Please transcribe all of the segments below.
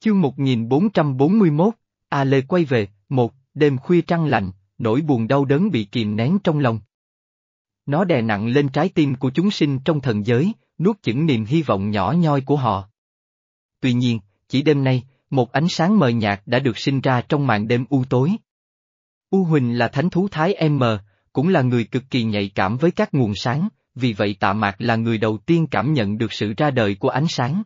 Chương 1441, A Lê quay về, một, đêm khuya trăng lạnh, nỗi buồn đau đớn bị kìm nén trong lòng. Nó đè nặng lên trái tim của chúng sinh trong thần giới, nuốt chửng niềm hy vọng nhỏ nhoi của họ. Tuy nhiên, chỉ đêm nay, một ánh sáng mờ nhạt đã được sinh ra trong màn đêm u tối. U Huỳnh là thánh thú thái M, cũng là người cực kỳ nhạy cảm với các nguồn sáng, vì vậy tạ mạc là người đầu tiên cảm nhận được sự ra đời của ánh sáng.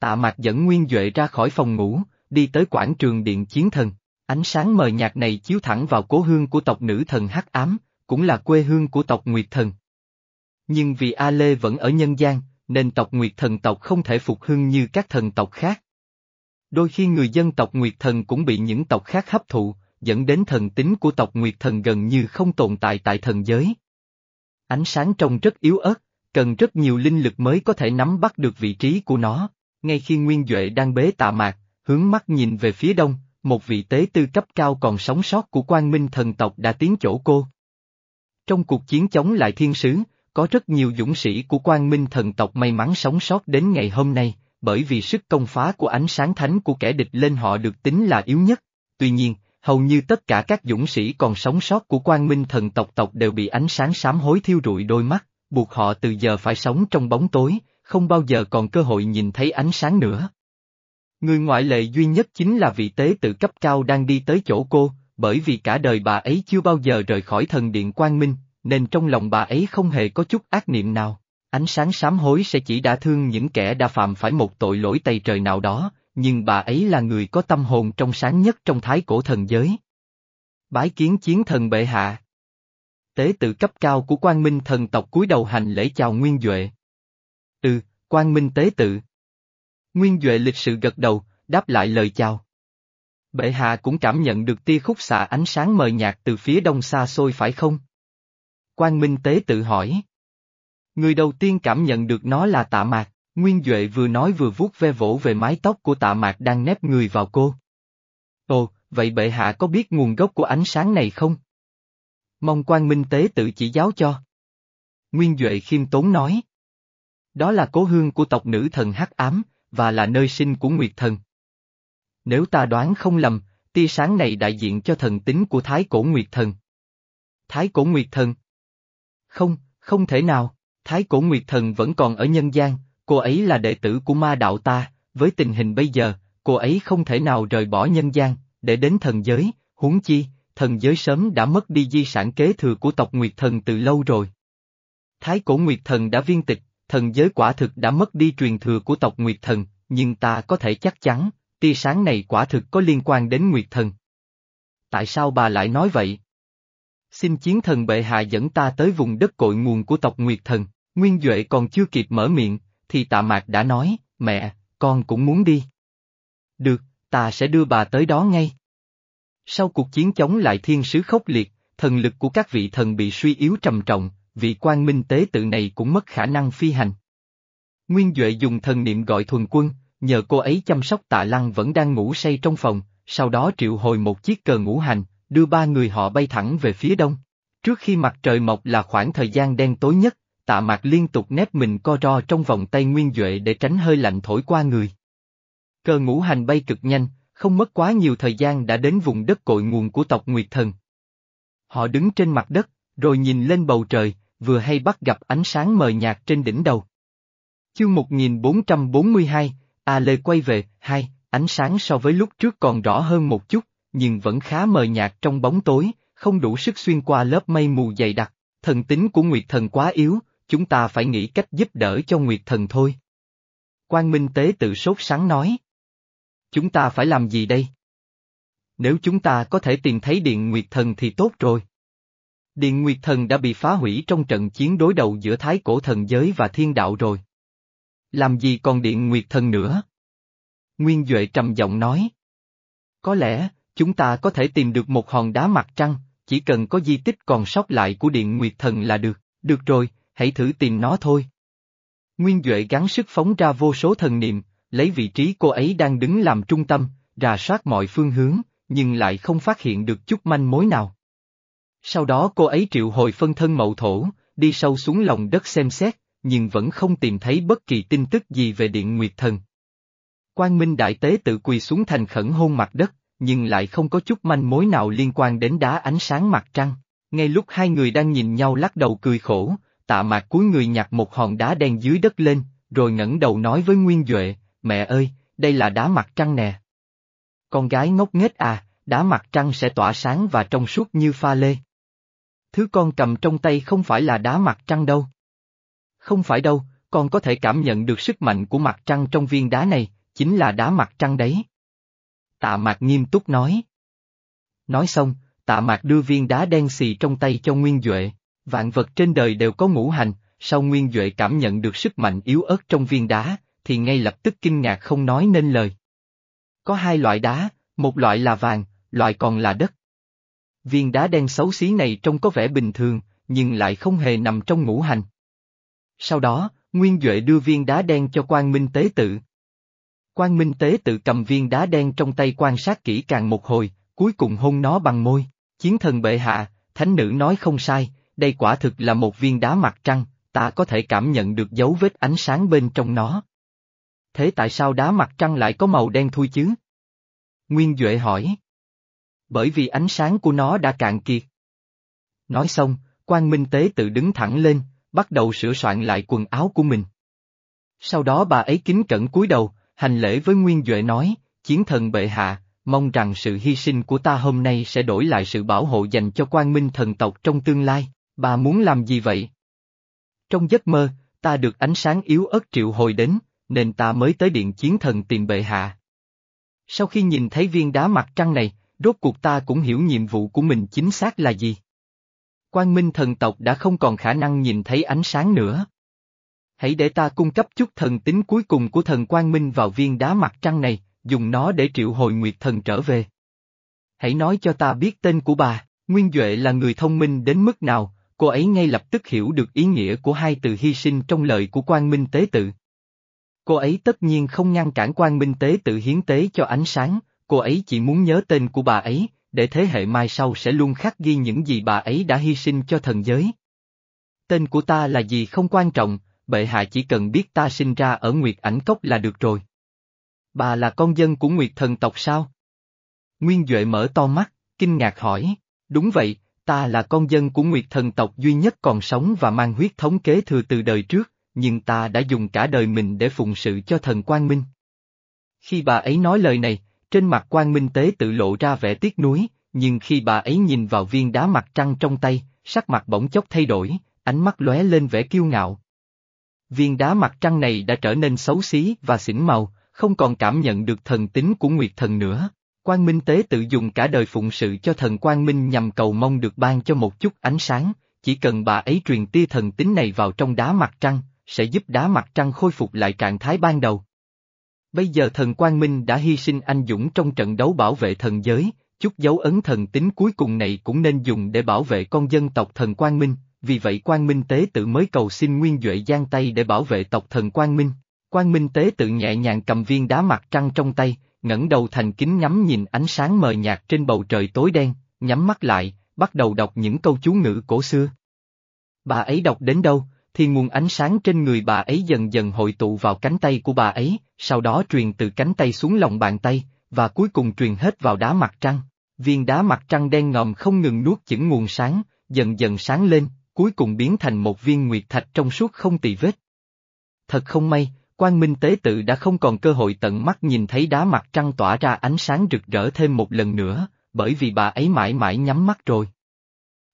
Tạ mạc dẫn Nguyên Duệ ra khỏi phòng ngủ, đi tới quảng trường điện chiến thần. Ánh sáng mờ nhạt này chiếu thẳng vào cố hương của tộc nữ thần Hắc Ám, cũng là quê hương của tộc Nguyệt Thần. Nhưng vì A Lê vẫn ở nhân gian, nên tộc Nguyệt Thần tộc không thể phục hưng như các thần tộc khác. Đôi khi người dân tộc Nguyệt Thần cũng bị những tộc khác hấp thụ, dẫn đến thần tính của tộc Nguyệt Thần gần như không tồn tại tại thần giới. Ánh sáng trông rất yếu ớt, cần rất nhiều linh lực mới có thể nắm bắt được vị trí của nó. Ngay khi Nguyên Duệ đang bế tạ mạc, hướng mắt nhìn về phía đông, một vị tế tư cấp cao còn sống sót của quan minh thần tộc đã tiến chỗ cô. Trong cuộc chiến chống lại thiên sứ, có rất nhiều dũng sĩ của quan minh thần tộc may mắn sống sót đến ngày hôm nay, bởi vì sức công phá của ánh sáng thánh của kẻ địch lên họ được tính là yếu nhất. Tuy nhiên, hầu như tất cả các dũng sĩ còn sống sót của quan minh thần tộc tộc đều bị ánh sáng sám hối thiêu rụi đôi mắt, buộc họ từ giờ phải sống trong bóng tối, không bao giờ còn cơ hội nhìn thấy ánh sáng nữa. Người ngoại lệ duy nhất chính là vị tế tự cấp cao đang đi tới chỗ cô, bởi vì cả đời bà ấy chưa bao giờ rời khỏi thần điện quang minh, nên trong lòng bà ấy không hề có chút ác niệm nào. Ánh sáng sám hối sẽ chỉ đã thương những kẻ đã phạm phải một tội lỗi tày trời nào đó, nhưng bà ấy là người có tâm hồn trong sáng nhất trong thái cổ thần giới. Bái kiến chiến thần bệ hạ. Tế tự cấp cao của quan minh thần tộc cúi đầu hành lễ chào Nguyên Duệ. Ừ, quan minh tế tự. Nguyên Duệ lịch sự gật đầu, đáp lại lời chào. Bệ hạ cũng cảm nhận được tia khúc xạ ánh sáng mờ nhạt từ phía đông xa xôi phải không? Quan Minh Tế tự hỏi. Người đầu tiên cảm nhận được nó là tạ mạc, Nguyên Duệ vừa nói vừa vuốt ve vỗ về mái tóc của tạ mạc đang nép người vào cô. Ồ, vậy bệ hạ có biết nguồn gốc của ánh sáng này không? Mong quan minh tế tự chỉ giáo cho. Nguyên Duệ khiêm tốn nói. Đó là cố hương của tộc nữ thần hắc ám, và là nơi sinh của Nguyệt Thần. Nếu ta đoán không lầm, tia sáng này đại diện cho thần tính của Thái Cổ Nguyệt Thần. Thái Cổ Nguyệt Thần? Không, không thể nào, Thái Cổ Nguyệt Thần vẫn còn ở nhân gian, cô ấy là đệ tử của ma đạo ta, với tình hình bây giờ, cô ấy không thể nào rời bỏ nhân gian, để đến thần giới, huống chi, thần giới sớm đã mất đi di sản kế thừa của tộc Nguyệt Thần từ lâu rồi. Thái Cổ Nguyệt Thần đã viên tịch, thần giới quả thực đã mất đi truyền thừa của tộc Nguyệt Thần, nhưng ta có thể chắc chắn, tia sáng này quả thực có liên quan đến Nguyệt Thần. Tại sao bà lại nói vậy? Xin chiến thần bệ hạ dẫn ta tới vùng đất cội nguồn của tộc Nguyệt Thần, Nguyên Duệ còn chưa kịp mở miệng, thì tạ mạc đã nói, mẹ, con cũng muốn đi. Được, ta sẽ đưa bà tới đó ngay. Sau cuộc chiến chống lại thiên sứ khốc liệt, thần lực của các vị thần bị suy yếu trầm trọng, vị quan minh tế tự này cũng mất khả năng phi hành. Nguyên Duệ dùng thần niệm gọi thuần quân, nhờ cô ấy chăm sóc tạ lăng vẫn đang ngủ say trong phòng, sau đó triệu hồi một chiếc cờ ngũ hành, đưa ba người họ bay thẳng về phía đông. Trước khi mặt trời mọc là khoảng thời gian đen tối nhất, tạ mạc liên tục nép mình co ro trong vòng tay Nguyên Duệ để tránh hơi lạnh thổi qua người. Cờ ngũ hành bay cực nhanh, không mất quá nhiều thời gian đã đến vùng đất cội nguồn của tộc Nguyệt Thần. Họ đứng trên mặt đất, rồi nhìn lên bầu trời, vừa hay bắt gặp ánh sáng mờ nhạt trên đỉnh đầu. Chương 1442, A Lê quay về, hai, ánh sáng so với lúc trước còn rõ hơn một chút, nhưng vẫn khá mờ nhạt trong bóng tối, không đủ sức xuyên qua lớp mây mù dày đặc, thần tính của Nguyệt Thần quá yếu, chúng ta phải nghĩ cách giúp đỡ cho Nguyệt Thần thôi. Quan Minh Tế tự sốt sáng nói. Chúng ta phải làm gì đây? Nếu chúng ta có thể tìm thấy Điện Nguyệt Thần thì tốt rồi. Điện Nguyệt Thần đã bị phá hủy trong trận chiến đối đầu giữa Thái Cổ Thần Giới và Thiên Đạo rồi. Làm gì còn Điện Nguyệt Thần nữa? Nguyên Duệ trầm giọng nói. Có lẽ, chúng ta có thể tìm được một hòn đá mặt trăng, chỉ cần có di tích còn sót lại của Điện Nguyệt Thần là được, được rồi, hãy thử tìm nó thôi. Nguyên Duệ gắng sức phóng ra vô số thần niệm, lấy vị trí cô ấy đang đứng làm trung tâm, rà soát mọi phương hướng, nhưng lại không phát hiện được chút manh mối nào. Sau đó cô ấy triệu hồi phân thân mậu thổ, đi sâu xuống lòng đất xem xét, nhưng vẫn không tìm thấy bất kỳ tin tức gì về Điện Nguyệt Thần. Quang Minh Đại Tế tự quỳ xuống thành khẩn hôn mặt đất, nhưng lại không có chút manh mối nào liên quan đến đá ánh sáng mặt trăng. Ngay lúc hai người đang nhìn nhau lắc đầu cười khổ, tạ mạc cuối người nhặt một hòn đá đen dưới đất lên, rồi ngẩng đầu nói với Nguyên Duệ, mẹ ơi, đây là đá mặt trăng nè. Con gái ngốc nghếch à, đá mặt trăng sẽ tỏa sáng và trong suốt như pha lê. Thứ con cầm trong tay không phải là đá mặt trăng đâu. Không phải đâu, con có thể cảm nhận được sức mạnh của mặt trăng trong viên đá này, chính là đá mặt trăng đấy. Tạ mạc nghiêm túc nói. Nói xong, tạ mạc đưa viên đá đen xì trong tay cho Nguyên Duệ, vạn vật trên đời đều có ngũ hành, sau Nguyên Duệ cảm nhận được sức mạnh yếu ớt trong viên đá, thì ngay lập tức kinh ngạc không nói nên lời. Có hai loại đá, một loại là vàng, loại còn là đất. Viên đá đen xấu xí này trông có vẻ bình thường, nhưng lại không hề nằm trong ngũ hành. Sau đó, Nguyên Duệ đưa viên đá đen cho quan minh tế tự. Quan minh tế tự cầm viên đá đen trong tay quan sát kỹ càng một hồi, cuối cùng hôn nó bằng môi. Chiến thần bệ hạ, thánh nữ nói không sai, đây quả thực là một viên đá mặt trăng, ta có thể cảm nhận được dấu vết ánh sáng bên trong nó. Thế tại sao đá mặt trăng lại có màu đen thui chứ? Nguyên Duệ hỏi. Bởi vì ánh sáng của nó đã cạn kiệt. Nói xong, quan minh tế tự đứng thẳng lên, bắt đầu sửa soạn lại quần áo của mình. Sau đó bà ấy kính cẩn cúi đầu, hành lễ với Nguyên Duệ nói, chiến thần bệ hạ, mong rằng sự hy sinh của ta hôm nay sẽ đổi lại sự bảo hộ dành cho quan minh thần tộc trong tương lai, bà muốn làm gì vậy? Trong giấc mơ, ta được ánh sáng yếu ớt triệu hồi đến, nên ta mới tới điện chiến thần tìm bệ hạ. Sau khi nhìn thấy viên đá mặt trăng này, rốt cuộc ta cũng hiểu nhiệm vụ của mình chính xác là gì. Quang minh thần tộc đã không còn khả năng nhìn thấy ánh sáng nữa. Hãy để ta cung cấp chút thần tính cuối cùng của thần quang minh vào viên đá mặt trăng này, dùng nó để triệu hồi nguyệt thần trở về. Hãy nói cho ta biết tên của bà, Nguyên Duệ là người thông minh đến mức nào, cô ấy ngay lập tức hiểu được ý nghĩa của hai từ hy sinh trong lời của quang minh tế tự. Cô ấy tất nhiên không ngăn cản quang minh tế tự hiến tế cho ánh sáng, cô ấy chỉ muốn nhớ tên của bà ấy, để thế hệ mai sau sẽ luôn khắc ghi những gì bà ấy đã hy sinh cho thần giới. Tên của ta là gì không quan trọng, bệ hạ chỉ cần biết ta sinh ra ở Nguyệt Ảnh Cốc là được rồi. Bà là con dân của Nguyệt thần tộc sao? Nguyên Duệ mở to mắt, kinh ngạc hỏi, đúng vậy, ta là con dân của Nguyệt thần tộc duy nhất còn sống và mang huyết thống kế thừa từ đời trước, nhưng ta đã dùng cả đời mình để phụng sự cho thần Quang Minh. Khi bà ấy nói lời này, trên mặt Quan Minh tế tự lộ ra vẻ tiếc nuối, nhưng khi bà ấy nhìn vào viên đá mặt trăng trong tay, sắc mặt bỗng chốc thay đổi, ánh mắt lóe lên vẻ kiêu ngạo. Viên đá mặt trăng này đã trở nên xấu xí và xỉn màu, không còn cảm nhận được thần tính của Nguyệt Thần nữa. Quang Minh Tế tự dùng cả đời phụng sự cho thần Quang Minh nhằm cầu mong được ban cho một chút ánh sáng, chỉ cần bà ấy truyền tia thần tính này vào trong đá mặt trăng, sẽ giúp đá mặt trăng khôi phục lại trạng thái ban đầu. Bây giờ thần Quang Minh đã hy sinh anh dũng trong trận đấu bảo vệ thần giới, chút dấu ấn thần tính cuối cùng này cũng nên dùng để bảo vệ con dân tộc thần Quang Minh, vì vậy Quang Minh Tế tự mới cầu xin Nguyên Duệ giang tay để bảo vệ tộc thần Quang Minh. Quang Minh Tế tự nhẹ nhàng cầm viên đá mặt trăng trong tay, ngẩng đầu thành kính ngắm nhìn ánh sáng mờ nhạt trên bầu trời tối đen, nhắm mắt lại, bắt đầu đọc những câu chú ngữ cổ xưa. Bà ấy đọc đến đâu, thì nguồn ánh sáng trên người bà ấy dần dần hội tụ vào cánh tay của bà ấy, sau đó truyền từ cánh tay xuống lòng bàn tay, và cuối cùng truyền hết vào đá mặt trăng. Viên đá mặt trăng đen ngòm không ngừng nuốt chửng nguồn sáng, dần dần sáng lên, cuối cùng biến thành một viên nguyệt thạch trong suốt không tỳ vết. Thật không may, Quang Minh Tế Tự đã không còn cơ hội tận mắt nhìn thấy đá mặt trăng tỏa ra ánh sáng rực rỡ thêm một lần nữa, bởi vì bà ấy mãi mãi nhắm mắt rồi.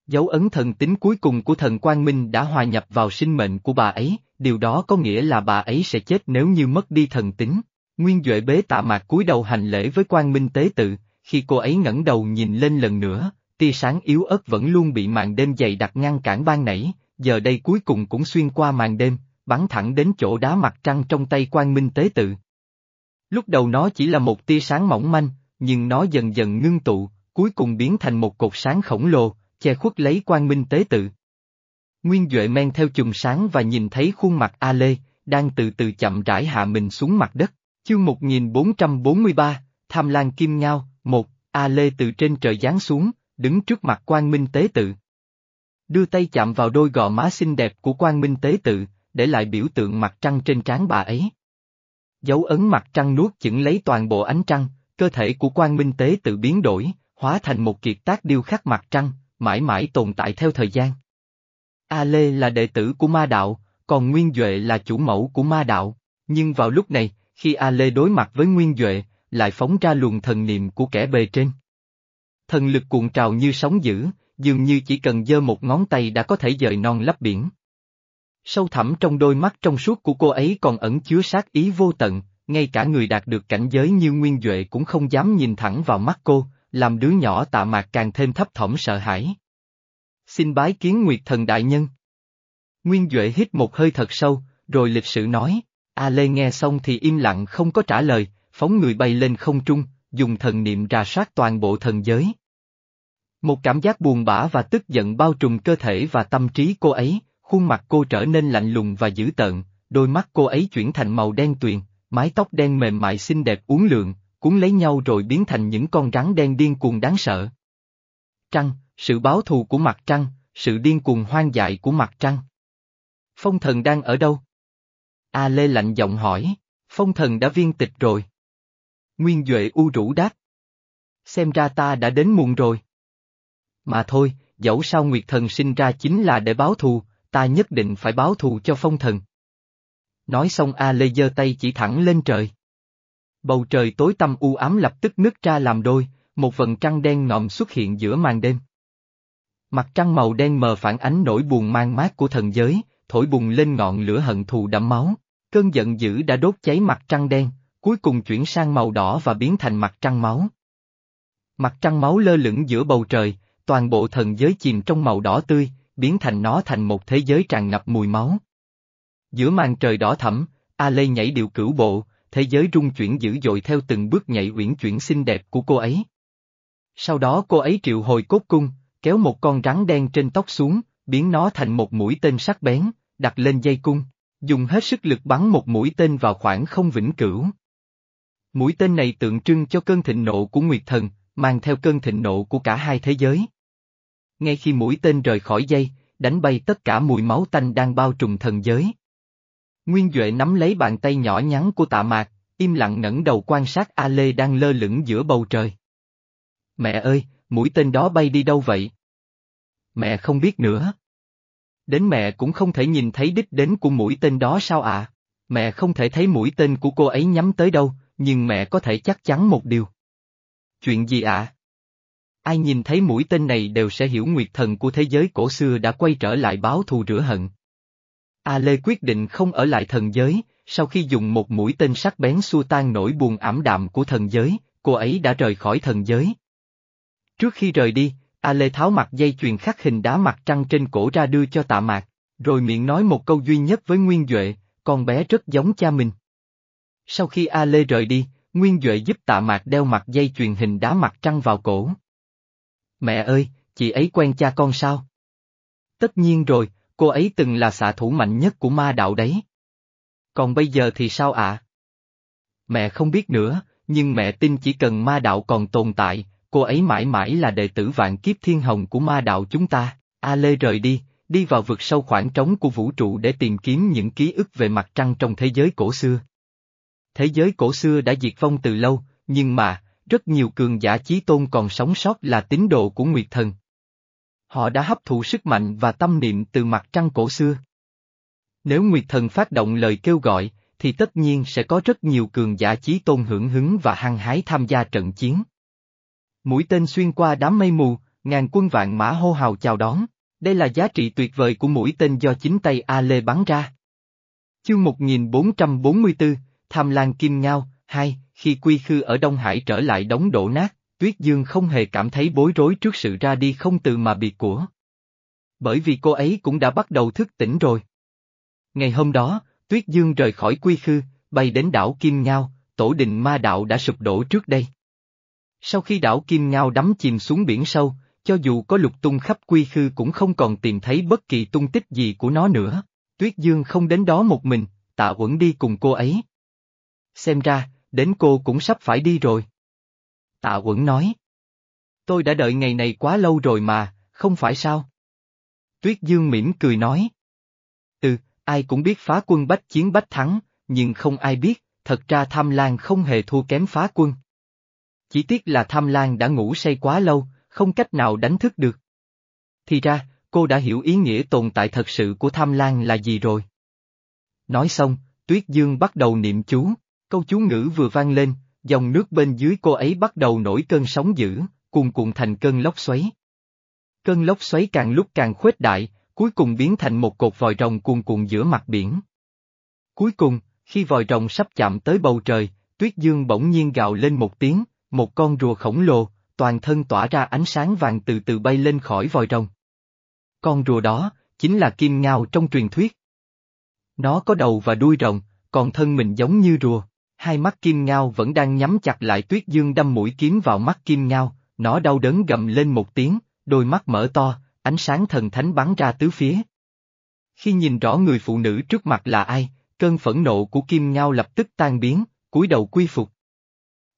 Dấu ấn thần tính cuối cùng của thần Quang Minh đã hòa nhập vào sinh mệnh của bà ấy, điều đó có nghĩa là bà ấy sẽ chết nếu như mất đi thần tính. Nguyên Duệ bế tạ mạc cúi đầu hành lễ với quan Minh Tế Tự, khi cô ấy ngẩng đầu nhìn lên lần nữa, tia sáng yếu ớt vẫn luôn bị màn đêm dày đặc ngăn cản ban nãy, giờ đây cuối cùng cũng xuyên qua màn đêm, bắn thẳng đến chỗ đá mặt trăng trong tay quan Minh Tế Tự. Lúc đầu nó chỉ là một tia sáng mỏng manh, nhưng nó dần dần ngưng tụ, cuối cùng biến thành một cột sáng khổng lồ, che khuất lấy quan minh tế tự. Nguyên Duệ men theo chùm sáng và nhìn thấy khuôn mặt A Lê, đang từ từ chậm rãi hạ mình xuống mặt đất. Chương 1443, Tham Lan Kim Ngao, một, A Lê từ trên trời giáng xuống, đứng trước mặt quang minh tế tự. Đưa tay chạm vào đôi gò má xinh đẹp của quang minh tế tự, để lại biểu tượng mặt trăng trên trán bà ấy. Dấu ấn mặt trăng nuốt chửng lấy toàn bộ ánh trăng, cơ thể của quan minh tế tự biến đổi, hóa thành một kiệt tác điêu khắc mặt trăng, mãi mãi tồn tại theo thời gian. A Lê là đệ tử của ma đạo, còn Nguyên Duệ là chủ mẫu của ma đạo, nhưng vào lúc này, khi A Lê đối mặt với Nguyên Duệ, lại phóng ra luồng thần niệm của kẻ bề trên. Thần lực cuộn trào như sóng dữ, dường như chỉ cần giơ một ngón tay đã có thể dời non lấp biển. Sâu thẳm trong đôi mắt trong suốt của cô ấy còn ẩn chứa sát ý vô tận, ngay cả người đạt được cảnh giới như Nguyên Duệ cũng không dám nhìn thẳng vào mắt cô, làm đứa nhỏ tạ mạc càng thêm thấp thỏm sợ hãi. Xin bái kiến Nguyệt Thần Đại Nhân. Nguyên Duệ hít một hơi thật sâu, rồi lịch sự nói, A Lê nghe xong thì im lặng không có trả lời, phóng người bay lên không trung, dùng thần niệm rà soát toàn bộ thần giới. Một cảm giác buồn bã và tức giận bao trùm cơ thể và tâm trí cô ấy, khuôn mặt cô trở nên lạnh lùng và dữ tợn, đôi mắt cô ấy chuyển thành màu đen tuyền, mái tóc đen mềm mại xinh đẹp uốn lượn, cuốn lấy nhau rồi biến thành những con rắn đen điên cuồng đáng sợ. Trăng, sự báo thù của mặt trăng, sự điên cuồng hoang dại của mặt trăng. Phong thần đang ở đâu? A Lê lạnh giọng hỏi, phong thần đã viên tịch rồi. Nguyên Duệ u rũ đáp. Xem ra ta đã đến muộn rồi. Mà thôi, dẫu sao Nguyệt Thần sinh ra chính là để báo thù, ta nhất định phải báo thù cho phong thần. Nói xong A Lê giơ tay chỉ thẳng lên trời. Bầu trời tối tăm u ám lập tức nứt ra làm đôi, một vần trăng đen ngòm xuất hiện giữa màn đêm. Mặt trăng màu đen mờ phản ánh nỗi buồn mang mát của thần giới, thổi bùng lên ngọn lửa hận thù đẫm máu. Cơn giận dữ đã đốt cháy mặt trăng đen, cuối cùng chuyển sang màu đỏ và biến thành mặt trăng máu. Mặt trăng máu lơ lửng giữa bầu trời, toàn bộ thần giới chìm trong màu đỏ tươi, biến thành nó thành một thế giới tràn ngập mùi máu. Giữa màn trời đỏ thẫm, A Lê nhảy điệu cửu bộ, thế giới rung chuyển dữ dội theo từng bước nhảy uyển chuyển xinh đẹp của cô ấy. Sau đó cô ấy triệu hồi cốt cung, kéo một con rắn đen trên tóc xuống, biến nó thành một mũi tên sắc bén, đặt lên dây cung, dùng hết sức lực bắn một mũi tên vào khoảng không vĩnh cửu. Mũi tên này tượng trưng cho cơn thịnh nộ của Nguyệt Thần, mang theo cơn thịnh nộ của cả hai thế giới. Ngay khi mũi tên rời khỏi dây, đánh bay tất cả mùi máu tanh đang bao trùm thần giới. Nguyên Duệ nắm lấy bàn tay nhỏ nhắn của tạ mạc, im lặng ngẩng đầu quan sát A Lê đang lơ lửng giữa bầu trời. Mẹ ơi, mũi tên đó bay đi đâu vậy? Mẹ không biết nữa. Đến mẹ cũng không thể nhìn thấy đích đến của mũi tên đó sao ạ? Mẹ không thể thấy mũi tên của cô ấy nhắm tới đâu, nhưng mẹ có thể chắc chắn một điều. Chuyện gì ạ? Ai nhìn thấy mũi tên này đều sẽ hiểu nguyệt thần của thế giới cổ xưa đã quay trở lại báo thù rửa hận. A Lê quyết định không ở lại thần giới, sau khi dùng một mũi tên sắc bén xua tan nỗi buồn ảm đạm của thần giới, cô ấy đã rời khỏi thần giới. Trước khi rời đi, A Lê tháo mặt dây chuyền khắc hình đá mặt trăng trên cổ ra đưa cho tạ mạc, rồi miệng nói một câu duy nhất với Nguyên Duệ, con bé rất giống cha mình. Sau khi A Lê rời đi, Nguyên Duệ giúp tạ mạc đeo mặt dây chuyền hình đá mặt trăng vào cổ. Mẹ ơi, chị ấy quen cha con sao? Tất nhiên rồi, cô ấy từng là xạ thủ mạnh nhất của ma đạo đấy. Còn bây giờ thì sao ạ? Mẹ không biết nữa, nhưng mẹ tin chỉ cần ma đạo còn tồn tại, cô ấy mãi mãi là đệ tử vạn kiếp thiên hồng của ma đạo chúng ta. A Lê rời đi, đi vào vực sâu khoảng trống của vũ trụ để tìm kiếm những ký ức về mặt trăng trong thế giới cổ xưa. Thế giới cổ xưa đã diệt vong từ lâu, nhưng mà, rất nhiều cường giả chí tôn còn sống sót là tín đồ của Nguyệt Thần. Họ đã hấp thụ sức mạnh và tâm niệm từ mặt trăng cổ xưa. Nếu Nguyệt Thần phát động lời kêu gọi, thì tất nhiên sẽ có rất nhiều cường giả chí tôn hưởng hứng và hăng hái tham gia trận chiến. Mũi tên xuyên qua đám mây mù, ngàn quân vạn mã hô hào chào đón, đây là giá trị tuyệt vời của mũi tên do chính tay A Lê bắn ra. Chương 1444, Tham Lan Kim Ngao, 2, khi Quy Khư ở Đông Hải trở lại đống đổ nát, Tuyết Dương không hề cảm thấy bối rối trước sự ra đi không từ mà biệt của. Bởi vì cô ấy cũng đã bắt đầu thức tỉnh rồi. Ngày hôm đó, Tuyết Dương rời khỏi Quy Khư, bay đến đảo Kim Ngao, tổ đình ma đạo đã sụp đổ trước đây. Sau khi đảo Kim Ngao đắm chìm xuống biển sâu, cho dù có lục tung khắp Quy Khư cũng không còn tìm thấy bất kỳ tung tích gì của nó nữa. Tuyết Dương không đến đó một mình, tạ uẩn đi cùng cô ấy. Xem ra, đến cô cũng sắp phải đi rồi. Tạ Quẩn nói. Tôi đã đợi ngày này quá lâu rồi mà, không phải sao? Tuyết Dương mỉm cười nói. Ừ, ai cũng biết phá quân bách chiến bách thắng, nhưng không ai biết, thật ra Tham Lan không hề thua kém phá quân. Chỉ tiếc là Tham Lan đã ngủ say quá lâu, không cách nào đánh thức được. Thì ra, cô đã hiểu ý nghĩa tồn tại thật sự của Tham Lan là gì rồi. Nói xong, Tuyết Dương bắt đầu niệm chú, câu chú ngữ vừa vang lên, dòng nước bên dưới cô ấy bắt đầu nổi cơn sóng dữ, cuồn cuộn thành cơn lốc xoáy. Cơn lốc xoáy càng lúc càng khuếch đại, cuối cùng biến thành một cột vòi rồng cuồn cuộn giữa mặt biển. Cuối cùng, khi vòi rồng sắp chạm tới bầu trời, Tuyết Dương bỗng nhiên gào lên một tiếng, một con rùa khổng lồ, toàn thân tỏa ra ánh sáng vàng từ từ bay lên khỏi vòi rồng. Con rùa đó, chính là kim ngao trong truyền thuyết. Nó có đầu và đuôi rồng, còn thân mình giống như rùa. Hai mắt kim ngao vẫn đang nhắm chặt lại tuyết dương đâm mũi kiếm vào mắt kim ngao, nó đau đớn gầm lên một tiếng, đôi mắt mở to, ánh sáng thần thánh bắn ra tứ phía. Khi nhìn rõ người phụ nữ trước mặt là ai, cơn phẫn nộ của kim ngao lập tức tan biến, cúi đầu quy phục.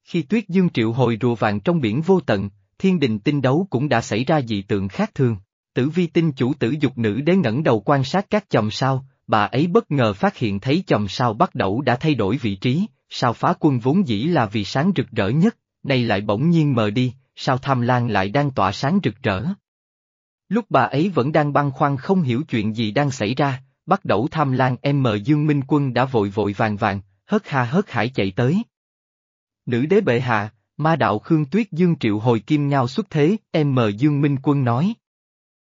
Khi tuyết dương triệu hồi rùa vàng trong biển vô tận, thiên đình tinh đấu cũng đã xảy ra dị tượng khác thường. Tử vi tinh chủ tử dục nữ đế ngẩng đầu quan sát các chòm sao, bà ấy bất ngờ phát hiện thấy chòm sao bắt đầu đã thay đổi vị trí, sao phá quân vốn dĩ là vì sáng rực rỡ nhất, nay lại bỗng nhiên mờ đi, sao tham lan lại đang tỏa sáng rực rỡ. Lúc bà ấy vẫn đang băn khoăn không hiểu chuyện gì đang xảy ra, bắt đầu tham lan em mờ Dương Minh Quân đã vội vội vàng vàng, hớt ha hớt hải chạy tới. Nữ đế bệ hạ, ma đạo Khương Tuyết Dương triệu hồi kim ngao xuất thế, em mờ Dương Minh Quân nói.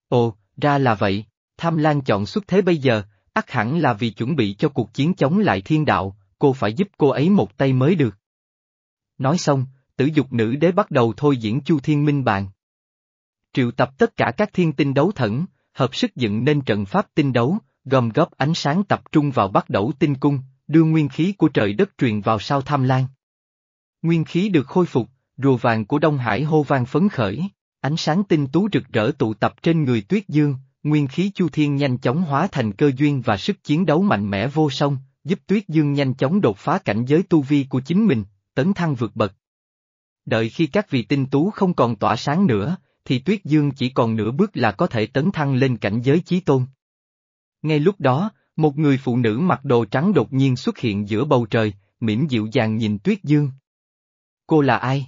Ồ, ra là vậy, tham lan chọn xuất thế bây giờ, ắt hẳn là vì chuẩn bị cho cuộc chiến chống lại thiên đạo, cô phải giúp cô ấy một tay mới được. Nói xong, tử dục nữ đế bắt đầu thôi diễn chu thiên minh bàn. Triệu tập tất cả các thiên tinh đấu thẩn, hợp sức dựng nên trận pháp tinh đấu, gom góp ánh sáng tập trung vào bắt đầu tinh cung, đưa nguyên khí của trời đất truyền vào sao tham lan. Nguyên khí được khôi phục, rùa vàng của Đông Hải hô vang phấn khởi, ánh sáng tinh tú rực rỡ tụ tập trên người tuyết dương, nguyên khí chu thiên nhanh chóng hóa thành cơ duyên và sức chiến đấu mạnh mẽ vô song, giúp Tuyết Dương nhanh chóng đột phá cảnh giới tu vi của chính mình, tấn thăng vượt bậc. Đợi khi các vị tinh tú không còn tỏa sáng nữa, thì Tuyết Dương chỉ còn nửa bước là có thể tấn thăng lên cảnh giới chí tôn. Ngay lúc đó, một người phụ nữ mặc đồ trắng đột nhiên xuất hiện giữa bầu trời, mỉm dịu dàng nhìn Tuyết Dương. Cô là ai?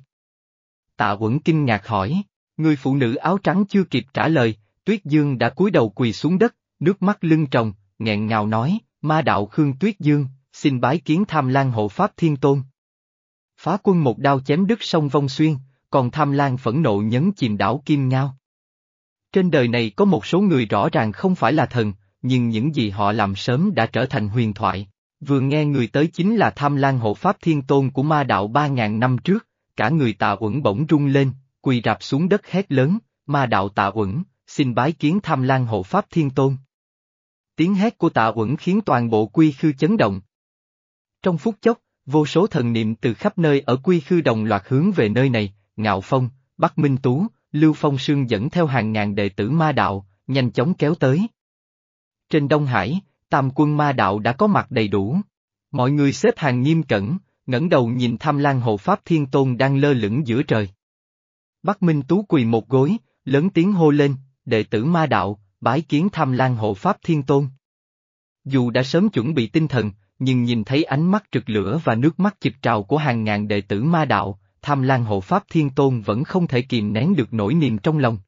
Tạ Quẩn kinh ngạc hỏi, người phụ nữ áo trắng chưa kịp trả lời, Tuyết Dương đã cúi đầu quỳ xuống đất, nước mắt lưng tròng, nghẹn ngào nói, ma đạo Khương Tuyết Dương, xin bái kiến tham lan hộ Pháp Thiên Tôn. Phá quân một đao chém đứt sông vong xuyên, còn tham lan phẫn nộ nhấn chìm đảo Kim Ngao. Trên đời này có một số người rõ ràng không phải là thần, nhưng những gì họ làm sớm đã trở thành huyền thoại. Vừa nghe người tới chính là tham lan hộ Pháp Thiên Tôn của ma đạo ba ngàn năm trước, cả người tạ uẩn bỗng rung lên, quỳ rạp xuống đất hét lớn, ma đạo tạ uẩn, xin bái kiến tham lan hộ Pháp Thiên Tôn. Tiếng hét của tạ uẩn khiến toàn bộ quy khư chấn động. Trong phút chốc, vô số thần niệm từ khắp nơi ở quy khư đồng loạt hướng về nơi này, Ngạo Phong, Bắc Minh Tú, Lưu Phong Sương dẫn theo hàng ngàn đệ tử ma đạo, nhanh chóng kéo tới. Trên Đông Hải, tam quân ma đạo đã có mặt đầy đủ. Mọi người xếp hàng nghiêm cẩn, ngẩng đầu nhìn tham lan hộ Pháp Thiên Tôn đang lơ lửng giữa trời. Bắc Minh Tú quỳ một gối, lớn tiếng hô lên, đệ tử ma đạo, bái kiến tham lan hộ Pháp Thiên Tôn. Dù đã sớm chuẩn bị tinh thần, nhưng nhìn thấy ánh mắt trực lửa và nước mắt chực trào của hàng ngàn đệ tử ma đạo, tham lan hộ Pháp Thiên Tôn vẫn không thể kìm nén được nỗi niềm trong lòng.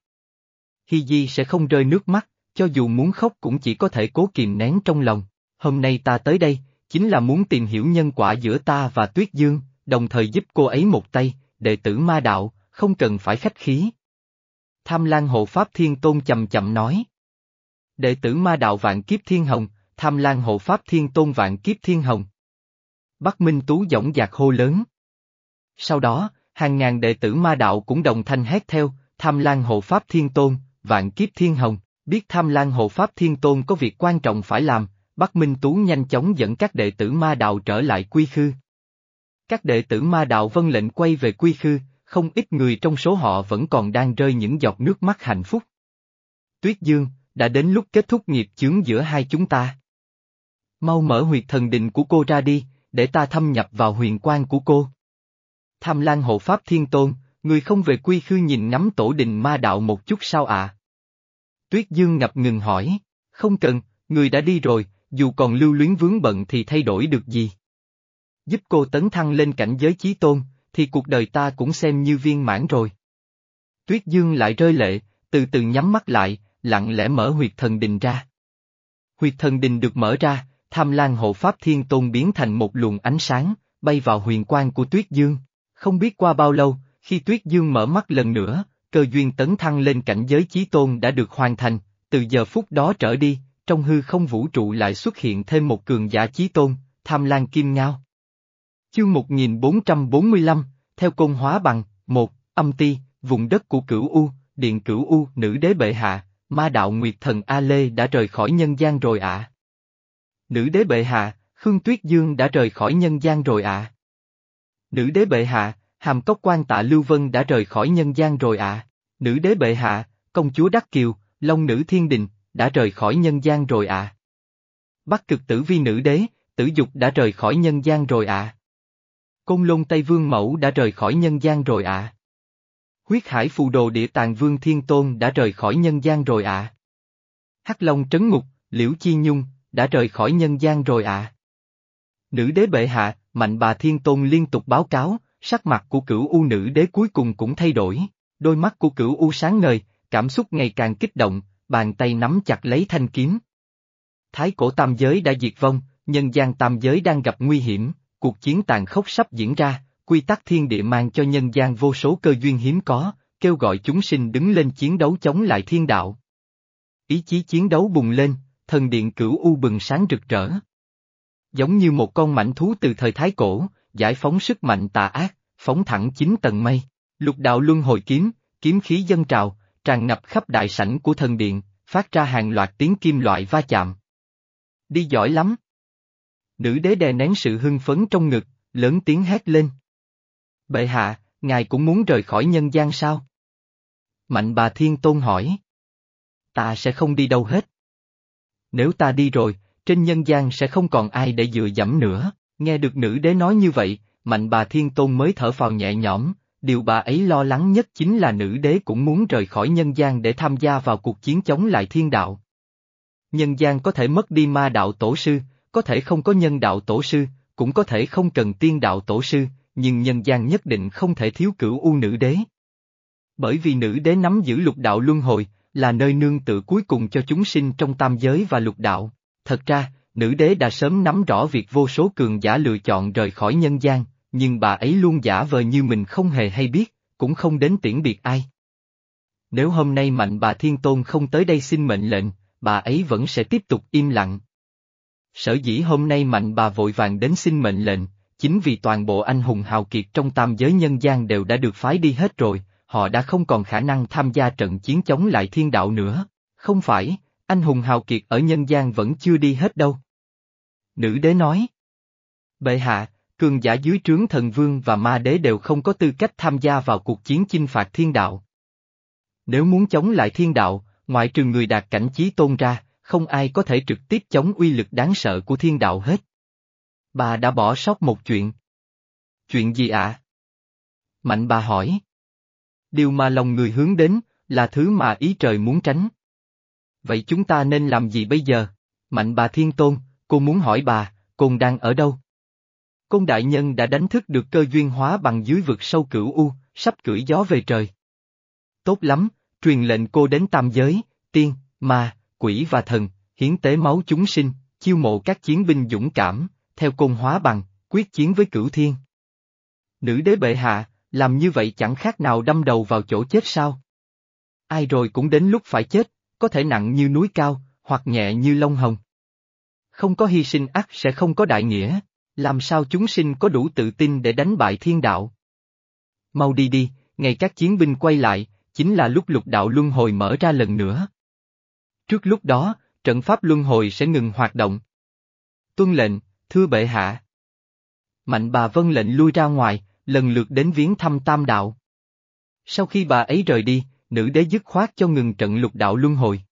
Hi Di sẽ không rơi nước mắt, cho dù muốn khóc cũng chỉ có thể cố kìm nén trong lòng. Hôm nay ta tới đây, chính là muốn tìm hiểu nhân quả giữa ta và Tuyết Dương, đồng thời giúp cô ấy một tay, đệ tử ma đạo, không cần phải khách khí. Tham Lan Hộ Pháp Thiên Tôn chậm chậm nói. Đệ tử ma đạo vạn kiếp thiên hồng, Tham Lan Hộ Pháp Thiên Tôn vạn kiếp thiên hồng. Bắc Minh Tú giọng giạc hô lớn. Sau đó, hàng ngàn đệ tử ma đạo cũng đồng thanh hét theo, Tham Lan Hộ Pháp Thiên Tôn, vạn kiếp thiên hồng, biết Tham Lan Hộ Pháp Thiên Tôn có việc quan trọng phải làm, Bắc Minh Tú nhanh chóng dẫn các đệ tử ma đạo trở lại quy khư. Các đệ tử ma đạo vân lệnh quay về quy khư, không ít người trong số họ vẫn còn đang rơi những giọt nước mắt hạnh phúc. Tuyết Dương, đã đến lúc kết thúc nghiệp chướng giữa hai chúng ta. Mau mở huyệt thần đình của cô ra đi, để ta thâm nhập vào huyền quan của cô. Tham Lan hộ Pháp Thiên Tôn, người không về quy khư nhìn ngắm tổ đình ma đạo một chút sao ạ? Tuyết Dương ngập ngừng hỏi, không cần, người đã đi rồi, dù còn lưu luyến vướng bận thì thay đổi được gì. giúp cô tấn thăng lên cảnh giới chí tôn, thì cuộc đời ta cũng xem như viên mãn rồi. Tuyết Dương lại rơi lệ, từ từ nhắm mắt lại, lặng lẽ mở huyệt thần đình ra. Huyệt thần đình được mở ra, tham lan hộ pháp thiên tôn biến thành một luồng ánh sáng, bay vào huyền quang của Tuyết Dương. Không biết qua bao lâu, khi Tuyết Dương mở mắt lần nữa, cơ duyên tấn thăng lên cảnh giới chí tôn đã được hoàn thành, từ giờ phút đó trở đi, trong hư không vũ trụ lại xuất hiện thêm một cường giả chí tôn, tham lan kim ngao. Chương 1445, theo công hóa bằng, một, âm ti, vùng đất của cửu U, điện cửu U, nữ đế bệ hạ, ma đạo nguyệt thần A Lê đã rời khỏi nhân gian rồi ạ. Nữ đế bệ hạ, Khương Tuyết Dương đã rời khỏi nhân gian rồi ạ. Nữ đế bệ hạ, hàm cốc quan tạ Lưu Vân đã rời khỏi nhân gian rồi ạ. Nữ đế bệ hạ, công chúa Đắc Kiều, Long nữ Thiên Đình, đã rời khỏi nhân gian rồi ạ. Bắc cực tử vi nữ đế, tử dục đã rời khỏi nhân gian rồi ạ. Côn lôn Tây Vương Mẫu đã rời khỏi nhân gian rồi ạ. Huyết hải phù đồ địa tàng Vương Thiên Tôn đã rời khỏi nhân gian rồi ạ. Hắc Long Trấn Ngục, Liễu Chi Nhung, đã rời khỏi nhân gian rồi ạ. Nữ đế bệ hạ, mạnh bà Thiên Tôn liên tục báo cáo, sắc mặt của cửu U nữ đế cuối cùng cũng thay đổi, đôi mắt của cửu U sáng ngời, cảm xúc ngày càng kích động, bàn tay nắm chặt lấy thanh kiếm. Thái cổ tam giới đã diệt vong, nhân gian tam giới đang gặp nguy hiểm, cuộc chiến tàn khốc sắp diễn ra, quy tắc thiên địa mang cho nhân gian vô số cơ duyên hiếm có, kêu gọi chúng sinh đứng lên chiến đấu chống lại thiên đạo. Ý chí chiến đấu bùng lên, thần điện cửu u bừng sáng rực rỡ. Giống như một con mảnh thú từ thời Thái Cổ, giải phóng sức mạnh tà ác, phóng thẳng chín tầng mây. Lục đạo luân hồi kiếm, kiếm khí dân trào, tràn ngập khắp đại sảnh của thần điện, phát ra hàng loạt tiếng kim loại va chạm. Đi giỏi lắm. Nữ đế đè nén sự hưng phấn trong ngực, lớn tiếng hét lên. Bệ hạ, ngài cũng muốn rời khỏi nhân gian sao? Mạnh bà Thiên Tôn hỏi. Ta sẽ không đi đâu hết. Nếu ta đi rồi, trên nhân gian sẽ không còn ai để dựa dẫm nữa. Nghe được nữ đế nói như vậy, mạnh bà Thiên Tôn mới thở phào nhẹ nhõm, điều bà ấy lo lắng nhất chính là nữ đế cũng muốn rời khỏi nhân gian để tham gia vào cuộc chiến chống lại thiên đạo. Nhân gian có thể mất đi ma đạo tổ sư, có thể không có nhân đạo tổ sư, cũng có thể không cần tiên đạo tổ sư, nhưng nhân gian nhất định không thể thiếu cửu u nữ đế. Bởi vì nữ đế nắm giữ lục đạo luân hồi, là nơi nương tự cuối cùng cho chúng sinh trong tam giới và lục đạo. Thật ra, nữ đế đã sớm nắm rõ việc vô số cường giả lựa chọn rời khỏi nhân gian, nhưng bà ấy luôn giả vờ như mình không hề hay biết, cũng không đến tiễn biệt ai. Nếu hôm nay mạnh bà Thiên Tôn không tới đây xin mệnh lệnh, bà ấy vẫn sẽ tiếp tục im lặng. Sở dĩ hôm nay mạnh bà vội vàng đến xin mệnh lệnh, chính vì toàn bộ anh hùng hào kiệt trong tam giới nhân gian đều đã được phái đi hết rồi, họ đã không còn khả năng tham gia trận chiến chống lại thiên đạo nữa. Không phải, anh hùng hào kiệt ở nhân gian vẫn chưa đi hết đâu. Nữ đế nói. Bệ hạ, cường giả dưới trướng thần vương và ma đế đều không có tư cách tham gia vào cuộc chiến chinh phạt thiên đạo. Nếu muốn chống lại thiên đạo, ngoại trừ người đạt cảnh chí tôn ra, không ai có thể trực tiếp chống uy lực đáng sợ của thiên đạo hết. Bà đã bỏ sót một chuyện. Chuyện gì ạ? Mạnh bà hỏi. Điều mà lòng người hướng đến, là thứ mà ý trời muốn tránh. Vậy chúng ta nên làm gì bây giờ? Mạnh bà thiên tôn, cô muốn hỏi bà, côn đang ở đâu? Côn đại nhân đã đánh thức được cơ duyên hóa bằng dưới vực sâu cửu u, sắp cưỡi gió về trời. Tốt lắm, truyền lệnh cô đến tam giới, tiên, ma, quỷ và thần, hiến tế máu chúng sinh, chiêu mộ các chiến binh dũng cảm, theo côn hóa bằng, quyết chiến với cửu thiên. Nữ đế bệ hạ, làm như vậy chẳng khác nào đâm đầu vào chỗ chết sao? Ai rồi cũng đến lúc phải chết, có thể nặng như núi cao, hoặc nhẹ như lông hồng. Không có hy sinh ắt sẽ không có đại nghĩa, làm sao chúng sinh có đủ tự tin để đánh bại thiên đạo? Mau đi đi, ngày các chiến binh quay lại, chính là lúc lục đạo luân hồi mở ra lần nữa. Trước lúc đó, trận pháp luân hồi sẽ ngừng hoạt động. Tuân lệnh, thưa bệ hạ. Mạnh bà vân lệnh lui ra ngoài, lần lượt đến viếng thăm tam đạo. Sau khi bà ấy rời đi, nữ đế dứt khoát cho ngừng trận lục đạo luân hồi.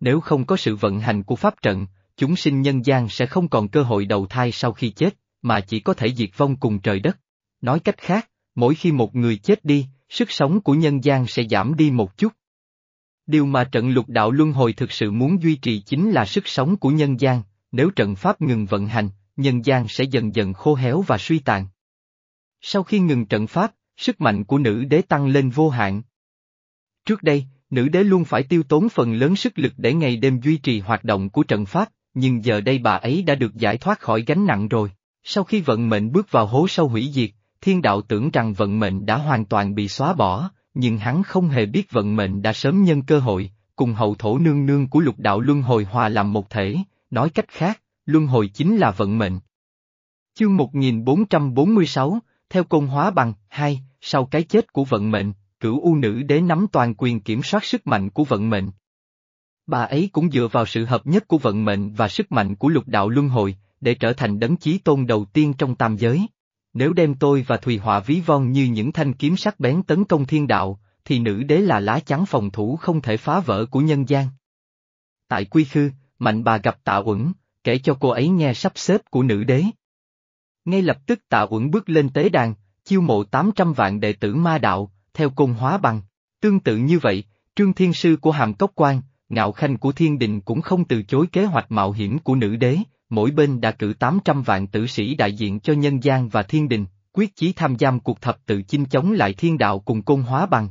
Nếu không có sự vận hành của pháp trận, chúng sinh nhân gian sẽ không còn cơ hội đầu thai sau khi chết, mà chỉ có thể diệt vong cùng trời đất. Nói cách khác, mỗi khi một người chết đi, sức sống của nhân gian sẽ giảm đi một chút. Điều mà trận lục đạo luân hồi thực sự muốn duy trì chính là sức sống của nhân gian, nếu trận pháp ngừng vận hành, nhân gian sẽ dần dần khô héo và suy tàn. Sau khi ngừng trận pháp, sức mạnh của nữ đế tăng lên vô hạn. Trước đây, nữ đế luôn phải tiêu tốn phần lớn sức lực để ngày đêm duy trì hoạt động của trận pháp, nhưng giờ đây bà ấy đã được giải thoát khỏi gánh nặng rồi. Sau khi vận mệnh bước vào hố sâu hủy diệt, thiên đạo tưởng rằng vận mệnh đã hoàn toàn bị xóa bỏ, nhưng hắn không hề biết vận mệnh đã sớm nhân cơ hội, cùng hậu thổ nương nương của lục đạo luân hồi hòa làm một thể, nói cách khác, luân hồi chính là vận mệnh. Chương 1446, theo công hóa bằng, 2 sau cái chết của vận mệnh, cửu u nữ đế nắm toàn quyền kiểm soát sức mạnh của vận mệnh. Bà ấy cũng dựa vào sự hợp nhất của vận mệnh và sức mạnh của lục đạo luân hồi, để trở thành đấng chí tôn đầu tiên trong tam giới. Nếu đem tôi và Thùy Họa ví von như những thanh kiếm sắc bén tấn công thiên đạo, thì nữ đế là lá chắn phòng thủ không thể phá vỡ của nhân gian. Tại Quy Khư, Mạnh bà gặp Tạ Uẩn, kể cho cô ấy nghe sắp xếp của nữ đế. Ngay lập tức Tạ Uẩn bước lên tế đàn, chiêu mộ 800 vạn đệ tử ma đạo, theo côn hóa bằng. Tương tự như vậy, Trương Thiên Sư của Hàm Cốc Quan, Ngạo Khanh của Thiên Đình cũng không từ chối kế hoạch mạo hiểm của nữ đế, mỗi bên đã cử 800 vạn tử sĩ đại diện cho nhân gian và thiên đình, quyết chí tham gia cuộc thập tự chinh chống lại thiên đạo cùng côn hóa bằng.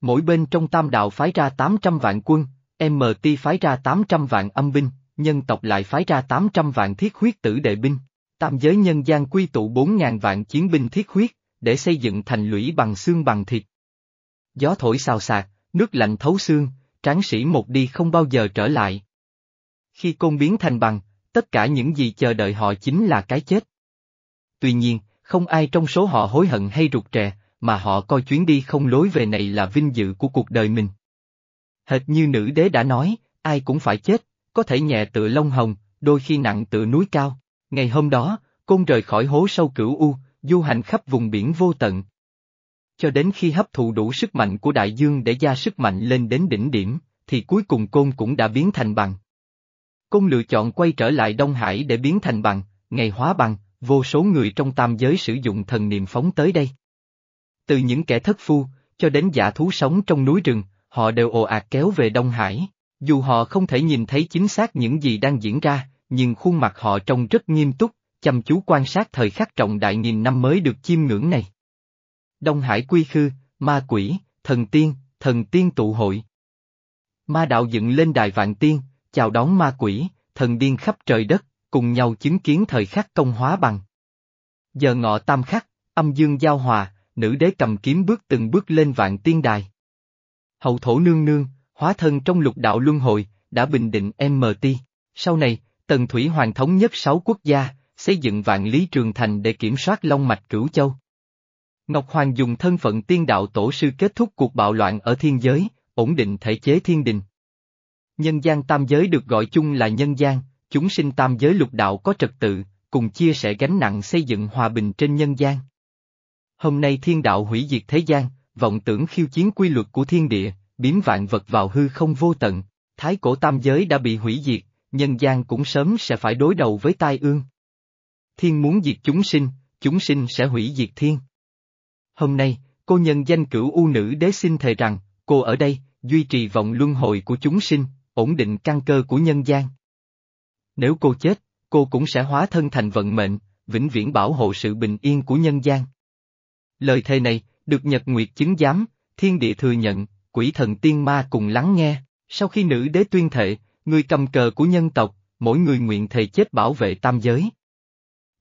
Mỗi bên trong tam đạo phái ra 800 vạn quân, MT phái ra 800 vạn âm binh, nhân tộc lại phái ra 800 vạn thiết huyết tử đệ binh, tam giới nhân gian quy tụ 4.000 vạn chiến binh thiết huyết, để xây dựng thành lũy bằng xương bằng thịt. Gió thổi xào xạc, nước lạnh thấu xương, tráng sĩ một đi không bao giờ trở lại. Khi côn biến thành bằng, tất cả những gì chờ đợi họ chính là cái chết. Tuy nhiên, không ai trong số họ hối hận hay rụt rè, mà họ coi chuyến đi không lối về này là vinh dự của cuộc đời mình. Hệt như nữ đế đã nói, ai cũng phải chết, có thể nhẹ tựa lông hồng, đôi khi nặng tựa núi cao. Ngày hôm đó, côn rời khỏi hố sâu cửu u, du hành khắp vùng biển vô tận. Cho đến khi hấp thụ đủ sức mạnh của đại dương để gia sức mạnh lên đến đỉnh điểm, thì cuối cùng côn cũng đã biến thành bằng. Côn lựa chọn quay trở lại Đông Hải để biến thành bằng, ngày hóa bằng, vô số người trong tam giới sử dụng thần niệm phóng tới đây. Từ những kẻ thất phu, cho đến giả thú sống trong núi rừng, họ đều ồ ạt kéo về Đông Hải. Dù họ không thể nhìn thấy chính xác những gì đang diễn ra, nhưng khuôn mặt họ trông rất nghiêm túc, chăm chú quan sát thời khắc trọng đại nghìn năm mới được chiêm ngưỡng này. Đông Hải quy khư, ma quỷ, thần tiên, thần tiên tụ hội. Ma đạo dựng lên đài vạn tiên, chào đón ma quỷ, thần điên khắp trời đất, cùng nhau chứng kiến thời khắc công hóa bằng. Giờ ngọ tam khắc, âm dương giao hòa, nữ đế cầm kiếm bước từng bước lên vạn tiên đài. Hậu thổ nương nương, hóa thân trong lục đạo luân hồi, đã bình định MT. Sau này, Tần Thủy Hoàng thống nhất sáu quốc gia, xây dựng vạn lý trường thành để kiểm soát Long Mạch Cửu Châu. Ngọc Hoàng dùng thân phận tiên đạo tổ sư kết thúc cuộc bạo loạn ở thiên giới, ổn định thể chế thiên đình. Nhân gian tam giới được gọi chung là nhân gian, chúng sinh tam giới lục đạo có trật tự, cùng chia sẻ gánh nặng xây dựng hòa bình trên nhân gian. Hôm nay thiên đạo hủy diệt thế gian, vọng tưởng khiêu chiến quy luật của thiên địa, biến vạn vật vào hư không vô tận, thái cổ tam giới đã bị hủy diệt, nhân gian cũng sớm sẽ phải đối đầu với tai ương. Thiên muốn diệt chúng sinh, chúng sinh sẽ hủy diệt thiên. Hôm nay, cô nhân danh cửu u nữ đế xin thề rằng, cô ở đây, duy trì vọng luân hồi của chúng sinh, ổn định căn cơ của nhân gian. Nếu cô chết, cô cũng sẽ hóa thân thành vận mệnh, vĩnh viễn bảo hộ sự bình yên của nhân gian. Lời thề này, được Nhật Nguyệt chứng giám, thiên địa thừa nhận, quỷ thần tiên ma cùng lắng nghe, sau khi nữ đế tuyên thệ, người cầm cờ của nhân tộc, mỗi người nguyện thề chết bảo vệ tam giới.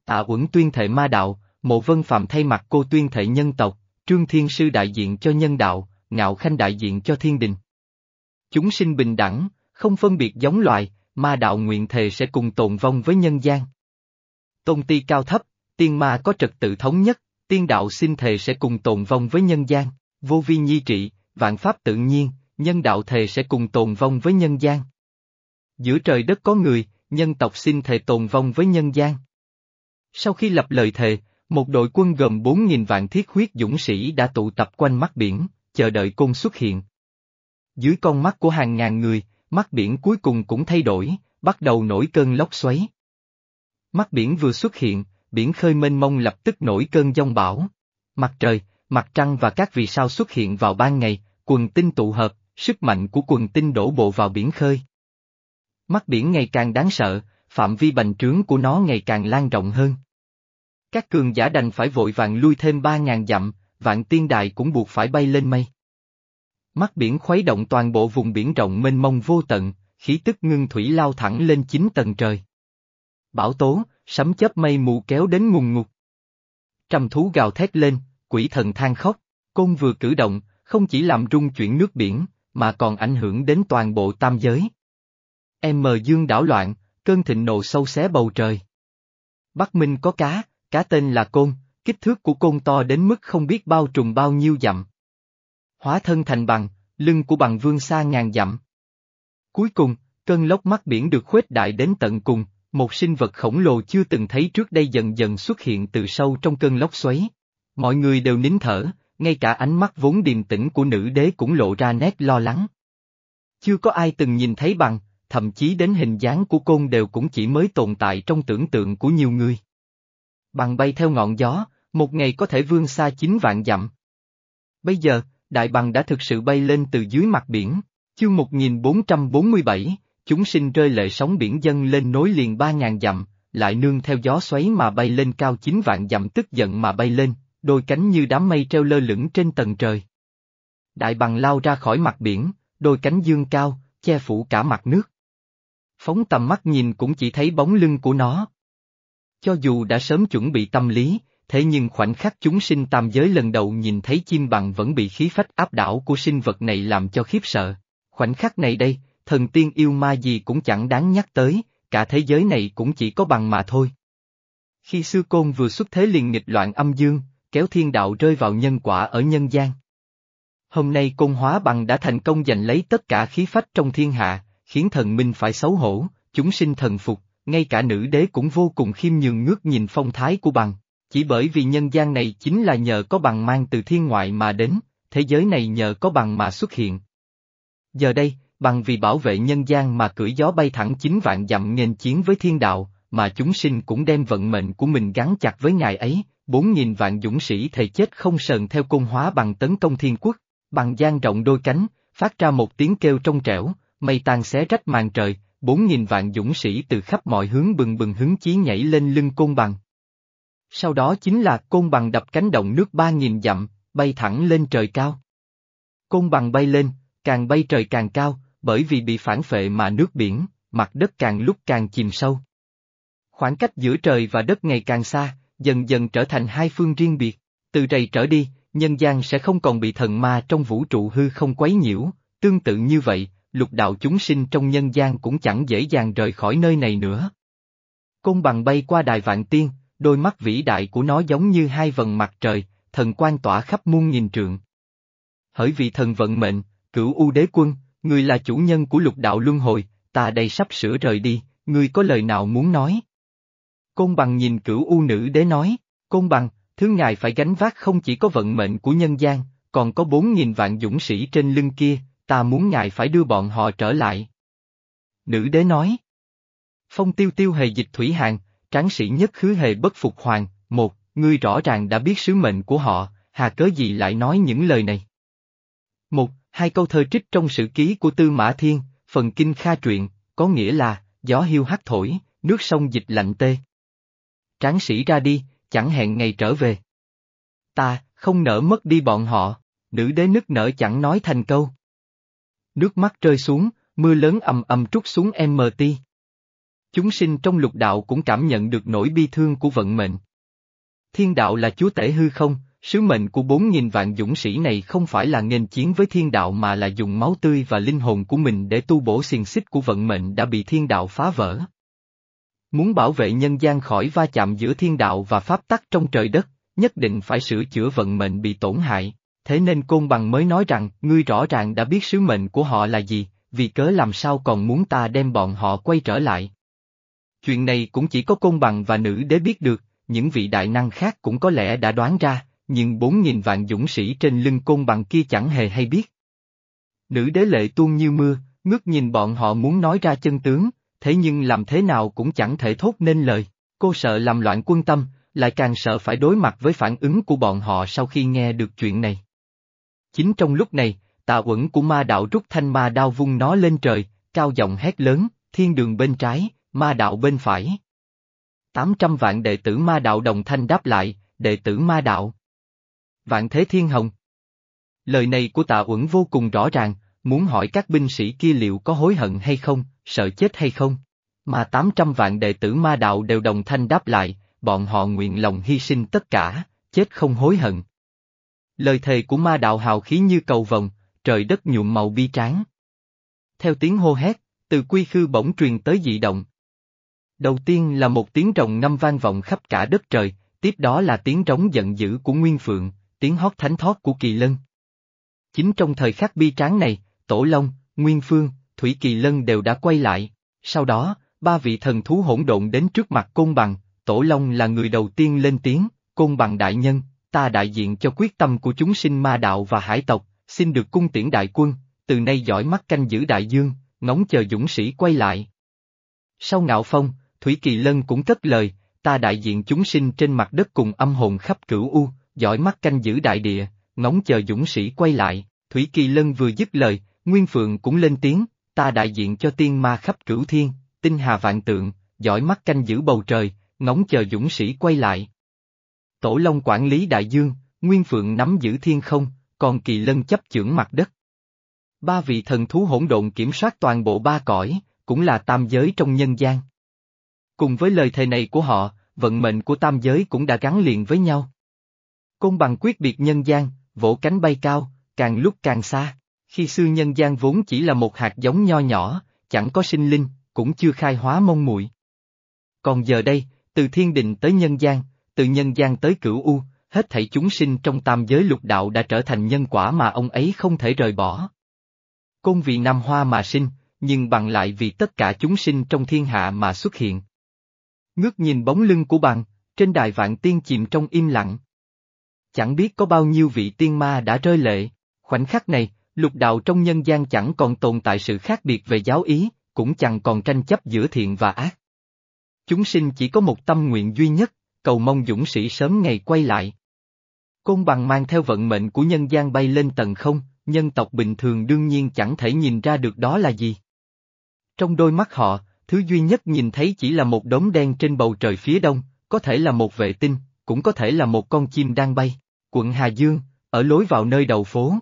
Tạ Uẩn tuyên thệ ma đạo, Mộ Vân Phạm thay mặt cô tuyên thệ nhân tộc, Trương Thiên Sư đại diện cho nhân đạo, Ngạo Khanh đại diện cho thiên đình. Chúng sinh bình đẳng, không phân biệt giống loài, ma đạo nguyện thề sẽ cùng tồn vong với nhân gian. Tôn ti cao thấp, tiên ma có trật tự thống nhất, tiên đạo xin thề sẽ cùng tồn vong với nhân gian, vô vi nhi trị, vạn pháp tự nhiên, nhân đạo thề sẽ cùng tồn vong với nhân gian. Giữa trời đất có người, nhân tộc xin thề tồn vong với nhân gian. Sau khi lập lời thề, một đội quân gồm 4.000 vạn thiết huyết dũng sĩ đã tụ tập quanh mắt biển, chờ đợi côn xuất hiện. Dưới con mắt của hàng ngàn người, mắt biển cuối cùng cũng thay đổi, bắt đầu nổi cơn lốc xoáy. Mắt biển vừa xuất hiện, biển khơi mênh mông lập tức nổi cơn giông bão. Mặt trời, mặt trăng và các vì sao xuất hiện vào ban ngày, quần tinh tụ hợp, sức mạnh của quần tinh đổ bộ vào biển khơi. Mắt biển ngày càng đáng sợ, phạm vi bành trướng của nó ngày càng lan rộng hơn. Các cường giả đành phải vội vàng lui thêm ba ngàn dặm, vạn tiên đài cũng buộc phải bay lên mây. Mắt biển khuấy động toàn bộ vùng biển rộng mênh mông vô tận, khí tức ngưng thủy lao thẳng lên chín tầng trời. Bão tố, sấm chớp mây mù kéo đến ngùng ngục. trầm thú gào thét lên, quỷ thần than khóc, côn vừa cử động, không chỉ làm rung chuyển nước biển, mà còn ảnh hưởng đến toàn bộ tam giới. Em mờ dương đảo loạn, cơn thịnh nộ sâu xé bầu trời. Bắc Minh có cá, cá tên là côn, kích thước của côn to đến mức không biết bao trùm bao nhiêu dặm. Hóa thân thành bằng, lưng của bằng vương xa ngàn dặm. Cuối cùng, cơn lốc mắt biển được khuếch đại đến tận cùng, một sinh vật khổng lồ chưa từng thấy trước đây dần dần xuất hiện từ sâu trong cơn lốc xoáy. Mọi người đều nín thở, ngay cả ánh mắt vốn điềm tĩnh của nữ đế cũng lộ ra nét lo lắng. Chưa có ai từng nhìn thấy bằng, thậm chí đến hình dáng của côn đều cũng chỉ mới tồn tại trong tưởng tượng của nhiều người. Bằng bay theo ngọn gió, một ngày có thể vươn xa chín vạn dặm. Bây giờ, đại bằng đã thực sự bay lên từ dưới mặt biển, chương 1447, chúng sinh rơi lệ sóng biển dâng lên nối liền ba ngàn dặm, lại nương theo gió xoáy mà bay lên cao chín vạn dặm tức giận mà bay lên, đôi cánh như đám mây treo lơ lửng trên tầng trời. Đại bằng lao ra khỏi mặt biển, đôi cánh dương cao, che phủ cả mặt nước. Phóng tầm mắt nhìn cũng chỉ thấy bóng lưng của nó. Cho dù đã sớm chuẩn bị tâm lý, thế nhưng khoảnh khắc chúng sinh tam giới lần đầu nhìn thấy chim bằng vẫn bị khí phách áp đảo của sinh vật này làm cho khiếp sợ. Khoảnh khắc này đây, thần tiên yêu ma gì cũng chẳng đáng nhắc tới, cả thế giới này cũng chỉ có bằng mà thôi. Khi sư côn vừa xuất thế liền nghịch loạn âm dương, kéo thiên đạo rơi vào nhân quả ở nhân gian. Hôm nay côn hóa bằng đã thành công giành lấy tất cả khí phách trong thiên hạ, khiến thần minh phải xấu hổ, chúng sinh thần phục, ngay cả nữ đế cũng vô cùng khiêm nhường ngước nhìn phong thái của bằng. Chỉ bởi vì nhân gian này chính là nhờ có bằng mang từ thiên ngoại mà đến, thế giới này nhờ có bằng mà xuất hiện. Giờ đây, bằng vì bảo vệ nhân gian mà cưỡi gió bay thẳng chín vạn dặm nghênh chiến với thiên đạo, mà chúng sinh cũng đem vận mệnh của mình gắn chặt với ngài ấy, bốn nghìn vạn dũng sĩ thầy chết không sờn theo cung hóa bằng tấn công thiên quốc, bằng gian rộng đôi cánh, phát ra một tiếng kêu trong trẻo, mây tan xé rách màn trời, bốn nghìn vạn dũng sĩ từ khắp mọi hướng bừng bừng hứng chí nhảy lên lưng côn bằng. Sau đó chính là côn bằng đập cánh động nước ba nghìn dặm, bay thẳng lên trời cao. Côn bằng bay lên, càng bay trời càng cao, bởi vì bị phản phệ mà nước biển, mặt đất càng lúc càng chìm sâu. Khoảng cách giữa trời và đất ngày càng xa, dần dần trở thành hai phương riêng biệt, từ rầy trở đi, nhân gian sẽ không còn bị thần ma trong vũ trụ hư không quấy nhiễu, tương tự như vậy, lục đạo chúng sinh trong nhân gian cũng chẳng dễ dàng rời khỏi nơi này nữa. Côn bằng bay qua đài vạn tiên, đôi mắt vĩ đại của nó giống như hai vần mặt trời, thần quan tỏa khắp muôn nghìn trượng. Hỡi vị thần vận mệnh, cửu u đế quân, người là chủ nhân của lục đạo luân hồi, ta đây sắp sửa rời đi, ngươi có lời nào muốn nói? Côn bằng nhìn cửu u nữ đế nói, côn bằng, thứ ngài phải gánh vác không chỉ có vận mệnh của nhân gian, còn có bốn nghìn vạn dũng sĩ trên lưng kia, ta muốn ngài phải đưa bọn họ trở lại. Nữ đế nói. Phong tiêu tiêu hề dịch thủy hàng, tráng sĩ nhất khứ hề bất phục hoàng, một, ngươi rõ ràng đã biết sứ mệnh của họ, hà cớ gì lại nói những lời này. Một, hai câu thơ trích trong sử ký của Tư Mã Thiên, phần kinh kha truyện, có nghĩa là, gió hiu hắt thổi, nước sông dịch lạnh tê. Tráng sĩ ra đi, chẳng hẹn ngày trở về. Ta, không nỡ mất đi bọn họ, nữ đế nức nở chẳng nói thành câu. Nước mắt rơi xuống, mưa lớn ầm ầm trút xuống MT. Chúng sinh trong lục đạo cũng cảm nhận được nỗi bi thương của vận mệnh. Thiên đạo là chúa tể hư không, sứ mệnh của bốn nghìn vạn dũng sĩ này không phải là nghênh chiến với thiên đạo mà là dùng máu tươi và linh hồn của mình để tu bổ xiềng xích của vận mệnh đã bị thiên đạo phá vỡ. Muốn bảo vệ nhân gian khỏi va chạm giữa thiên đạo và pháp tắc trong trời đất, nhất định phải sửa chữa vận mệnh bị tổn hại, thế nên Côn Bằng mới nói rằng, ngươi rõ ràng đã biết sứ mệnh của họ là gì, vì cớ làm sao còn muốn ta đem bọn họ quay trở lại. Chuyện này cũng chỉ có Côn Bằng và nữ đế biết được, những vị đại năng khác cũng có lẽ đã đoán ra, nhưng bốn nghìn vạn dũng sĩ trên lưng Côn Bằng kia chẳng hề hay biết. Nữ đế lệ tuôn như mưa, ngước nhìn bọn họ muốn nói ra chân tướng, thế nhưng làm thế nào cũng chẳng thể thốt nên lời, cô sợ làm loạn quân tâm, lại càng sợ phải đối mặt với phản ứng của bọn họ sau khi nghe được chuyện này. Chính trong lúc này, tà uẩn của ma đạo rút thanh ma đao vung nó lên trời, cao giọng hét lớn, thiên đường bên trái, ma đạo bên phải. 800 vạn đệ tử ma đạo đồng thanh đáp lại, đệ tử ma đạo. Vạn thế thiên hồng. Lời này của tạ uẩn vô cùng rõ ràng, muốn hỏi các binh sĩ kia liệu có hối hận hay không, sợ chết hay không. Mà 800 vạn đệ tử ma đạo đều đồng thanh đáp lại, bọn họ nguyện lòng hy sinh tất cả, chết không hối hận. Lời thề của ma đạo hào khí như cầu vồng, trời đất nhuộm màu bi tráng. Theo tiếng hô hét, từ quy khư bỗng truyền tới dị động. Đầu tiên là một tiếng rồng ngâm vang vọng khắp cả đất trời, tiếp đó là tiếng trống giận dữ của Nguyên Phượng, tiếng hót thánh thót của Kỳ Lân. Chính trong thời khắc bi tráng này, Tổ Long, Nguyên Phương, Thủy Kỳ Lân đều đã quay lại, sau đó, ba vị thần thú hỗn độn đến trước mặt Côn Bằng, Tổ Long là người đầu tiên lên tiếng, Côn Bằng đại nhân, ta đại diện cho quyết tâm của chúng sinh ma đạo và hải tộc, xin được cung tiễn đại quân, từ nay giỏi mắt canh giữ đại dương, ngóng chờ dũng sĩ quay lại. Sau ngạo phong, Thủy Kỳ Lân cũng cất lời, ta đại diện chúng sinh trên mặt đất cùng âm hồn khắp cửu u, giỏi mắt canh giữ đại địa, ngóng chờ dũng sĩ quay lại, Thủy Kỳ Lân vừa dứt lời, Nguyên Phượng cũng lên tiếng, ta đại diện cho tiên ma khắp cửu thiên, tinh hà vạn tượng, giỏi mắt canh giữ bầu trời, ngóng chờ dũng sĩ quay lại. Tổ Long quản lý đại dương, Nguyên Phượng nắm giữ thiên không, còn Kỳ Lân chấp chưởng mặt đất. Ba vị thần thú hỗn độn kiểm soát toàn bộ ba cõi, cũng là tam giới trong nhân gian. Cùng với lời thề này của họ, vận mệnh của tam giới cũng đã gắn liền với nhau. Côn bằng quyết biệt nhân gian, vỗ cánh bay cao, càng lúc càng xa. Khi xưa nhân gian vốn chỉ là một hạt giống nho nhỏ, chẳng có sinh linh, cũng chưa khai hóa mông muội. Còn giờ đây, từ thiên đình tới nhân gian, từ nhân gian tới cửu u, hết thảy chúng sinh trong tam giới lục đạo đã trở thành nhân quả mà ông ấy không thể rời bỏ. Côn vì nam hoa mà sinh, nhưng bằng lại vì tất cả chúng sinh trong thiên hạ mà xuất hiện. Ngước nhìn bóng lưng của bằng, trên đài vạn tiên chìm trong im lặng. Chẳng biết có bao nhiêu vị tiên ma đã rơi lệ, khoảnh khắc này, lục đạo trong nhân gian chẳng còn tồn tại sự khác biệt về giáo ý, cũng chẳng còn tranh chấp giữa thiện và ác. Chúng sinh chỉ có một tâm nguyện duy nhất, cầu mong dũng sĩ sớm ngày quay lại. Côn bằng mang theo vận mệnh của nhân gian bay lên tầng không, nhân tộc bình thường đương nhiên chẳng thể nhìn ra được đó là gì. Trong đôi mắt họ, thứ duy nhất nhìn thấy chỉ là một đống đen trên bầu trời phía đông, có thể là một vệ tinh, cũng có thể là một con chim đang bay. Quận Hà Dương, ở lối vào nơi đầu phố.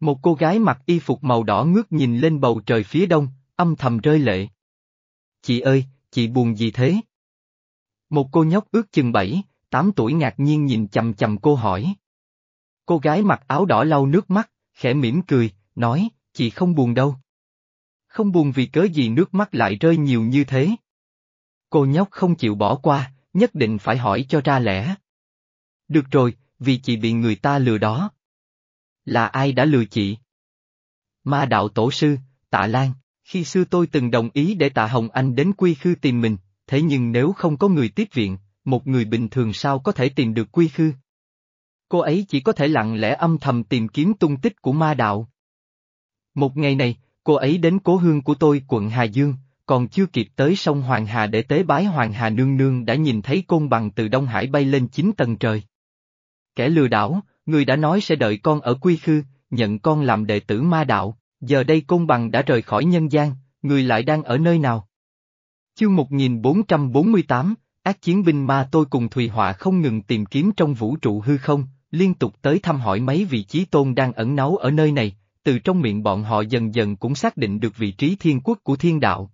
Một cô gái mặc y phục màu đỏ ngước nhìn lên bầu trời phía đông, âm thầm rơi lệ. Chị ơi, chị buồn gì thế? Một cô nhóc ước chừng bảy, tám tuổi ngạc nhiên nhìn chầm chầm cô hỏi. Cô gái mặc áo đỏ lau nước mắt, khẽ mỉm cười, nói, chị không buồn đâu. Không buồn vì cớ gì nước mắt lại rơi nhiều như thế. Cô nhóc không chịu bỏ qua, nhất định phải hỏi cho ra lẽ. Được rồi, vì chị bị người ta lừa đó. Là ai đã lừa chị? Ma đạo tổ sư, tạ Lan, khi xưa tôi từng đồng ý để tạ Hồng Anh đến quy khư tìm mình, thế nhưng nếu không có người tiếp viện, một người bình thường sao có thể tìm được quy khư? Cô ấy chỉ có thể lặng lẽ âm thầm tìm kiếm tung tích của ma đạo. Một ngày này, cô ấy đến cố hương của tôi quận Hà Dương, còn chưa kịp tới sông Hoàng Hà để tế bái Hoàng Hà Nương Nương đã nhìn thấy côn bằng từ Đông Hải bay lên chín tầng trời. Kẻ lừa đảo, người đã nói sẽ đợi con ở quy khư, nhận con làm đệ tử ma đạo, giờ đây côn bằng đã rời khỏi nhân gian, người lại đang ở nơi nào? Chương 1448, ác chiến binh ma tôi cùng Thùy Họa không ngừng tìm kiếm trong vũ trụ hư không, liên tục tới thăm hỏi mấy vị trí tôn đang ẩn náu ở nơi này, từ trong miệng bọn họ dần dần cũng xác định được vị trí thiên quốc của thiên đạo.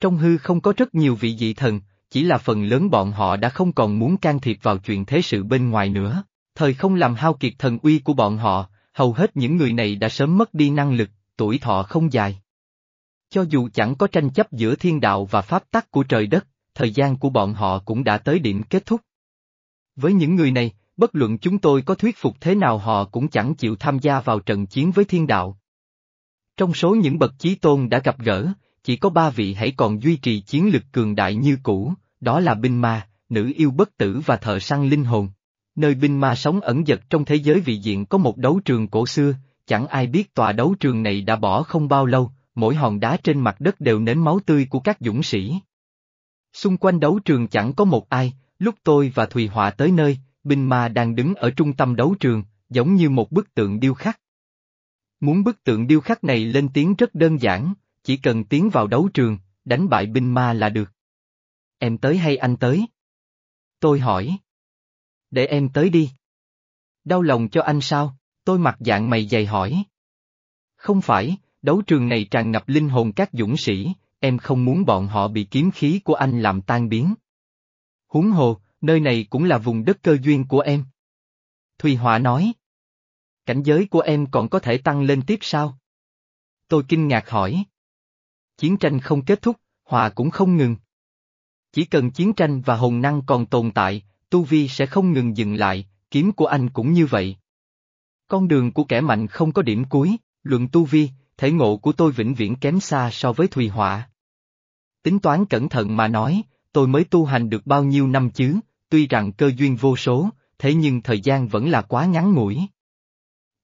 Trong hư không có rất nhiều vị dị thần, chỉ là phần lớn bọn họ đã không còn muốn can thiệp vào chuyện thế sự bên ngoài nữa, thời không làm hao kiệt thần uy của bọn họ, hầu hết những người này đã sớm mất đi năng lực, tuổi thọ không dài. Cho dù chẳng có tranh chấp giữa thiên đạo và pháp tắc của trời đất, thời gian của bọn họ cũng đã tới điểm kết thúc. Với những người này, bất luận chúng tôi có thuyết phục thế nào họ cũng chẳng chịu tham gia vào trận chiến với thiên đạo. Trong số những bậc chí tôn đã gặp gỡ, chỉ có ba vị hãy còn duy trì chiến lực cường đại như cũ, đó là binh ma, nữ yêu bất tử và thợ săn linh hồn. Nơi binh ma sống ẩn dật trong thế giới vị diện có một đấu trường cổ xưa, chẳng ai biết tòa đấu trường này đã bỏ không bao lâu, mỗi hòn đá trên mặt đất đều nếm máu tươi của các dũng sĩ. Xung quanh đấu trường chẳng có một ai, lúc tôi và Thùy Họa tới nơi, binh ma đang đứng ở trung tâm đấu trường, giống như một bức tượng điêu khắc. Muốn bức tượng điêu khắc này lên tiếng rất đơn giản, chỉ cần tiến vào đấu trường, đánh bại binh ma là được. Em tới hay anh tới? Tôi hỏi. Để em tới đi. Đau lòng cho anh sao? Tôi mặt dạng mày dày hỏi. Không phải, đấu trường này tràn ngập linh hồn các dũng sĩ, em không muốn bọn họ bị kiếm khí của anh làm tan biến. Huống hồ, nơi này cũng là vùng đất cơ duyên của em. Thùy Hỏa nói. Cảnh giới của em còn có thể tăng lên tiếp sao? Tôi kinh ngạc hỏi. Chiến tranh không kết thúc, Hòa cũng không ngừng. Chỉ cần chiến tranh và hồn năng còn tồn tại, Tu Vi sẽ không ngừng dừng lại, kiếm của anh cũng như vậy. Con đường của kẻ mạnh không có điểm cuối, luận Tu Vi, thể ngộ của tôi vĩnh viễn kém xa so với Thùy Họa. Tính toán cẩn thận mà nói, tôi mới tu hành được bao nhiêu năm chứ, tuy rằng cơ duyên vô số, thế nhưng thời gian vẫn là quá ngắn ngủi.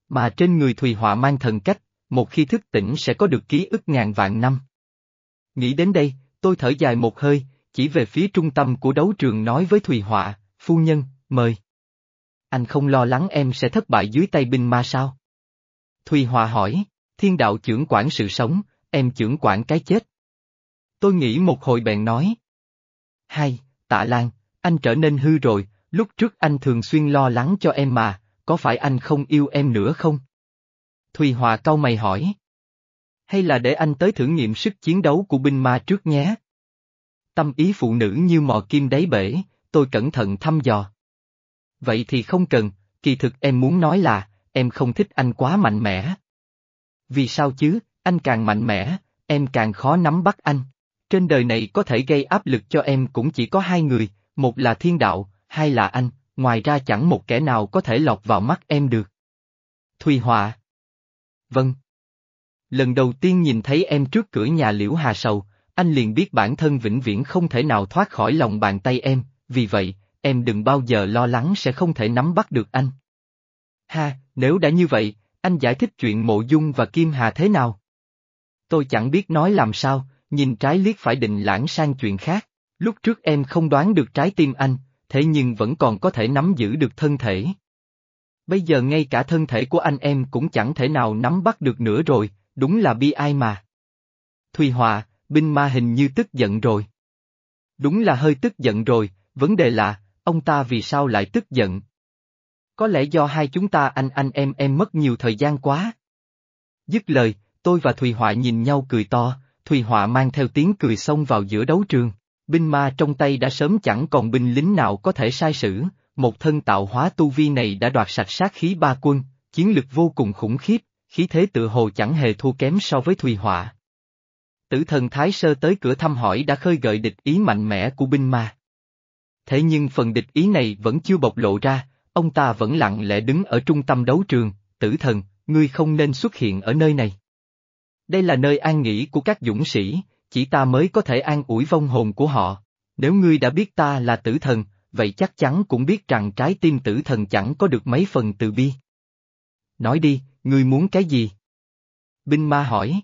Mà trên người Thùy Họa mang thần cách, một khi thức tỉnh sẽ có được ký ức ngàn vạn năm. Nghĩ đến đây, tôi thở dài một hơi, chỉ về phía trung tâm của đấu trường nói với Thùy Họa, phu nhân, mời. Anh không lo lắng em sẽ thất bại dưới tay binh ma sao? Thùy Họa hỏi, thiên đạo trưởng quản sự sống, em trưởng quản cái chết. Tôi nghĩ một hồi bèn nói. Hai, tạ Lan, anh trở nên hư rồi, lúc trước anh thường xuyên lo lắng cho em mà, có phải anh không yêu em nữa không? Thùy Hòa cau mày hỏi. Hay là để anh tới thử nghiệm sức chiến đấu của binh ma trước nhé? Tâm ý phụ nữ như mò kim đáy bể, tôi cẩn thận thăm dò. Vậy thì không cần, kỳ thực em muốn nói là, em không thích anh quá mạnh mẽ. Vì sao chứ, anh càng mạnh mẽ, em càng khó nắm bắt anh. Trên đời này có thể gây áp lực cho em cũng chỉ có hai người, một là thiên đạo, hai là anh, ngoài ra chẳng một kẻ nào có thể lọt vào mắt em được. Thùy Họa Vâng. Lần đầu tiên nhìn thấy em trước cửa nhà Liễu Hà Sầu, anh liền biết bản thân vĩnh viễn không thể nào thoát khỏi lòng bàn tay em, vì vậy, em đừng bao giờ lo lắng sẽ không thể nắm bắt được anh. Ha, nếu đã như vậy, anh giải thích chuyện mộ dung và Kim Hà thế nào? Tôi chẳng biết nói làm sao, nhìn trái liếc phải định lãng sang chuyện khác. Lúc trước em không đoán được trái tim anh, thế nhưng vẫn còn có thể nắm giữ được thân thể. Bây giờ ngay cả thân thể của anh em cũng chẳng thể nào nắm bắt được nữa rồi, đúng là bi ai mà. Thùy Hòa, binh ma hình như tức giận rồi. Đúng là hơi tức giận rồi, vấn đề là, ông ta vì sao lại tức giận? Có lẽ do hai chúng ta anh anh em em mất nhiều thời gian quá. Dứt lời, tôi và Thùy Họa nhìn nhau cười to, Thùy Họa mang theo tiếng cười xông vào giữa đấu trường. Binh ma trong tay đã sớm chẳng còn binh lính nào có thể sai sử, một thân tạo hóa tu vi này đã đoạt sạch sát khí ba quân, chiến lực vô cùng khủng khiếp, khí thế tự hồ chẳng hề thua kém so với Thùy Họa. Tử thần Thái Sơ tới cửa thăm hỏi đã khơi gợi địch ý mạnh mẽ của binh ma. Thế nhưng phần địch ý này vẫn chưa bộc lộ ra, ông ta vẫn lặng lẽ đứng ở trung tâm đấu trường, tử thần, ngươi không nên xuất hiện ở nơi này. Đây là nơi an nghỉ của các dũng sĩ, chỉ ta mới có thể an ủi vong hồn của họ. Nếu ngươi đã biết ta là tử thần, vậy chắc chắn cũng biết rằng trái tim tử thần chẳng có được mấy phần từ bi. Nói đi, ngươi muốn cái gì? Binh ma hỏi.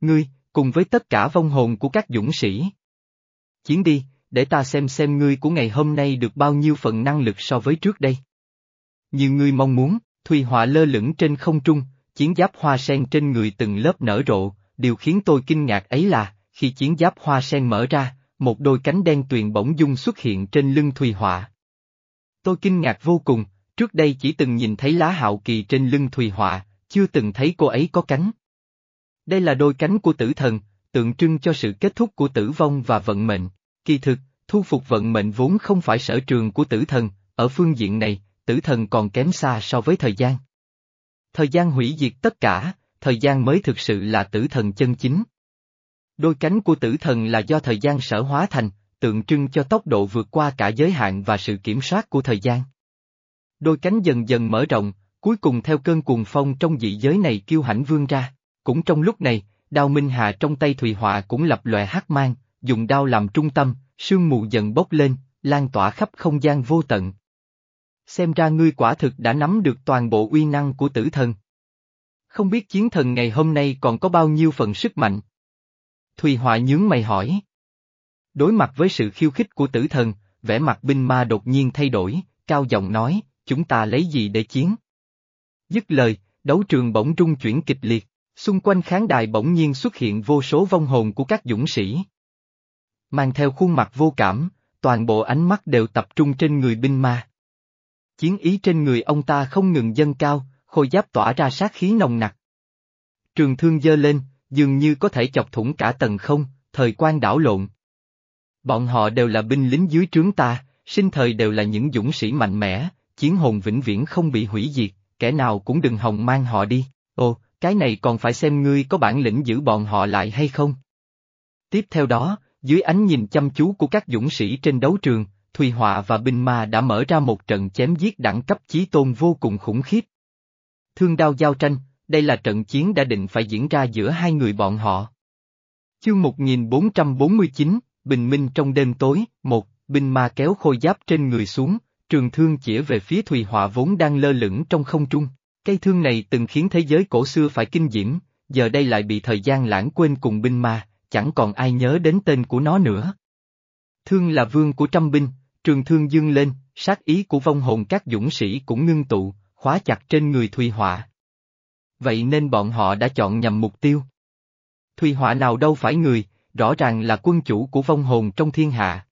Ngươi, cùng với tất cả vong hồn của các dũng sĩ. Chiến đi, để ta xem xem ngươi của ngày hôm nay được bao nhiêu phần năng lực so với trước đây. Như ngươi mong muốn, Thùy Họa lơ lửng trên không trung, chiến giáp hoa sen trên người từng lớp nở rộ, điều khiến tôi kinh ngạc ấy là, khi chiến giáp hoa sen mở ra, một đôi cánh đen tuyền bỗng dung xuất hiện trên lưng Thùy Họa. Tôi kinh ngạc vô cùng, trước đây chỉ từng nhìn thấy lá hạo kỳ trên lưng Thùy Họa, chưa từng thấy cô ấy có cánh. Đây là đôi cánh của tử thần, tượng trưng cho sự kết thúc của tử vong và vận mệnh. Kỳ thực, thu phục vận mệnh vốn không phải sở trường của tử thần, ở phương diện này, tử thần còn kém xa so với thời gian. Thời gian hủy diệt tất cả, thời gian mới thực sự là tử thần chân chính. Đôi cánh của tử thần là do thời gian sở hóa thành, tượng trưng cho tốc độ vượt qua cả giới hạn và sự kiểm soát của thời gian. Đôi cánh dần dần mở rộng, cuối cùng theo cơn cuồng phong trong dị giới này kêu hãnh vương ra. Cũng trong lúc này, đao minh hạ trong tay Thùy Họa cũng lập lòe hắc mang, dùng đao làm trung tâm, sương mù dần bốc lên, lan tỏa khắp không gian vô tận. Xem ra ngươi quả thực đã nắm được toàn bộ uy năng của tử thần. Không biết chiến thần ngày hôm nay còn có bao nhiêu phần sức mạnh. Thùy Họa nhướng mày hỏi. Đối mặt với sự khiêu khích của tử thần, vẻ mặt binh ma đột nhiên thay đổi, cao giọng nói, chúng ta lấy gì để chiến? Dứt lời, đấu trường bỗng rung chuyển kịch liệt, Xung quanh khán đài bỗng nhiên xuất hiện vô số vong hồn của các dũng sĩ. Mang theo khuôn mặt vô cảm, toàn bộ ánh mắt đều tập trung trên người binh ma. Chiến ý trên người ông ta không ngừng dâng cao, khôi giáp tỏa ra sát khí nồng nặc. Trường thương dơ lên, dường như có thể chọc thủng cả tầng không, thời quan đảo lộn. Bọn họ đều là binh lính dưới trướng ta, sinh thời đều là những dũng sĩ mạnh mẽ, chiến hồn vĩnh viễn không bị hủy diệt, kẻ nào cũng đừng hòng mang họ đi, ồ, cái này còn phải xem ngươi có bản lĩnh giữ bọn họ lại hay không. Tiếp theo đó, dưới ánh nhìn chăm chú của các dũng sĩ trên đấu trường, Thùy Họa và Bình Ma đã mở ra một trận chém giết đẳng cấp chí tôn vô cùng khủng khiếp. Thương đao giao tranh, đây là trận chiến đã định phải diễn ra giữa hai người bọn họ. Chương 1449, Bình Minh trong đêm tối, một, Bình Ma kéo khôi giáp trên người xuống, trường thương chĩa về phía Thùy Họa vốn đang lơ lửng trong không trung. Cây thương này từng khiến thế giới cổ xưa phải kinh diễm, giờ đây lại bị thời gian lãng quên cùng Bình ma, chẳng còn ai nhớ đến tên của nó nữa. Thương là vương của trăm binh, trường thương dương lên, sát ý của vong hồn các dũng sĩ cũng ngưng tụ, khóa chặt trên người Thùy Họa. Vậy nên bọn họ đã chọn nhầm mục tiêu. Thùy Họa nào đâu phải người, rõ ràng là quân chủ của vong hồn trong thiên hạ.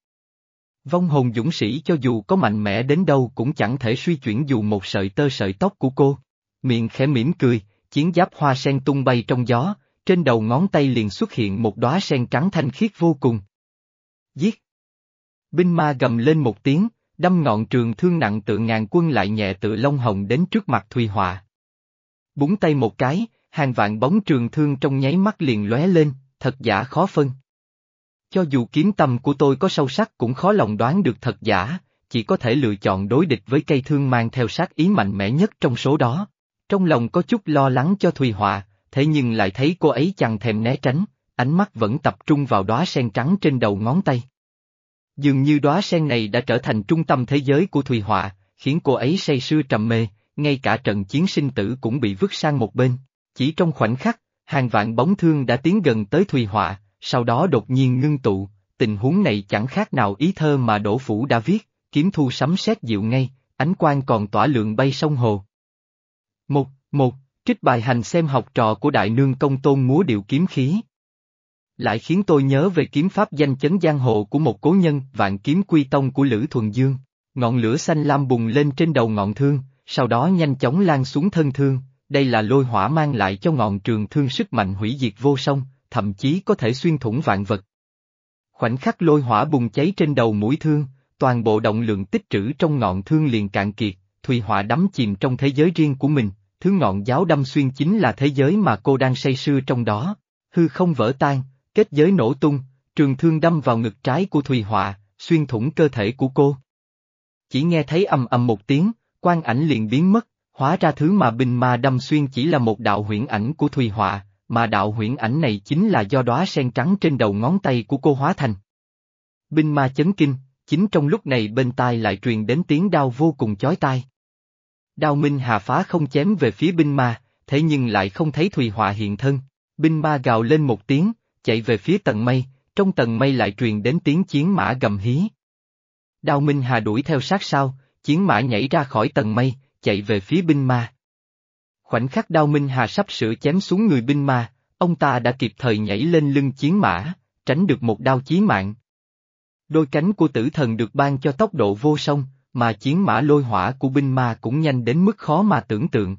Vong hồn dũng sĩ cho dù có mạnh mẽ đến đâu cũng chẳng thể suy chuyển dù một sợi tơ sợi tóc của cô. Miệng khẽ mỉm cười, chiến giáp hoa sen tung bay trong gió, trên đầu ngón tay liền xuất hiện một đóa sen trắng thanh khiết vô cùng. Giết! Binh ma gầm lên một tiếng, đâm ngọn trường thương nặng tự ngàn quân lại nhẹ tự lông hồng đến trước mặt Thùy Họa. Búng tay một cái, hàng vạn bóng trường thương trong nháy mắt liền lóe lên, thật giả khó phân. Cho dù kiếm tâm của tôi có sâu sắc cũng khó lòng đoán được thật giả, chỉ có thể lựa chọn đối địch với cây thương mang theo sát ý mạnh mẽ nhất trong số đó. Trong lòng có chút lo lắng cho Thùy Họa, thế nhưng lại thấy cô ấy chẳng thèm né tránh, ánh mắt vẫn tập trung vào đóa sen trắng trên đầu ngón tay. Dường như đóa sen này đã trở thành trung tâm thế giới của Thùy Họa, khiến cô ấy say sưa trầm mê, ngay cả trận chiến sinh tử cũng bị vứt sang một bên. Chỉ trong khoảnh khắc, hàng vạn bóng thương đã tiến gần tới Thùy Họa, sau đó đột nhiên ngưng tụ, tình huống này chẳng khác nào ý thơ mà Đỗ Phủ đã viết, kiếm thu sấm sét dịu ngay, ánh quang còn tỏa lượng bay sông hồ. Một, một, trích bài hành xem học trò của Đại Nương Công Tôn múa điệu kiếm khí. Lại khiến tôi nhớ về kiếm pháp danh chấn giang hồ của một cố nhân vạn kiếm quy tông của Lữ Thuần Dương, ngọn lửa xanh lam bùng lên trên đầu ngọn thương, sau đó nhanh chóng lan xuống thân thương, đây là lôi hỏa mang lại cho ngọn trường thương sức mạnh hủy diệt vô song, thậm chí có thể xuyên thủng vạn vật. Khoảnh khắc lôi hỏa bùng cháy trên đầu mũi thương, toàn bộ động lượng tích trữ trong ngọn thương liền cạn kiệt, Thùy hỏa đắm chìm trong thế giới riêng của mình, thứ ngọn giáo đâm xuyên chính là thế giới mà cô đang say sưa trong đó. Hư không vỡ tan, kết giới nổ tung, trường thương đâm vào ngực trái của Thùy Họa, xuyên thủng cơ thể của cô. Chỉ nghe thấy ầm ầm một tiếng, quan ảnh liền biến mất, hóa ra thứ mà binh ma đâm xuyên chỉ là một đạo huyễn ảnh của Thùy Họa, mà đạo huyễn ảnh này chính là do đóa sen trắng trên đầu ngón tay của cô hóa thành. Binh ma chấn kinh, chính trong lúc này bên tai lại truyền đến tiếng đau vô cùng chói tai. Đao Minh Hà phá không chém về phía binh ma, thế nhưng lại không thấy Thùy Họa hiện thân. Binh ma gào lên một tiếng, chạy về phía tầng mây, trong tầng mây lại truyền đến tiếng chiến mã gầm hí. Đao Minh Hà đuổi theo sát sau, chiến mã nhảy ra khỏi tầng mây, chạy về phía binh ma. Khoảnh khắc Đao Minh Hà sắp sửa chém xuống người binh ma, ông ta đã kịp thời nhảy lên lưng chiến mã, tránh được một đao chí mạng. Đôi cánh của tử thần được ban cho tốc độ vô song, mà chiến mã lôi hỏa của binh ma cũng nhanh đến mức khó mà tưởng tượng.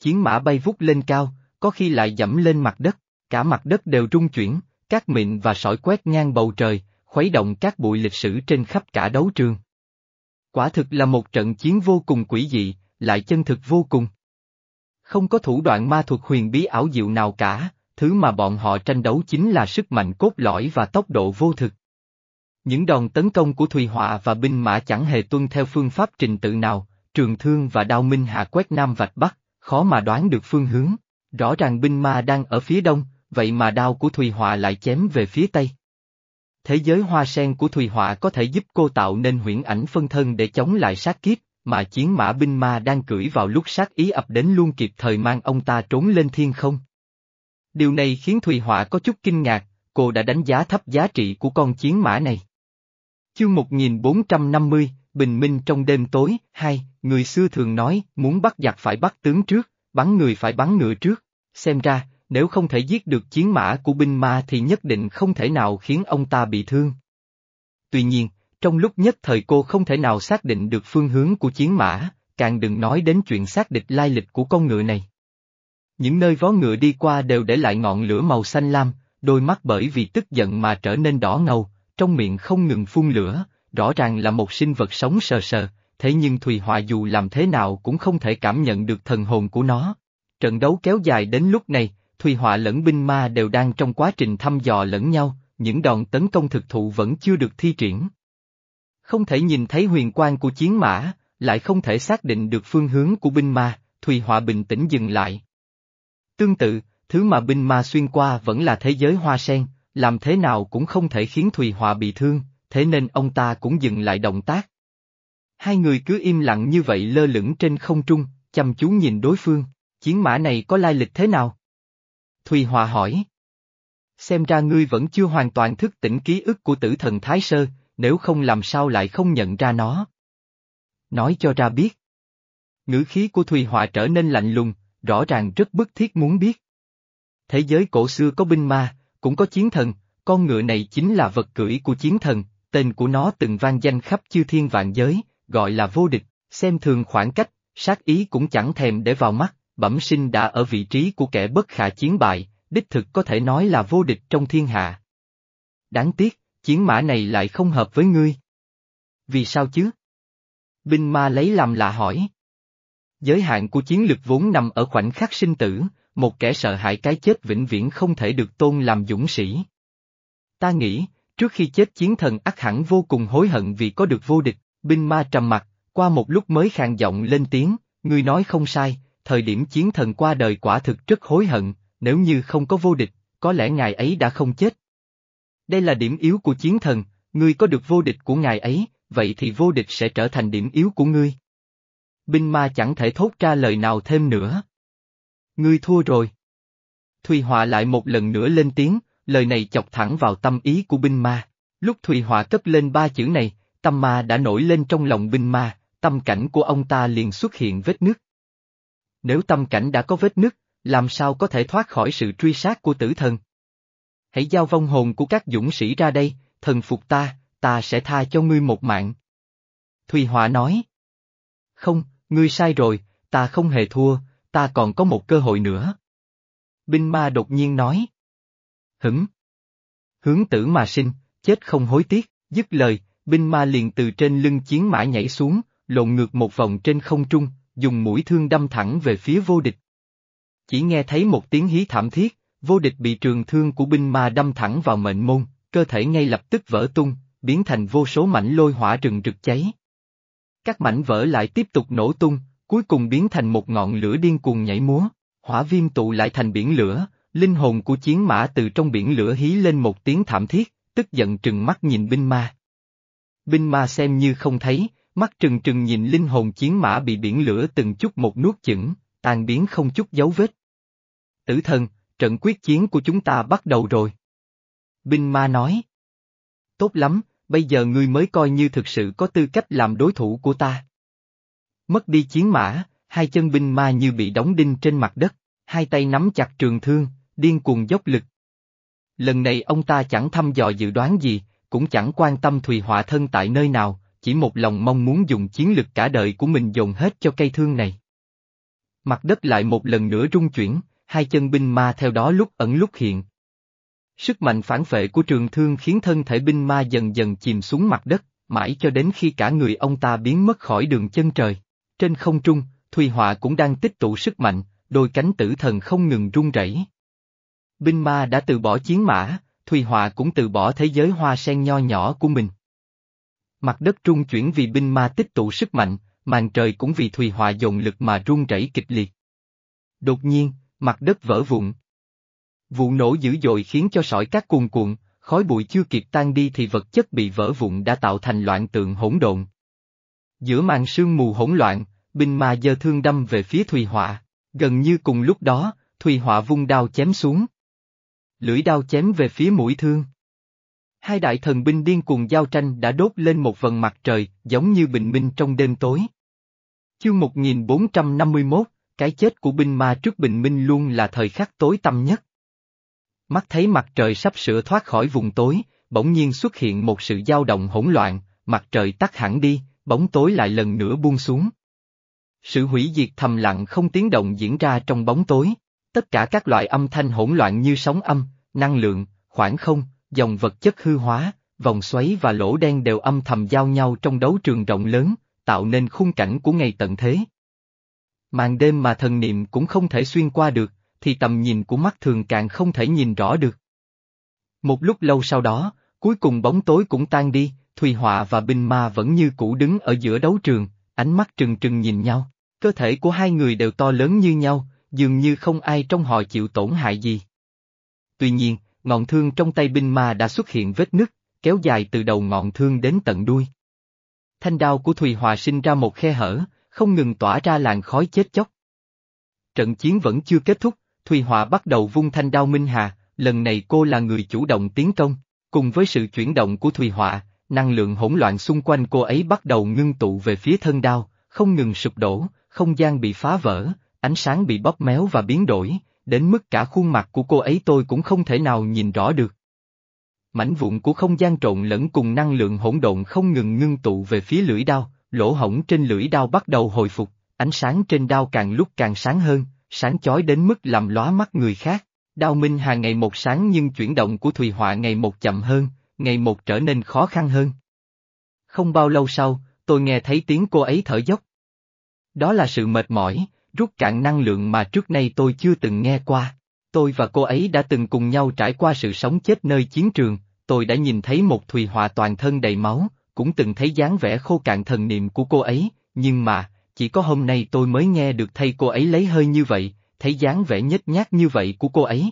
Chiến mã bay vút lên cao, có khi lại dẫm lên mặt đất, cả mặt đất đều rung chuyển, các mịn và sỏi quét ngang bầu trời, khuấy động các bụi lịch sử trên khắp cả đấu trường. Quả thực là một trận chiến vô cùng quỷ dị, lại chân thực vô cùng. Không có thủ đoạn ma thuật huyền bí ảo diệu nào cả, thứ mà bọn họ tranh đấu chính là sức mạnh cốt lõi và tốc độ vô thực. Những đòn tấn công của Thùy Họa và binh mã chẳng hề tuân theo phương pháp trình tự nào, trường thương và đao minh hạ quét nam vạch bắc, khó mà đoán được phương hướng. Rõ ràng binh ma đang ở phía đông, vậy mà đao của Thùy Họa lại chém về phía tây. Thế giới hoa sen của Thùy Họa có thể giúp cô tạo nên huyễn ảnh phân thân để chống lại sát kiếp, mà chiến mã binh ma đang cưỡi vào lúc sát ý ập đến luôn kịp thời mang ông ta trốn lên thiên không. Điều này khiến Thùy Họa có chút kinh ngạc, cô đã đánh giá thấp giá trị của con chiến mã này. Chương 1450, Bình minh trong đêm tối, hai, người xưa thường nói, muốn bắt giặc phải bắt tướng trước, bắn người phải bắn ngựa trước. Xem ra, nếu không thể giết được chiến mã của binh ma thì nhất định không thể nào khiến ông ta bị thương. Tuy nhiên, trong lúc nhất thời cô không thể nào xác định được phương hướng của chiến mã, càng đừng nói đến chuyện xác định lai lịch của con ngựa này. Những nơi vó ngựa đi qua đều để lại ngọn lửa màu xanh lam, đôi mắt bởi vì tức giận mà trở nên đỏ ngầu, trong miệng không ngừng phun lửa, rõ ràng là một sinh vật sống sờ sờ, thế nhưng Thùy Họa dù làm thế nào cũng không thể cảm nhận được thần hồn của nó. Trận đấu kéo dài đến lúc này, Thùy Họa lẫn binh ma đều đang trong quá trình thăm dò lẫn nhau, những đòn tấn công thực thụ vẫn chưa được thi triển. Không thể nhìn thấy huyền quang của chiến mã, lại không thể xác định được phương hướng của binh ma, Thùy Họa bình tĩnh dừng lại. Tương tự, thứ mà binh ma xuyên qua vẫn là thế giới hoa sen, làm thế nào cũng không thể khiến Thùy Họa bị thương, thế nên ông ta cũng dừng lại động tác. Hai người cứ im lặng như vậy lơ lửng trên không trung, chăm chú nhìn đối phương, chiến mã này có lai lịch thế nào? Thùy Họa hỏi. Xem ra ngươi vẫn chưa hoàn toàn thức tỉnh ký ức của tử thần Thái Sơ, nếu không làm sao lại không nhận ra nó. Nói cho ra biết. Ngữ khí của Thùy Họa trở nên lạnh lùng, rõ ràng rất bức thiết muốn biết. Thế giới cổ xưa có binh ma, cũng có chiến thần, con ngựa này chính là vật cưỡi của chiến thần, tên của nó từng vang danh khắp chư thiên vạn giới, gọi là vô địch, xem thường khoảng cách, sát ý cũng chẳng thèm để vào mắt, bẩm sinh đã ở vị trí của kẻ bất khả chiến bại, đích thực có thể nói là vô địch trong thiên hạ. Đáng tiếc, chiến mã này lại không hợp với ngươi. Vì sao chứ? Binh ma lấy làm lạ hỏi. Giới hạn của chiến lực vốn nằm ở khoảnh khắc sinh tử, một kẻ sợ hãi cái chết vĩnh viễn không thể được tôn làm dũng sĩ. Ta nghĩ, trước khi chết chiến thần ác hẳn vô cùng hối hận vì có được vô địch, binh ma trầm mặt, qua một lúc mới khàn giọng lên tiếng, ngươi nói không sai, thời điểm chiến thần qua đời quả thực rất hối hận, nếu như không có vô địch, có lẽ ngài ấy đã không chết. Đây là điểm yếu của chiến thần, ngươi có được vô địch của ngài ấy, vậy thì vô địch sẽ trở thành điểm yếu của ngươi. Binh ma chẳng thể thốt ra lời nào thêm nữa. Ngươi thua rồi. Thùy Họa lại một lần nữa lên tiếng, lời này chọc thẳng vào tâm ý của binh ma. Lúc Thùy Họa cất lên ba chữ này, tâm ma đã nổi lên trong lòng binh ma, tâm cảnh của ông ta liền xuất hiện vết nứt. Nếu tâm cảnh đã có vết nứt, làm sao có thể thoát khỏi sự truy sát của tử thần? Hãy giao vong hồn của các dũng sĩ ra đây, thần phục ta, ta sẽ tha cho ngươi một mạng. Thùy Họa nói. Không, ngươi sai rồi, ta không hề thua, ta còn có một cơ hội nữa. Binh ma đột nhiên nói. Hửng. Hướng tử mà sinh, chết không hối tiếc, dứt lời, binh ma liền từ trên lưng chiến mã nhảy xuống, lộn ngược một vòng trên không trung, dùng mũi thương đâm thẳng về phía vô địch. Chỉ nghe thấy một tiếng hí thảm thiết, vô địch bị trường thương của binh ma đâm thẳng vào mệnh môn, cơ thể ngay lập tức vỡ tung, biến thành vô số mảnh lôi hỏa rừng rực cháy. Các mảnh vỡ lại tiếp tục nổ tung, cuối cùng biến thành một ngọn lửa điên cuồng nhảy múa, hỏa viêm tụ lại thành biển lửa, linh hồn của chiến mã từ trong biển lửa hí lên một tiếng thảm thiết, tức giận trừng mắt nhìn binh ma. Binh ma xem như không thấy, mắt trừng trừng nhìn linh hồn chiến mã bị biển lửa từng chút một nuốt chửng, tan biến không chút dấu vết. Tử thần, trận quyết chiến của chúng ta bắt đầu rồi. Binh ma nói. Tốt lắm, bây giờ ngươi mới coi như thực sự có tư cách làm đối thủ của ta. Mất đi chiến mã, hai chân binh ma như bị đóng đinh trên mặt đất, hai tay nắm chặt trường thương, điên cuồng dốc lực. Lần này ông ta chẳng thăm dò dự đoán gì, cũng chẳng quan tâm Thùy Họa thân tại nơi nào, chỉ một lòng mong muốn dùng chiến lực cả đời của mình dồn hết cho cây thương này. Mặt đất lại một lần nữa rung chuyển, hai chân binh ma theo đó lúc ẩn lúc hiện. Sức mạnh phản phệ của trường thương khiến thân thể binh ma dần dần chìm xuống mặt đất, mãi cho đến khi cả người ông ta biến mất khỏi đường chân trời. Trên không trung, Thùy Họa cũng đang tích tụ sức mạnh, đôi cánh tử thần không ngừng rung rẩy. Binh ma đã từ bỏ chiến mã, Thùy Họa cũng từ bỏ thế giới hoa sen nho nhỏ của mình. Mặt đất trung chuyển vì binh ma tích tụ sức mạnh, màn trời cũng vì Thùy Họa dồn lực mà rung rẩy kịch liệt. Đột nhiên, mặt đất vỡ vụn. Vụ nổ dữ dội khiến cho sỏi cát cuồn cuộn, khói bụi chưa kịp tan đi thì vật chất bị vỡ vụn đã tạo thành loạn tượng hỗn độn. Giữa màn sương mù hỗn loạn, binh ma giơ thương đâm về phía Thùy Họa, gần như cùng lúc đó, Thùy Họa vung đao chém xuống. Lưỡi đao chém về phía mũi thương. Hai đại thần binh điên cuồng giao tranh đã đốt lên một vần mặt trời, giống như bình minh trong đêm tối. Chương 1451, cái chết của binh ma trước bình minh luôn là thời khắc tối tăm nhất. Mắt thấy mặt trời sắp sửa thoát khỏi vùng tối, bỗng nhiên xuất hiện một sự dao động hỗn loạn, mặt trời tắt hẳn đi, bóng tối lại lần nữa buông xuống. Sự hủy diệt thầm lặng không tiếng động diễn ra trong bóng tối, tất cả các loại âm thanh hỗn loạn như sóng âm, năng lượng, khoảng không, dòng vật chất hư hóa, vòng xoáy và lỗ đen đều âm thầm giao nhau trong đấu trường rộng lớn, tạo nên khung cảnh của ngày tận thế. Màn đêm mà thần niệm cũng không thể xuyên qua được, thì tầm nhìn của mắt thường càng không thể nhìn rõ được. Một lúc lâu sau đó, cuối cùng bóng tối cũng tan đi, Thùy Họa và Bình Ma vẫn như cũ đứng ở giữa đấu trường, ánh mắt trừng trừng nhìn nhau, cơ thể của hai người đều to lớn như nhau, dường như không ai trong họ chịu tổn hại gì. Tuy nhiên, ngọn thương trong tay Bình Ma đã xuất hiện vết nứt, kéo dài từ đầu ngọn thương đến tận đuôi. Thanh đao của Thùy Hòa sinh ra một khe hở, không ngừng tỏa ra làn khói chết chóc. Trận chiến vẫn chưa kết thúc, Thùy Hòa bắt đầu vung thanh đao Minh Hà, lần này cô là người chủ động tiến công, cùng với sự chuyển động của Thùy Họa, năng lượng hỗn loạn xung quanh cô ấy bắt đầu ngưng tụ về phía thân đao, không ngừng sụp đổ, không gian bị phá vỡ, ánh sáng bị bóp méo và biến đổi, đến mức cả khuôn mặt của cô ấy tôi cũng không thể nào nhìn rõ được. Mảnh vụn của không gian trộn lẫn cùng năng lượng hỗn độn không ngừng ngưng tụ về phía lưỡi đao, lỗ hổng trên lưỡi đao bắt đầu hồi phục, ánh sáng trên đao càng lúc càng sáng hơn, sáng chói đến mức làm lóa mắt người khác. Đao Minh Hà ngày một sáng nhưng chuyển động của Thùy Họa ngày một chậm hơn, ngày một trở nên khó khăn hơn. Không bao lâu sau, tôi nghe thấy tiếng cô ấy thở dốc. Đó là sự mệt mỏi, rút cạn năng lượng mà trước nay tôi chưa từng nghe qua. Tôi và cô ấy đã từng cùng nhau trải qua sự sống chết nơi chiến trường, tôi đã nhìn thấy một Thùy Họa toàn thân đầy máu, cũng từng thấy dáng vẻ khô cạn thần niệm của cô ấy, nhưng mà, chỉ có hôm nay tôi mới nghe được thay cô ấy lấy hơi như vậy, thấy dáng vẻ nhếch nhác như vậy của cô ấy.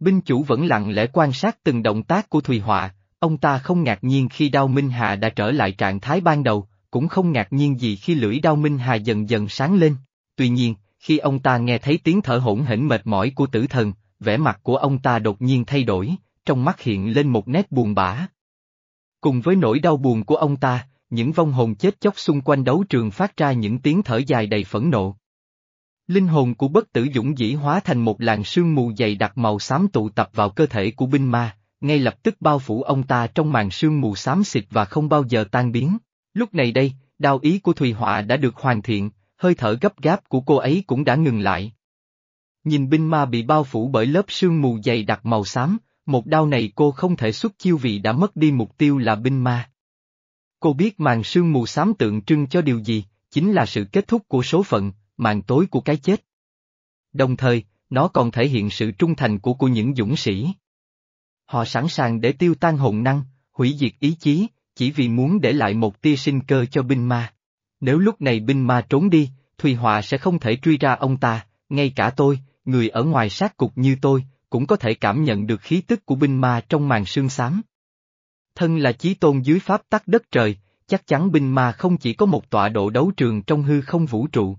Binh chủ vẫn lặng lẽ quan sát từng động tác của Thùy Họa, ông ta không ngạc nhiên khi Đao Minh Hà đã trở lại trạng thái ban đầu, cũng không ngạc nhiên gì khi lưỡi Đao Minh Hà dần dần sáng lên. Tuy nhiên, khi ông ta nghe thấy tiếng thở hỗn hển mệt mỏi của tử thần, vẻ mặt của ông ta đột nhiên thay đổi, trong mắt hiện lên một nét buồn bã. Cùng với nỗi đau buồn của ông ta, những vong hồn chết chóc xung quanh đấu trường phát ra những tiếng thở dài đầy phẫn nộ. Linh hồn của bất tử dũng dĩ hóa thành một làn sương mù dày đặc màu xám tụ tập vào cơ thể của binh ma, ngay lập tức bao phủ ông ta trong màn sương mù xám xịt và không bao giờ tan biến. Lúc này đây, đao ý của Thùy Họa đã được hoàn thiện, hơi thở gấp gáp của cô ấy cũng đã ngừng lại. Nhìn binh ma bị bao phủ bởi lớp sương mù dày đặc màu xám, một đao này cô không thể xuất chiêu vì đã mất đi mục tiêu là binh ma. Cô biết màn sương mù xám tượng trưng cho điều gì, chính là sự kết thúc của số phận, màn tối của cái chết. Đồng thời, nó còn thể hiện sự trung thành của của những dũng sĩ. Họ sẵn sàng để tiêu tan hồn năng, hủy diệt ý chí, chỉ vì muốn để lại một tia sinh cơ cho binh ma. Nếu lúc này binh ma trốn đi, Thùy Họa sẽ không thể truy ra ông ta, ngay cả tôi, người ở ngoài sát cục như tôi, cũng có thể cảm nhận được khí tức của binh ma trong màn sương xám. Thân là chí tôn dưới pháp tắc đất trời, chắc chắn binh ma không chỉ có một tọa độ đấu trường trong hư không vũ trụ.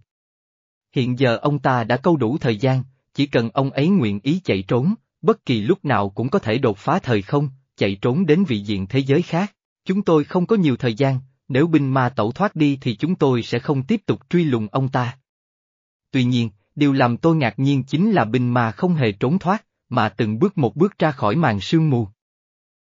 Hiện giờ ông ta đã câu đủ thời gian, chỉ cần ông ấy nguyện ý chạy trốn, bất kỳ lúc nào cũng có thể đột phá thời không, chạy trốn đến vị diện thế giới khác. Chúng tôi không có nhiều thời gian, nếu binh ma tẩu thoát đi thì chúng tôi sẽ không tiếp tục truy lùng ông ta. Tuy nhiên, điều làm tôi ngạc nhiên chính là binh ma không hề trốn thoát, mà từng bước một bước ra khỏi màn sương mù.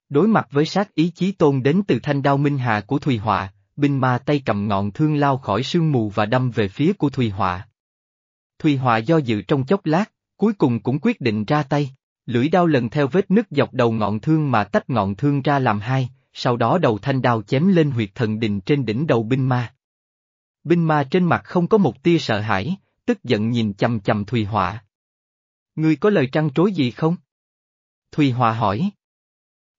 Đối mặt với sát ý chí tôn đến từ thanh đao minh hà của Thùy Họa, binh ma tay cầm ngọn thương lao khỏi sương mù và đâm về phía của Thùy Họa. Thùy Họa do dự trong chốc lát, cuối cùng cũng quyết định ra tay, lưỡi đao lần theo vết nứt dọc đầu ngọn thương mà tách ngọn thương ra làm hai, sau đó đầu thanh đao chém lên huyệt thần đình trên đỉnh đầu binh ma. Binh ma trên mặt không có một tia sợ hãi, tức giận nhìn chầm chầm Thùy Họa. Ngươi có lời trăn trối gì không? Thùy Họa hỏi.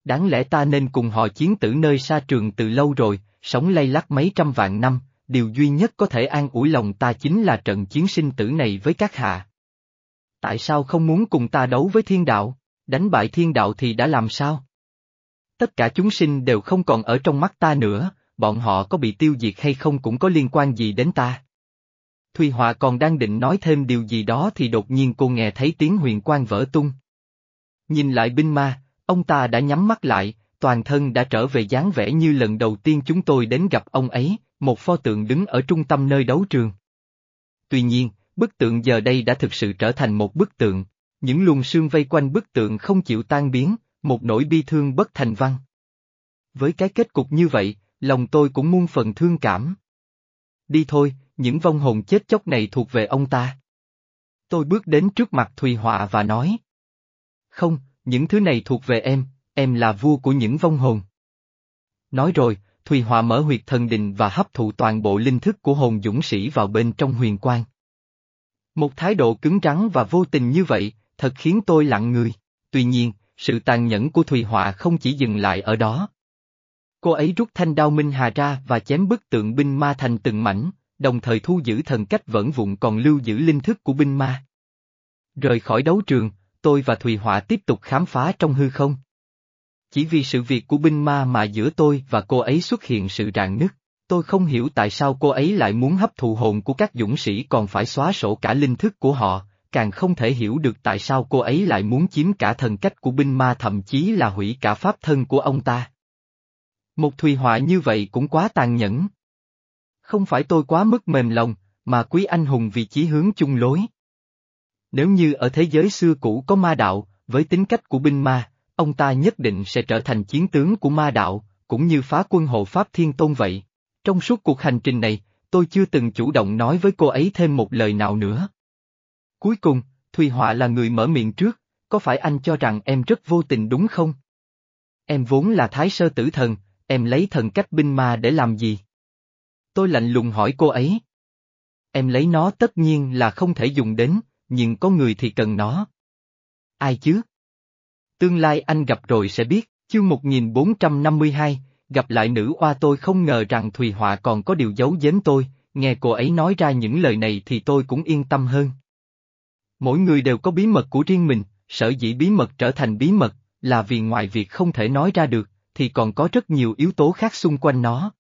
Đáng lẽ ta nên cùng họ chiến tử nơi xa trường từ lâu rồi, sống lay lắc mấy trăm vạn năm, điều duy nhất có thể an ủi lòng ta chính là trận chiến sinh tử này với các hạ. Tại sao không muốn cùng ta đấu với thiên đạo, đánh bại thiên đạo thì đã làm sao? Tất cả chúng sinh đều không còn ở trong mắt ta nữa, bọn họ có bị tiêu diệt hay không cũng có liên quan gì đến ta. Thùy Họa còn đang định nói thêm điều gì đó thì đột nhiên cô nghe thấy tiếng huyền quang vỡ tung. Nhìn lại binh ma, ông ta đã nhắm mắt lại, toàn thân đã trở về dáng vẻ như lần đầu tiên chúng tôi đến gặp ông ấy, một pho tượng đứng ở trung tâm nơi đấu trường. Tuy nhiên, Bức tượng giờ đây đã thực sự trở thành một bức tượng, những luồng sương vây quanh bức tượng không chịu tan biến, một nỗi bi thương bất thành văn. Với cái kết cục như vậy, lòng tôi cũng muôn phần thương cảm. Đi thôi, những vong hồn chết chóc này thuộc về ông ta. Tôi bước đến trước mặt Thùy Họa và nói. Không, những thứ này thuộc về em, em là vua của những vong hồn. Nói rồi, Thùy Họa mở huyệt thần đình và hấp thụ toàn bộ linh thức của hồn dũng sĩ vào bên trong huyền quang. Một thái độ cứng rắn và vô tình như vậy, thật khiến tôi lặng người. Tuy nhiên, sự tàn nhẫn của Thùy Họa không chỉ dừng lại ở đó. Cô ấy rút thanh đao Minh Hà ra và chém bức tượng binh ma thành từng mảnh, đồng thời thu giữ thần cách vẫn vụn còn lưu giữ linh thức của binh ma. Rời khỏi đấu trường, tôi và Thùy Họa tiếp tục khám phá trong hư không. Chỉ vì sự việc của binh ma mà giữa tôi và cô ấy xuất hiện sự rạn nứt, tôi không hiểu tại sao cô ấy lại muốn hấp thụ hồn của các dũng sĩ còn phải xóa sổ cả linh thức của họ, càng không thể hiểu được tại sao cô ấy lại muốn chiếm cả thần cách của binh ma thậm chí là hủy cả pháp thân của ông ta. Một Thùy Họa như vậy cũng quá tàn nhẫn. Không phải tôi quá mức mềm lòng, mà quý anh hùng vì chí hướng chung lối. Nếu như ở thế giới xưa cũ có ma đạo, với tính cách của binh ma, ông ta nhất định sẽ trở thành chiến tướng của ma đạo, cũng như phá quân hộ Pháp Thiên Tôn vậy. Trong suốt cuộc hành trình này, tôi chưa từng chủ động nói với cô ấy thêm một lời nào nữa. Cuối cùng, Thùy Họa là người mở miệng trước, có phải anh cho rằng em rất vô tình đúng không? Em vốn là thái sơ tử thần, em lấy thần cách binh ma để làm gì? Tôi lạnh lùng hỏi cô ấy. Em lấy nó tất nhiên là không thể dùng đến, nhưng có người thì cần nó. Ai chứ? Tương lai anh gặp rồi sẽ biết, chương 1452, gặp lại nữ oa tôi không ngờ rằng Thùy Họa còn có điều giấu giếm tôi, nghe cô ấy nói ra những lời này thì tôi cũng yên tâm hơn. Mỗi người đều có bí mật của riêng mình, sở dĩ bí mật trở thành bí mật, là vì ngoài việc không thể nói ra được, thì còn có rất nhiều yếu tố khác xung quanh nó.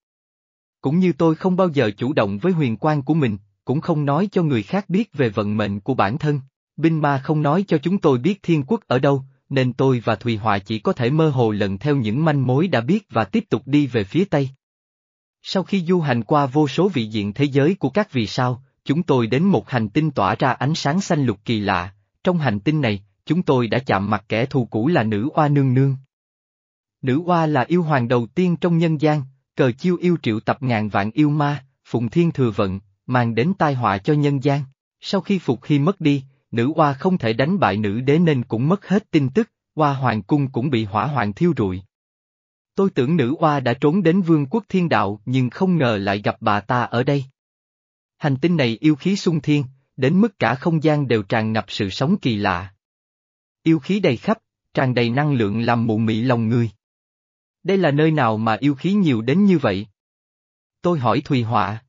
Cũng như tôi không bao giờ chủ động với huyền quan của mình, cũng không nói cho người khác biết về vận mệnh của bản thân. Binh ma không nói cho chúng tôi biết thiên quốc ở đâu, nên tôi và Thùy Họa chỉ có thể mơ hồ lần theo những manh mối đã biết và tiếp tục đi về phía Tây. Sau khi du hành qua vô số vị diện thế giới của các vì sao, chúng tôi đến một hành tinh tỏa ra ánh sáng xanh lục kỳ lạ, trong hành tinh này, chúng tôi đã chạm mặt kẻ thù cũ là nữ oa nương nương. Nữ oa là yêu hoàng đầu tiên trong nhân gian, cờ chiêu yêu triệu tập ngàn vạn yêu ma, phụng thiên thừa vận, mang đến tai họa cho nhân gian. Sau khi Phục Hy mất đi, nữ oa không thể đánh bại nữ đế nên cũng mất hết tin tức, oa hoàng cung cũng bị hỏa hoàng thiêu rụi. Tôi tưởng nữ oa đã trốn đến vương quốc thiên đạo nhưng không ngờ lại gặp bà ta ở đây. Hành tinh này yêu khí sung thiên, đến mức cả không gian đều tràn ngập sự sống kỳ lạ. Yêu khí đầy khắp, tràn đầy năng lượng làm mụ mị lòng người. Đây là nơi nào mà yêu khí nhiều đến như vậy? Tôi hỏi Thùy Họa.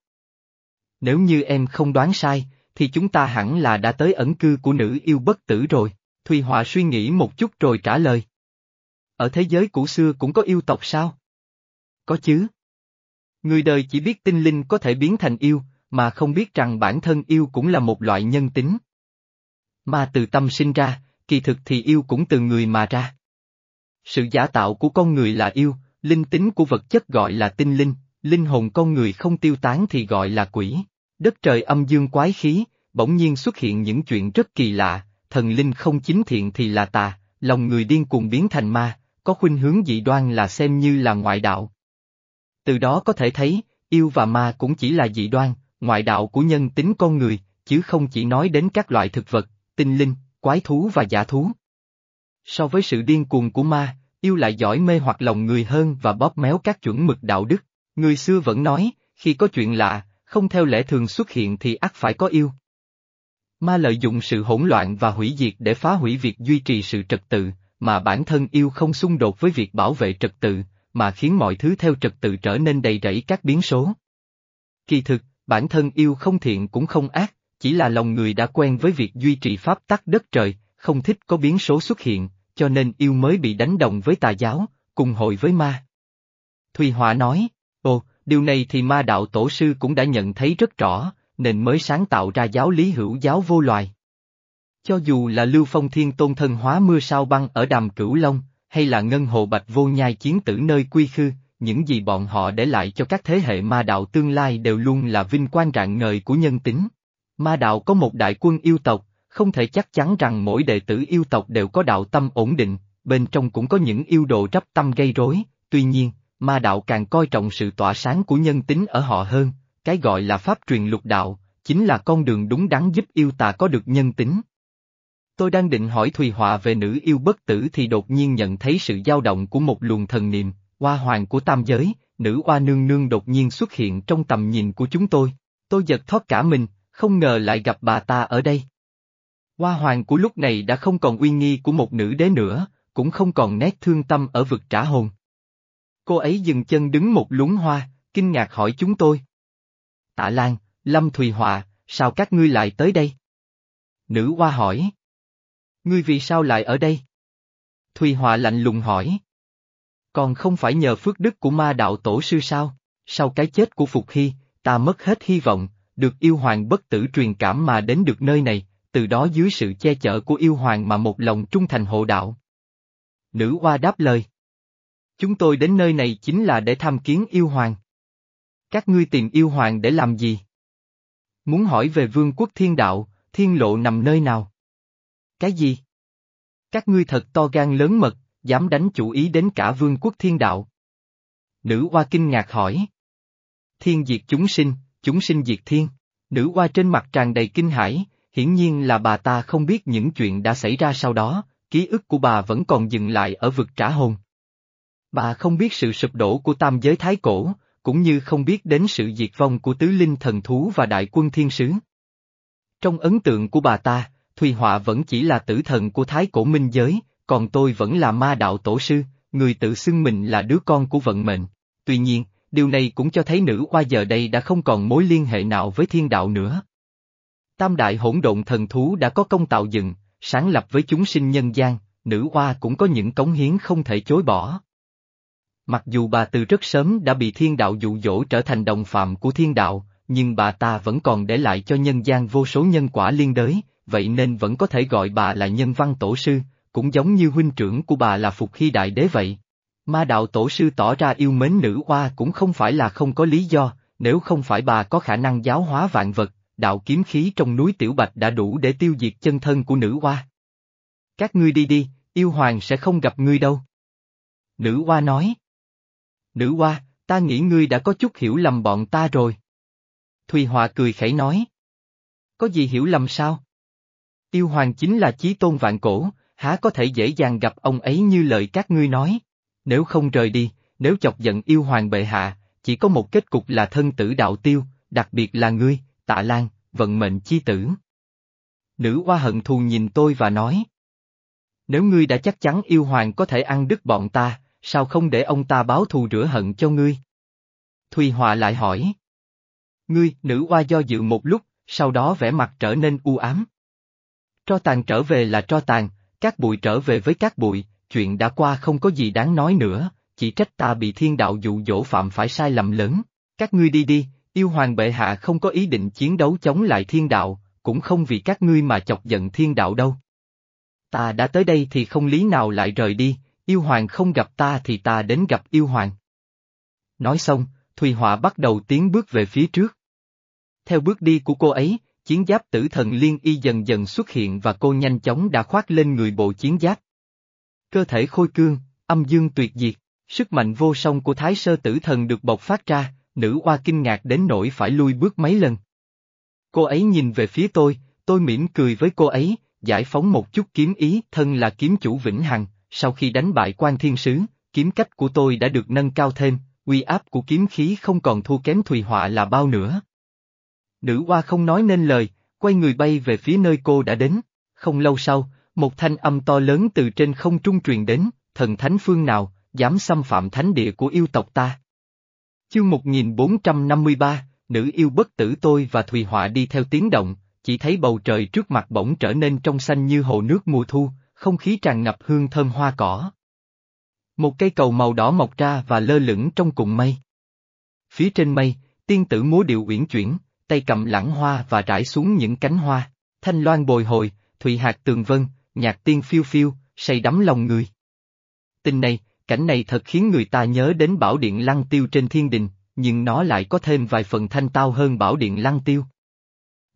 Nếu như em không đoán sai, thì chúng ta hẳn là đã tới ẩn cư của nữ yêu bất tử rồi. Thùy hòa suy nghĩ một chút rồi trả lời. Ở thế giới cũ xưa cũng có yêu tộc sao? Có chứ. Người đời chỉ biết tinh linh có thể biến thành yêu, mà không biết rằng bản thân yêu cũng là một loại nhân tính. Mà từ tâm sinh ra, kỳ thực thì yêu cũng từ người mà ra. Sự giả tạo của con người là yêu, linh tính của vật chất gọi là tinh linh, linh hồn con người không tiêu tán thì gọi là quỷ. Đất trời âm dương quái khí, bỗng nhiên xuất hiện những chuyện rất kỳ lạ, thần linh không chính thiện thì là tà, lòng người điên cuồng biến thành ma, có khuynh hướng dị đoan là xem như là ngoại đạo. Từ đó có thể thấy, yêu và ma cũng chỉ là dị đoan, ngoại đạo của nhân tính con người, chứ không chỉ nói đến các loại thực vật, tinh linh, quái thú và giả thú. So với sự điên cuồng của ma, yêu lại giỏi mê hoặc lòng người hơn và bóp méo các chuẩn mực đạo đức. Người xưa vẫn nói, khi có chuyện lạ, không theo lẽ thường xuất hiện thì ắt phải có yêu. Ma lợi dụng sự hỗn loạn và hủy diệt để phá hủy việc duy trì sự trật tự, mà bản thân yêu không xung đột với việc bảo vệ trật tự, mà khiến mọi thứ theo trật tự trở nên đầy rẫy các biến số. Kỳ thực, bản thân yêu không thiện cũng không ác, chỉ là lòng người đã quen với việc duy trì pháp tắc đất trời, không thích có biến số xuất hiện, cho nên yêu mới bị đánh đồng với tà giáo, cùng hội với ma. Thùy Họa nói, ồ, điều này thì ma đạo tổ sư cũng đã nhận thấy rất rõ, nên mới sáng tạo ra giáo lý hữu giáo vô loài. Cho dù là Lưu Phong Thiên Tôn thân hóa mưa sao băng ở đàm Cửu Long, hay là Ngân Hồ Bạch vô nhai chiến tử nơi quy khư, những gì bọn họ để lại cho các thế hệ ma đạo tương lai đều luôn là vinh quang rạng ngời của nhân tính. Ma đạo có một đại quân yêu tộc, không thể chắc chắn rằng mỗi đệ tử yêu tộc đều có đạo tâm ổn định, bên trong cũng có những yêu đồ rắp tâm gây rối, tuy nhiên, ma đạo càng coi trọng sự tỏa sáng của nhân tính ở họ hơn, cái gọi là pháp truyền lục đạo, chính là con đường đúng đắn giúp yêu tà có được nhân tính. Tôi đang định hỏi Thùy Họa về nữ yêu bất tử thì đột nhiên nhận thấy sự dao động của một luồng thần niệm, hoa hoàng của tam giới, nữ oa nương nương đột nhiên xuất hiện trong tầm nhìn của chúng tôi. Tôi giật thoát cả mình, không ngờ lại gặp bà ta ở đây. Hoa hoàng của lúc này đã không còn uy nghi của một nữ đế nữa, cũng không còn nét thương tâm ở vực trả hồn. Cô ấy dừng chân đứng một luống hoa, kinh ngạc hỏi chúng tôi. Tạ Lan, Lâm Thùy Họa, sao các ngươi lại tới đây? Nữ hoa hỏi. Ngươi vì sao lại ở đây? Thùy Họa lạnh lùng hỏi. Còn không phải nhờ phước đức của ma đạo tổ sư sao? Sau cái chết của Phục Hy, ta mất hết hy vọng, được yêu hoàng bất tử truyền cảm mà đến được nơi này, từ đó dưới sự che chở của yêu hoàng mà một lòng trung thành hộ đạo. Nữ hoa đáp lời. Chúng tôi đến nơi này chính là để tham kiến yêu hoàng. Các ngươi tìm yêu hoàng để làm gì? Muốn hỏi về vương quốc thiên đạo, thiên lộ nằm nơi nào? Cái gì? Các ngươi thật to gan lớn mật, dám đánh chủ ý đến cả vương quốc thiên đạo. Nữ hoa kinh ngạc hỏi. Thiên diệt chúng sinh, chúng sinh diệt thiên. Nữ hoa trên mặt tràn đầy kinh hãi, hiển nhiên là bà ta không biết những chuyện đã xảy ra sau đó, ký ức của bà vẫn còn dừng lại ở vực trả hồn. Bà không biết sự sụp đổ của tam giới thái cổ, cũng như không biết đến sự diệt vong của tứ linh thần thú và đại quân thiên sứ. Trong ấn tượng của bà ta, Thùy Họa vẫn chỉ là tử thần của thái cổ minh giới, còn tôi vẫn là ma đạo tổ sư, người tự xưng mình là đứa con của vận mệnh. Tuy nhiên, điều này cũng cho thấy nữ qua giờ đây đã không còn mối liên hệ nào với thiên đạo nữa. Tam đại hỗn độn thần thú đã có công tạo dựng, sáng lập với chúng sinh nhân gian, nữ hoa cũng có những cống hiến không thể chối bỏ. Mặc dù bà từ rất sớm đã bị thiên đạo dụ dỗ trở thành đồng phạm của thiên đạo, nhưng bà ta vẫn còn để lại cho nhân gian vô số nhân quả liên đới, vậy nên vẫn có thể gọi bà là nhân văn tổ sư, cũng giống như huynh trưởng của bà là Phục Hy Đại Đế vậy. Ma đạo tổ sư tỏ ra yêu mến nữ hoa cũng không phải là không có lý do, nếu không phải bà có khả năng giáo hóa vạn vật, đạo kiếm khí trong núi Tiểu Bạch đã đủ để tiêu diệt chân thân của nữ hoa. Các ngươi đi đi, yêu hoàng sẽ không gặp ngươi đâu. Nữ hoa nói. Nữ hoa, ta nghĩ ngươi đã có chút hiểu lầm bọn ta rồi. Thùy Hòa cười khẩy nói. Có gì hiểu lầm sao? tiêu hoàng chính là chí tôn vạn cổ, há có thể dễ dàng gặp ông ấy như lời các ngươi nói. Nếu không rời đi, nếu chọc giận yêu hoàng bệ hạ, chỉ có một kết cục là thân tử đạo tiêu, đặc biệt là ngươi, tạ lan, vận mệnh chi tử. Nữ hoa hận thù nhìn tôi và nói. Nếu ngươi đã chắc chắn yêu hoàng có thể ăn đứt bọn ta, sao không để ông ta báo thù rửa hận cho ngươi? Thùy Hòa lại hỏi. Ngươi, nữ Oa do dự một lúc, sau đó vẻ mặt trở nên u ám. Tro tàn trở về là tro tàn, các bụi trở về với các bụi, chuyện đã qua không có gì đáng nói nữa, chỉ trách ta bị thiên đạo dụ dỗ phạm phải sai lầm lớn. Các ngươi đi đi, yêu hoàng bệ hạ không có ý định chiến đấu chống lại thiên đạo, cũng không vì các ngươi mà chọc giận thiên đạo đâu. Ta đã tới đây thì không lý nào lại rời đi, yêu hoàng không gặp ta thì ta đến gặp yêu hoàng. Nói xong, Thùy Họa bắt đầu tiến bước về phía trước. Theo bước đi của cô ấy, chiến giáp tử thần liên y dần dần xuất hiện và cô nhanh chóng đã khoác lên người bộ chiến giáp. Cơ thể khôi cương, âm dương tuyệt diệt, sức mạnh vô song của thái sơ tử thần được bộc phát ra, nữ oa kinh ngạc đến nỗi phải lui bước mấy lần. Cô ấy nhìn về phía tôi, tôi mỉm cười với cô ấy, giải phóng một chút kiếm ý thân là kiếm chủ vĩnh hằng, sau khi đánh bại quan thiên sứ, kiếm cách của tôi đã được nâng cao thêm, uy áp của kiếm khí không còn thua kém Thùy Họa là bao nữa. Nữ hoa không nói nên lời, quay người bay về phía nơi cô đã đến. Không lâu sau, một thanh âm to lớn từ trên không trung truyền đến, thần thánh phương nào, dám xâm phạm thánh địa của yêu tộc ta. Chương 1453, nữ yêu bất tử tôi và Thùy Họa đi theo tiếng động, chỉ thấy bầu trời trước mặt bỗng trở nên trong xanh như hồ nước mùa thu, không khí tràn ngập hương thơm hoa cỏ. Một cây cầu màu đỏ mọc ra và lơ lửng trong cùng mây. Phía trên mây, tiên tử múa điệu uyển chuyển, tay cầm lãng hoa và rải xuống những cánh hoa, thanh loan bồi hồi, thụy hạt tường vân, nhạc tiên phiêu phiêu, say đắm lòng người. Tình này, cảnh này thật khiến người ta nhớ đến bảo điện lăng tiêu trên thiên đình, nhưng nó lại có thêm vài phần thanh tao hơn bảo điện lăng tiêu.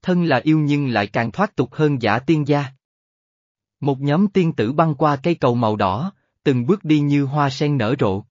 Thân là yêu nhưng lại càng thoát tục hơn giả tiên gia. Một nhóm tiên tử băng qua cây cầu màu đỏ, từng bước đi như hoa sen nở rộ.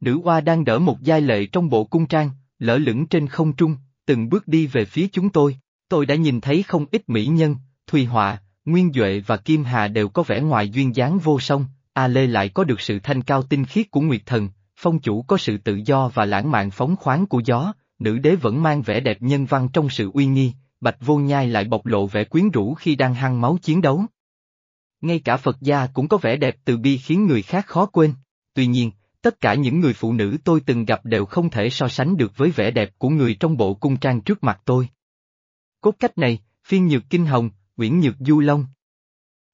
Nữ hoa đang đỡ một giai lệ trong bộ cung trang, lỡ lửng trên không trung, từng bước đi về phía chúng tôi. Tôi đã nhìn thấy không ít mỹ nhân, Thùy Họa, Nguyên Duệ và Kim Hà đều có vẻ ngoài duyên dáng vô song, A Lê lại có được sự thanh cao tinh khiết của Nguyệt Thần, phong chủ có sự tự do và lãng mạn phóng khoáng của gió, nữ đế vẫn mang vẻ đẹp nhân văn trong sự uy nghi, bạch vô nhai lại bộc lộ vẻ quyến rũ khi đang hăng máu chiến đấu. Ngay cả Phật gia cũng có vẻ đẹp từ bi khiến người khác khó quên, tuy nhiên, tất cả những người phụ nữ tôi từng gặp đều không thể so sánh được với vẻ đẹp của người trong bộ cung trang trước mặt tôi. Cốt cách này, phiên nhược kinh hồng, uyển nhược du long.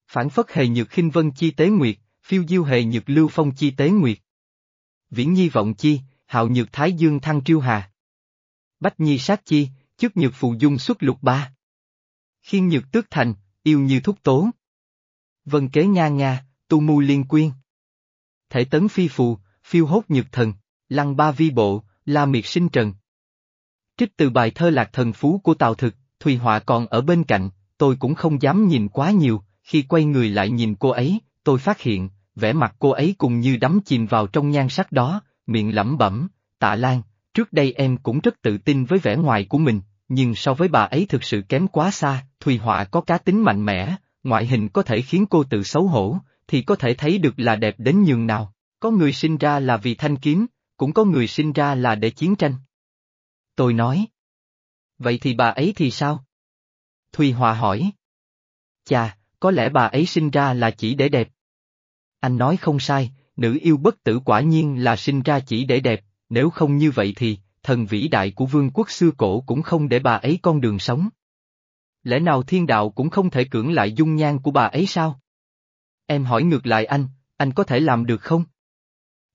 Phản phất hề nhược khinh vân chi tế nguyệt, phiêu diêu hề nhược lưu phong chi tế nguyệt. Viễn nhi vọng chi, hạo nhược thái dương thăng triêu hà. Bách nhi sát chi, chức nhược phù dung xuất lục ba. Khiên nhược tước thành, yêu như thúc tố. Vân kế nga nga, tu mu liên quyên. Thể tấn phi phù, phiêu hốt nhược thần, lăng ba vi bộ, la miệt sinh trần. Trích từ bài thơ lạc thần phú của Tào Thực, Thùy Họa còn ở bên cạnh, tôi cũng không dám nhìn quá nhiều, khi quay người lại nhìn cô ấy, tôi phát hiện, vẻ mặt cô ấy cùng như đắm chìm vào trong nhan sắc đó, miệng lẩm bẩm, tạ lan, trước đây em cũng rất tự tin với vẻ ngoài của mình, nhưng so với bà ấy thực sự kém quá xa, Thùy Họa có cá tính mạnh mẽ, ngoại hình có thể khiến cô tự xấu hổ, thì có thể thấy được là đẹp đến nhường nào. Có người sinh ra là vì thanh kiếm, cũng có người sinh ra là để chiến tranh. Tôi nói. Vậy thì bà ấy thì sao? Thùy Hòa hỏi. Chà, có lẽ bà ấy sinh ra là chỉ để đẹp. Anh nói không sai, nữ yêu bất tử quả nhiên là sinh ra chỉ để đẹp, nếu không như vậy thì, thần vĩ đại của vương quốc xưa cổ cũng không để bà ấy con đường sống. Lẽ nào thiên đạo cũng không thể cưỡng lại dung nhan của bà ấy sao? Em hỏi ngược lại anh, anh có thể làm được không?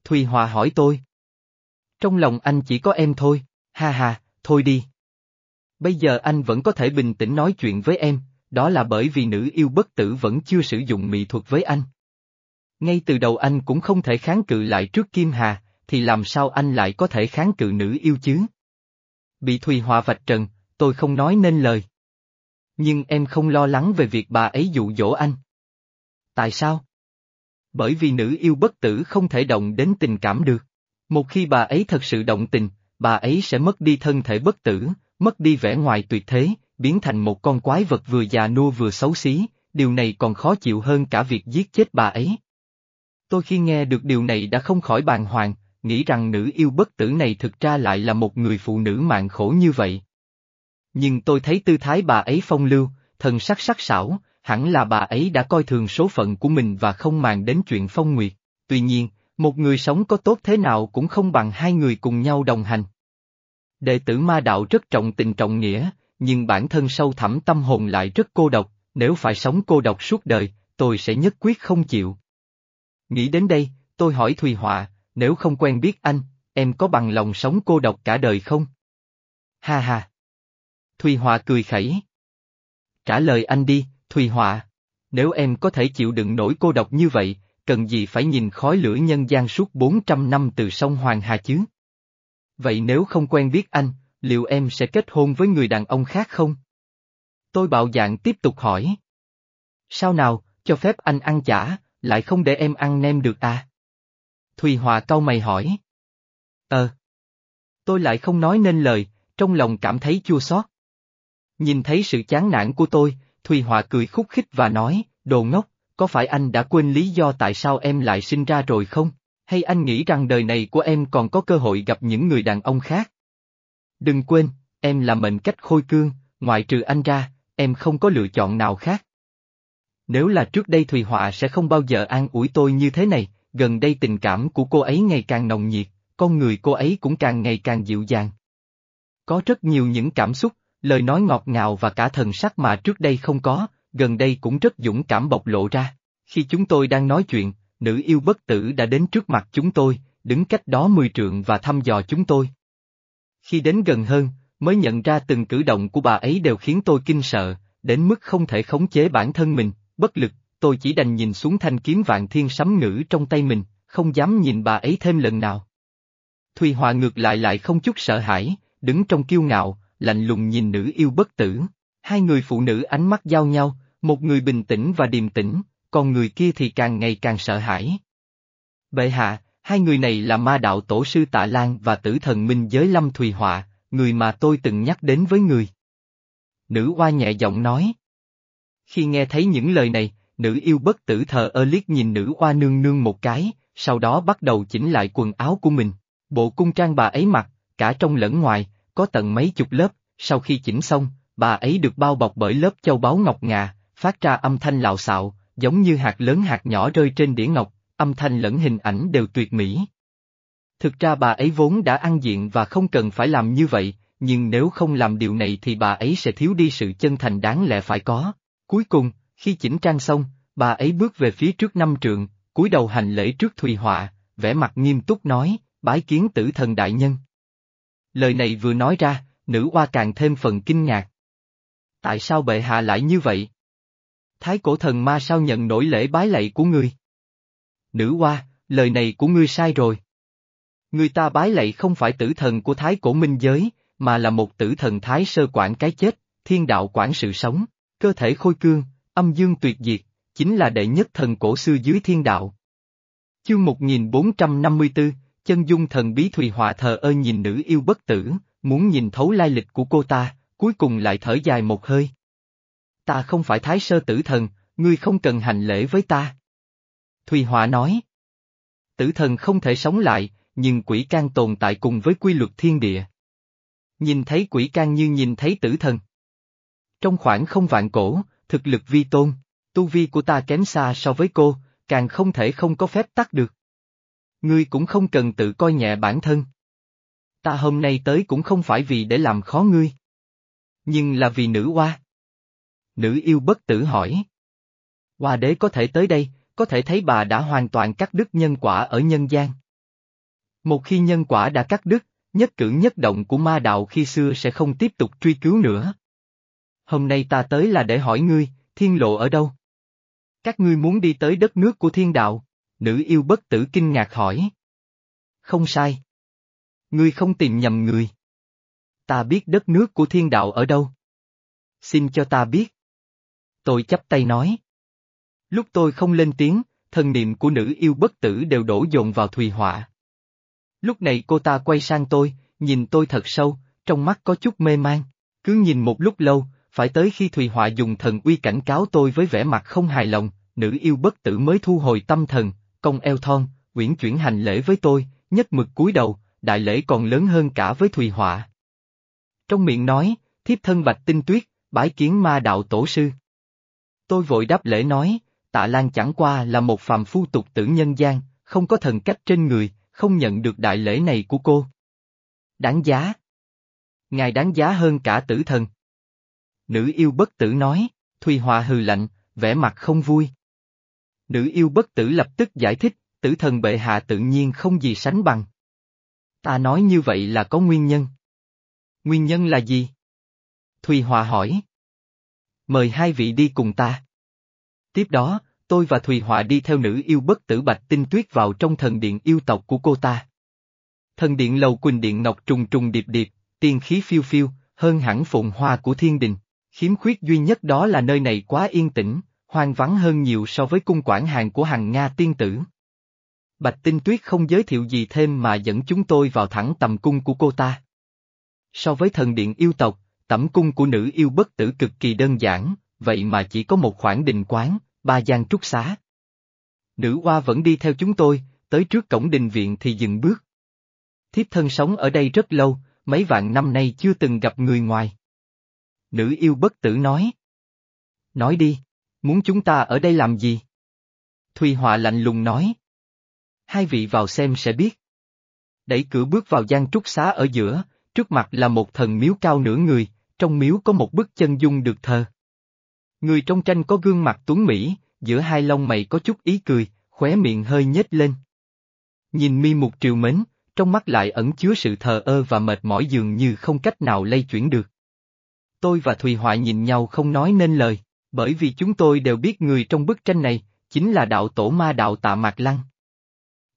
Thùy Hòa hỏi tôi. Trong lòng anh chỉ có em thôi, ha ha, thôi đi. Bây giờ anh vẫn có thể bình tĩnh nói chuyện với em, đó là bởi vì nữ yêu bất tử vẫn chưa sử dụng mỹ thuật với anh. Ngay từ đầu anh cũng không thể kháng cự lại trước Kim Hà, thì làm sao anh lại có thể kháng cự nữ yêu chứ? Bị Thùy Hòa vạch trần, tôi không nói nên lời. Nhưng em không lo lắng về việc bà ấy dụ dỗ anh. Tại sao? Bởi vì nữ yêu bất tử không thể động đến tình cảm được. Một khi bà ấy thật sự động tình, bà ấy sẽ mất đi thân thể bất tử, mất đi vẻ ngoài tuyệt thế, biến thành một con quái vật vừa già nua vừa xấu xí, điều này còn khó chịu hơn cả việc giết chết bà ấy. Tôi khi nghe được điều này đã không khỏi bàng hoàng, nghĩ rằng nữ yêu bất tử này thực ra lại là một người phụ nữ mạng khổ như vậy. Nhưng tôi thấy tư thái bà ấy phong lưu, thần sắc sắc sảo, hẳn là bà ấy đã coi thường số phận của mình và không màng đến chuyện phong nguyệt. Tuy nhiên, một người sống có tốt thế nào cũng không bằng hai người cùng nhau đồng hành. Đệ tử ma đạo rất trọng tình trọng nghĩa, nhưng bản thân sâu thẳm tâm hồn lại rất cô độc, nếu phải sống cô độc suốt đời, tôi sẽ nhất quyết không chịu. Nghĩ đến đây, tôi hỏi Thùy Họa, nếu không quen biết anh, em có bằng lòng sống cô độc cả đời không? Ha ha! Thùy Họa cười khẩy. Trả lời anh đi, Thùy Họa. Nếu em có thể chịu đựng nổi cô độc như vậy, cần gì phải nhìn khói lửa nhân gian suốt 400 năm từ sông Hoàng Hà chứ? Vậy nếu không quen biết anh, liệu em sẽ kết hôn với người đàn ông khác không? Tôi bạo dạng tiếp tục hỏi. Sao nào, cho phép anh ăn chả, lại không để em ăn nem được à? Thùy Hòa cau mày hỏi. Ờ. Tôi lại không nói nên lời, trong lòng cảm thấy chua xót. Nhìn thấy sự chán nản của tôi, Thùy Họa cười khúc khích và nói, đồ ngốc, có phải anh đã quên lý do tại sao em lại sinh ra rồi không? Hay anh nghĩ rằng đời này của em còn có cơ hội gặp những người đàn ông khác? Đừng quên, em là mệnh cách khôi cương, ngoại trừ anh ra, em không có lựa chọn nào khác. Nếu là trước đây Thùy Họa sẽ không bao giờ an ủi tôi như thế này, gần đây tình cảm của cô ấy ngày càng nồng nhiệt, con người cô ấy cũng càng ngày càng dịu dàng. Có rất nhiều những cảm xúc, lời nói ngọt ngào và cả thần sắc mà trước đây không có, gần đây cũng rất dũng cảm bộc lộ ra. Khi chúng tôi đang nói chuyện, nữ yêu bất tử đã đến trước mặt chúng tôi, đứng cách đó mười trượng và thăm dò chúng tôi. Khi đến gần hơn, mới nhận ra từng cử động của bà ấy đều khiến tôi kinh sợ, đến mức không thể khống chế bản thân mình, bất lực, tôi chỉ đành nhìn xuống thanh kiếm vạn thiên sấm ngữ trong tay mình, không dám nhìn bà ấy thêm lần nào. Thùy Hòa ngược lại lại không chút sợ hãi, đứng trong kiêu ngạo, lạnh lùng nhìn nữ yêu bất tử, Hai người phụ nữ ánh mắt giao nhau, một người bình tĩnh và điềm tĩnh, còn người kia thì càng ngày càng sợ hãi. Bệ hạ, hai người này là ma đạo tổ sư Tạ Lan và tử thần minh giới Lâm Thùy Họa, người mà tôi từng nhắc đến với người. Nữ oa nhẹ giọng nói. Khi nghe thấy những lời này, nữ yêu bất tử thờ ơ liếc nhìn nữ oa nương nương một cái, sau đó bắt đầu chỉnh lại quần áo của mình. Bộ cung trang bà ấy mặc, cả trong lẫn ngoài, có tận mấy chục lớp, sau khi chỉnh xong, bà ấy được bao bọc bởi lớp châu báu ngọc ngà, phát ra âm thanh lạo xạo, giống như hạt lớn hạt nhỏ rơi trên đĩa ngọc, âm thanh lẫn hình ảnh đều tuyệt mỹ. Thực ra bà ấy vốn đã ăn diện và không cần phải làm như vậy, nhưng nếu không làm điều này thì bà ấy sẽ thiếu đi sự chân thành đáng lẽ phải có. Cuối cùng, khi chỉnh trang xong, bà ấy bước về phía trước năm trượng, cúi đầu hành lễ trước Thùy Họa, vẻ mặt nghiêm túc nói, bái kiến tử thần đại nhân. Lời này vừa nói ra, nữ oa càng thêm phần kinh ngạc. Tại sao bệ hạ lại như vậy? Thái cổ thần ma sao nhận nổi lễ bái lạy của ngươi? Nữ oa, lời này của ngươi sai rồi. Người ta bái lạy không phải tử thần của thái cổ minh giới, mà là một tử thần thái sơ quản cái chết, thiên đạo quản sự sống, cơ thể khôi cương, âm dương tuyệt diệt, chính là đệ nhất thần cổ xưa dưới thiên đạo. Chương 1454, chân dung thần bí Thùy Họa thờ ơ nhìn nữ yêu bất tử, muốn nhìn thấu lai lịch của cô ta, cuối cùng lại thở dài một hơi. Ta không phải thái sơ tử thần, ngươi không cần hành lễ với ta. Thùy Họa nói. Tử thần không thể sống lại, nhưng quỷ can tồn tại cùng với quy luật thiên địa. Nhìn thấy quỷ can như nhìn thấy tử thần. Trong khoảng không vạn cổ, thực lực vi tôn, tu vi của ta kém xa so với cô, càng không thể không có phép tắc được. Ngươi cũng không cần tự coi nhẹ bản thân. Ta hôm nay tới cũng không phải vì để làm khó ngươi. Nhưng là vì nữ hoa. Nữ yêu bất tử hỏi. Hoa đế có thể tới đây, có thể thấy bà đã hoàn toàn cắt đứt nhân quả ở nhân gian. Một khi nhân quả đã cắt đứt, nhất cử nhất động của ma đạo khi xưa sẽ không tiếp tục truy cứu nữa. Hôm nay ta tới là để hỏi ngươi, thiên lộ ở đâu? Các ngươi muốn đi tới đất nước của thiên đạo, nữ yêu bất tử kinh ngạc hỏi. Không sai. Ngươi không tìm nhầm người. Ta biết đất nước của thiên đạo ở đâu. Xin cho ta biết. Tôi chấp tay nói. Lúc tôi không lên tiếng, thần niệm của nữ yêu bất tử đều đổ dồn vào Thùy Họa. Lúc này cô ta quay sang tôi, nhìn tôi thật sâu, trong mắt có chút mê man. Cứ nhìn một lúc lâu, phải tới khi Thùy Họa dùng thần uy cảnh cáo tôi với vẻ mặt không hài lòng, nữ yêu bất tử mới thu hồi tâm thần, công eo thon, uyển chuyển hành lễ với tôi, nhất mực cúi đầu, đại lễ còn lớn hơn cả với Thùy Họa. Trong miệng nói, thiếp thân bạch tinh tuyết, bái kiến ma đạo tổ sư. Tôi vội đáp lễ nói, tạ lan chẳng qua là một phàm phu tục tử nhân gian, không có thần cách trên người, không nhận được đại lễ này của cô. Đáng giá. Ngài đáng giá hơn cả tử thần. Nữ yêu bất tử nói, Thùy Hòa hừ lạnh, vẻ mặt không vui. Nữ yêu bất tử lập tức giải thích, tử thần bệ hạ tự nhiên không gì sánh bằng. Ta nói như vậy là có nguyên nhân. Nguyên nhân là gì? Thùy Hòa hỏi. Mời hai vị đi cùng ta. Tiếp đó, tôi và Thùy Hòa đi theo nữ yêu bất tử Bạch Tinh Tuyết vào trong thần điện yêu tộc của cô ta. Thần điện lầu quỳnh điện ngọc trùng trùng điệp điệp, tiên khí phiêu phiêu, hơn hẳn phồn hoa của thiên đình. Khiếm khuyết duy nhất đó là nơi này quá yên tĩnh, hoang vắng hơn nhiều so với cung quản hàng của hàng Nga tiên tử. Bạch Tinh Tuyết không giới thiệu gì thêm mà dẫn chúng tôi vào thẳng tầm cung của cô ta. So với thần điện yêu tộc, tẩm cung của nữ yêu bất tử cực kỳ đơn giản, vậy mà chỉ có một khoảng đình quán, ba gian trúc xá. Nữ hoa vẫn đi theo chúng tôi, tới trước cổng đình viện thì dừng bước. Thiếp thân sống ở đây rất lâu, mấy vạn năm nay chưa từng gặp người ngoài. Nữ yêu bất tử nói. Nói đi, muốn chúng ta ở đây làm gì? Thùy Họa lạnh lùng nói. Hai vị vào xem sẽ biết. Đẩy cửa bước vào gian trúc xá ở giữa, trước mặt là một thần miếu cao nửa người, trong miếu có một bức chân dung được thờ. Người trong tranh có gương mặt tuấn Mỹ, giữa hai lông mày có chút ý cười, khóe miệng hơi nhếch lên. Nhìn mi mục triều mến, trong mắt lại ẩn chứa sự thờ ơ và mệt mỏi dường như không cách nào lay chuyển được. Tôi và Thùy Họa nhìn nhau không nói nên lời, bởi vì chúng tôi đều biết người trong bức tranh này, chính là đạo tổ ma đạo tạ Mạc Lăng.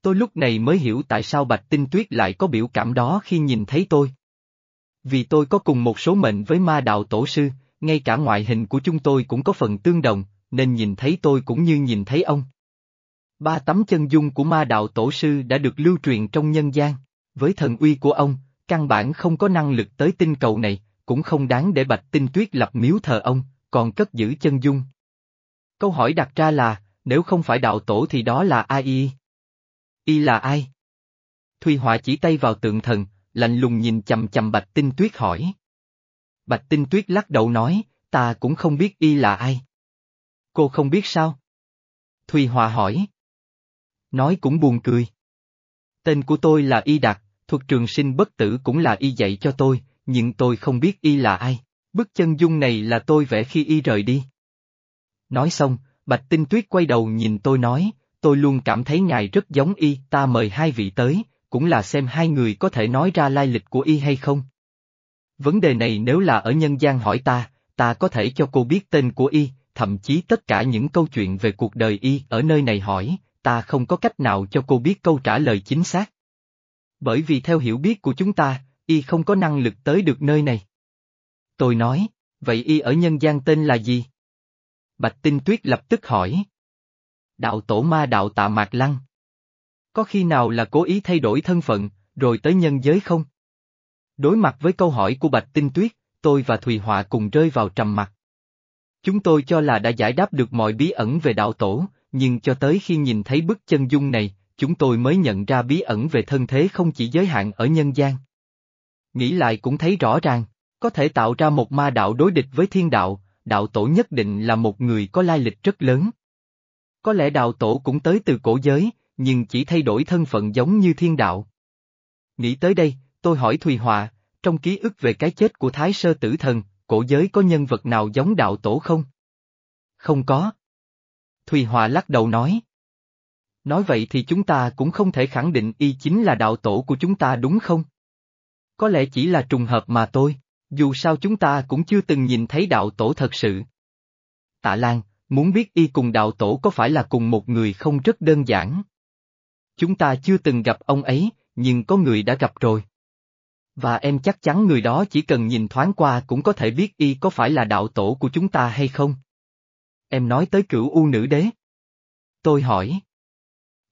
Tôi lúc này mới hiểu tại sao Bạch Tinh Tuyết lại có biểu cảm đó khi nhìn thấy tôi. Vì tôi có cùng một số mệnh với ma đạo tổ sư, ngay cả ngoại hình của chúng tôi cũng có phần tương đồng, nên nhìn thấy tôi cũng như nhìn thấy ông. Ba tấm chân dung của ma đạo tổ sư đã được lưu truyền trong nhân gian, với thần uy của ông, căn bản không có năng lực tới tinh cầu này, cũng không đáng để Bạch Tinh Tuyết lập miếu thờ ông, còn cất giữ chân dung. Câu hỏi đặt ra là, nếu không phải đạo tổ thì đó là ai y? Y là ai? Thùy Họa chỉ tay vào tượng thần, lạnh lùng nhìn chầm chầm Bạch Tinh Tuyết hỏi. Bạch Tinh Tuyết lắc đầu nói, ta cũng không biết y là ai. Cô không biết sao? Thùy Họa hỏi. Nói cũng buồn cười. Tên của tôi là Y Đạt, thuật trường sinh bất tử cũng là Y dạy cho tôi, nhưng tôi không biết Y là ai. Bức chân dung này là tôi vẽ khi Y rời đi. Nói xong, Bạch Tinh Tuyết quay đầu nhìn tôi nói, tôi luôn cảm thấy ngài rất giống Y, ta mời hai vị tới, cũng là xem hai người có thể nói ra lai lịch của Y hay không. Vấn đề này nếu là ở nhân gian hỏi ta, ta có thể cho cô biết tên của Y, thậm chí tất cả những câu chuyện về cuộc đời Y ở nơi này hỏi, ta không có cách nào cho cô biết câu trả lời chính xác. Bởi vì theo hiểu biết của chúng ta, Y không có năng lực tới được nơi này. Tôi nói, vậy Y ở nhân gian tên là gì? Bạch Tinh Tuyết lập tức hỏi. Đạo tổ ma đạo tạ mạc lăng. Có khi nào là cố ý thay đổi thân phận, rồi tới nhân giới không? Đối mặt với câu hỏi của Bạch Tinh Tuyết, tôi và Thùy Họa cùng rơi vào trầm mặc. Chúng tôi cho là đã giải đáp được mọi bí ẩn về đạo tổ, nhưng cho tới khi nhìn thấy bức chân dung này, chúng tôi mới nhận ra bí ẩn về thân thế không chỉ giới hạn ở nhân gian. Nghĩ lại cũng thấy rõ ràng, có thể tạo ra một ma đạo đối địch với thiên đạo, đạo tổ nhất định là một người có lai lịch rất lớn. Có lẽ đạo tổ cũng tới từ cổ giới, nhưng chỉ thay đổi thân phận giống như thiên đạo. Nghĩ tới đây, tôi hỏi Thùy Hòa: trong ký ức về cái chết của Thái Sơ Tử Thần, cổ giới có nhân vật nào giống đạo tổ không? Không có. Thùy Hòa lắc đầu nói. Nói vậy thì chúng ta cũng không thể khẳng định y chính là đạo tổ của chúng ta đúng không? Có lẽ chỉ là trùng hợp mà tôi, dù sao chúng ta cũng chưa từng nhìn thấy đạo tổ thật sự. Tạ Lan, muốn biết y cùng đạo tổ có phải là cùng một người không rất đơn giản. Chúng ta chưa từng gặp ông ấy, nhưng có người đã gặp rồi. Và em chắc chắn người đó chỉ cần nhìn thoáng qua cũng có thể biết y có phải là đạo tổ của chúng ta hay không. Em nói tới cửu u nữ đế. Tôi hỏi.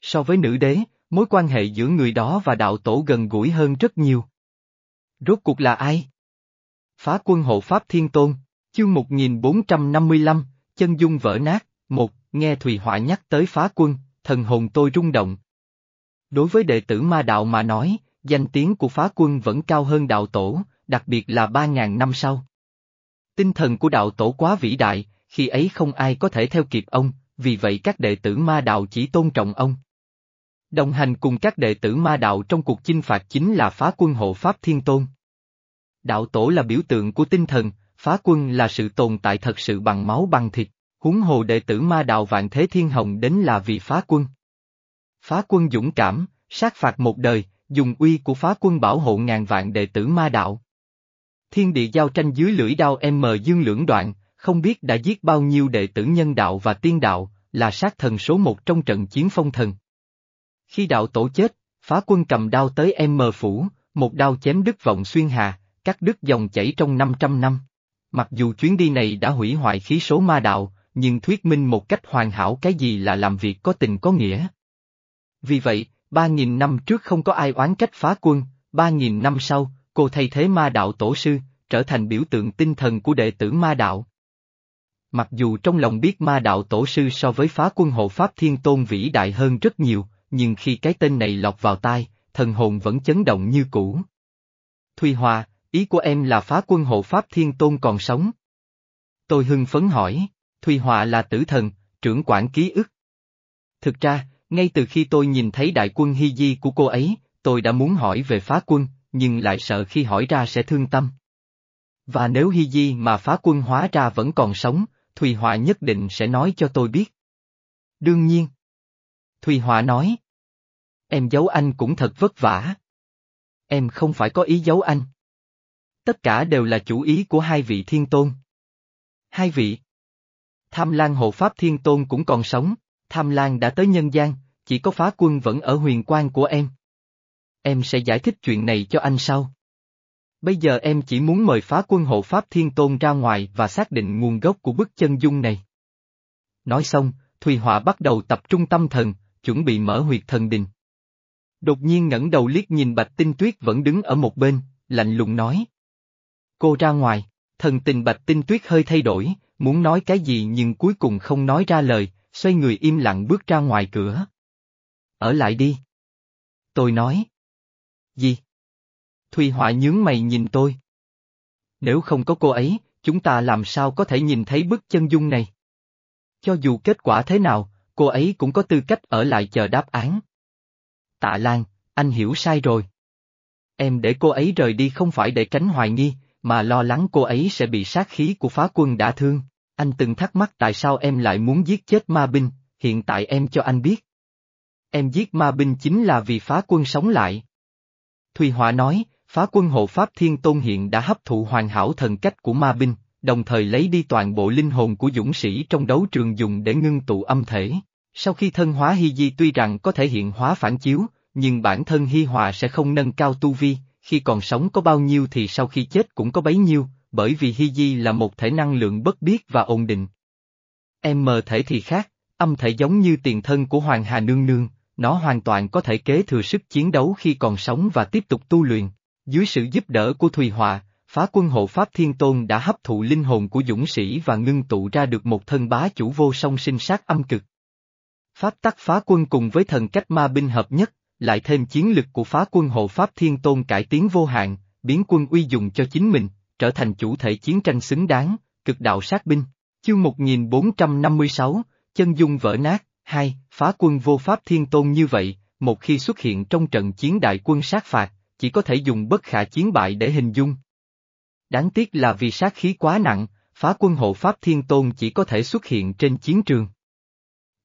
So với nữ đế, mối quan hệ giữa người đó và đạo tổ gần gũi hơn rất nhiều. Rốt cuộc là ai? Phá quân hộ Pháp Thiên Tôn, chương 1455, chân dung vỡ nát, một, nghe Thùy Họa nhắc tới phá quân, thần hồn tôi rung động. Đối với đệ tử ma đạo mà nói, danh tiếng của phá quân vẫn cao hơn đạo tổ, đặc biệt là ba ngàn năm sau. Tinh thần của đạo tổ quá vĩ đại, khi ấy không ai có thể theo kịp ông, vì vậy các đệ tử ma đạo chỉ tôn trọng ông. Đồng hành cùng các đệ tử ma đạo trong cuộc chinh phạt chính là phá quân hộ Pháp Thiên Tôn. Đạo tổ là biểu tượng của tinh thần, phá quân là sự tồn tại thật sự bằng máu bằng thịt, huống hồ đệ tử ma đạo vạn thế thiên hồng đến là vì phá quân. Phá quân dũng cảm, sát phạt một đời, dùng uy của phá quân bảo hộ ngàn vạn đệ tử ma đạo. Thiên địa giao tranh dưới lưỡi đao M dương lưỡng đoạn, không biết đã giết bao nhiêu đệ tử nhân đạo và tiên đạo, là sát thần số một trong trận chiến phong thần. Khi đạo tổ chết, phá quân cầm đao tới M phủ, một đao chém đứt vọng xuyên hà, cắt đứt dòng chảy trong 500 năm. Mặc dù chuyến đi này đã hủy hoại khí số ma đạo, nhưng thuyết minh một cách hoàn hảo cái gì là làm việc có tình có nghĩa. Vì vậy, ba nghìn năm trước không có ai oán trách phá quân, ba nghìn năm sau, cô thay thế ma đạo tổ sư, trở thành biểu tượng tinh thần của đệ tử ma đạo. Mặc dù trong lòng biết ma đạo tổ sư so với phá quân hộ Pháp Thiên Tôn vĩ đại hơn rất nhiều, nhưng khi cái tên này lọt vào tai, thần hồn vẫn chấn động như cũ. Thùy Hòa, ý của em là phá quân hộ Pháp Thiên Tôn còn sống. Tôi hưng phấn hỏi, Thùy Họa là tử thần, trưởng quản ký ức. Thực ra, ngay từ khi tôi nhìn thấy đại quân hy di của cô ấy, tôi đã muốn hỏi về phá quân, nhưng lại sợ khi hỏi ra sẽ thương tâm. Và nếu hy di mà phá quân hóa ra vẫn còn sống, Thùy Họa nhất định sẽ nói cho tôi biết. Đương nhiên. Thùy Họa nói. Em giấu anh cũng thật vất vả. Em không phải có ý giấu anh. Tất cả đều là chủ ý của hai vị thiên tôn. Hai vị. Tham Lan hộ Pháp Thiên Tôn cũng còn sống, Tham Lan đã tới nhân gian, chỉ có phá quân vẫn ở huyền quan của em. Em sẽ giải thích chuyện này cho anh sau. Bây giờ em chỉ muốn mời phá quân hộ Pháp Thiên Tôn ra ngoài và xác định nguồn gốc của bức chân dung này. Nói xong, Thùy Họa bắt đầu tập trung tâm thần, chuẩn bị mở huyệt thần đình. Đột nhiên ngẩng đầu liếc nhìn Bạch Tinh Tuyết vẫn đứng ở một bên, lạnh lùng nói. Cô ra ngoài, thần tình Bạch Tinh Tuyết hơi thay đổi, muốn nói cái gì nhưng cuối cùng không nói ra lời, xoay người im lặng bước ra ngoài cửa. Ở lại đi. Tôi nói. Gì? Thùy Họa nhướng mày nhìn tôi. Nếu không có cô ấy, chúng ta làm sao có thể nhìn thấy bức chân dung này? Cho dù kết quả thế nào, cô ấy cũng có tư cách ở lại chờ đáp án. Tạ Lan, anh hiểu sai rồi. Em để cô ấy rời đi không phải để tránh hoài nghi, mà lo lắng cô ấy sẽ bị sát khí của phá quân đã thương. Anh từng thắc mắc tại sao em lại muốn giết chết ma binh, hiện tại em cho anh biết. Em giết ma binh chính là vì phá quân sống lại. Thùy Họa nói, phá quân hộ Pháp Thiên Tôn hiện đã hấp thụ hoàn hảo thần cách của ma binh, đồng thời lấy đi toàn bộ linh hồn của dũng sĩ trong đấu trường dùng để ngưng tụ âm thể. Sau khi thân hóa Hy Di tuy rằng có thể hiện hóa phản chiếu, nhưng bản thân Hy Hòa sẽ không nâng cao tu vi, khi còn sống có bao nhiêu thì sau khi chết cũng có bấy nhiêu, bởi vì Hy Di là một thể năng lượng bất biết và ổn định. Em mờ thể thì khác, âm thể giống như tiền thân của Hoàng Hà Nương Nương, nó hoàn toàn có thể kế thừa sức chiến đấu khi còn sống và tiếp tục tu luyện. Dưới sự giúp đỡ của Thùy Hòa, phá quân hộ Pháp Thiên Tôn đã hấp thụ linh hồn của dũng sĩ và ngưng tụ ra được một thân bá chủ vô song sinh sát âm cực. Pháp tắc phá quân cùng với thần cách ma binh hợp nhất, lại thêm chiến lực của phá quân hộ Pháp Thiên Tôn cải tiến vô hạn, biến quân uy dùng cho chính mình, trở thành chủ thể chiến tranh xứng đáng, cực đạo sát binh. Chương 1456, chân dung vỡ nát, hai, phá quân vô Pháp Thiên Tôn như vậy, một khi xuất hiện trong trận chiến đại quân sát phạt, chỉ có thể dùng bất khả chiến bại để hình dung. Đáng tiếc là vì sát khí quá nặng, phá quân hộ Pháp Thiên Tôn chỉ có thể xuất hiện trên chiến trường.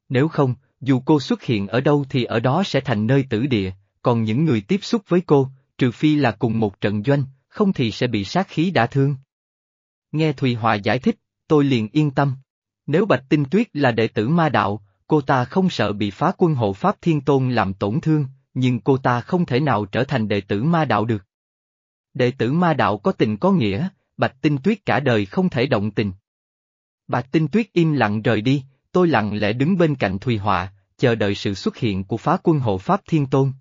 Nếu không, dù cô xuất hiện ở đâu thì ở đó sẽ thành nơi tử địa, còn những người tiếp xúc với cô, trừ phi là cùng một trận doanh, không thì sẽ bị sát khí đả thương. Nghe Thùy Hòa giải thích, tôi liền yên tâm. Nếu Bạch Tinh Tuyết là đệ tử ma đạo, cô ta không sợ bị phá quân hộ Pháp Thiên Tôn làm tổn thương, nhưng cô ta không thể nào trở thành đệ tử ma đạo được. Đệ tử ma đạo có tình có nghĩa, Bạch Tinh Tuyết cả đời không thể động tình. Bạch Tinh Tuyết im lặng rời đi, tôi lặng lẽ đứng bên cạnh Thùy Họa, chờ đợi sự xuất hiện của phá quân hộ Pháp Thiên Tôn.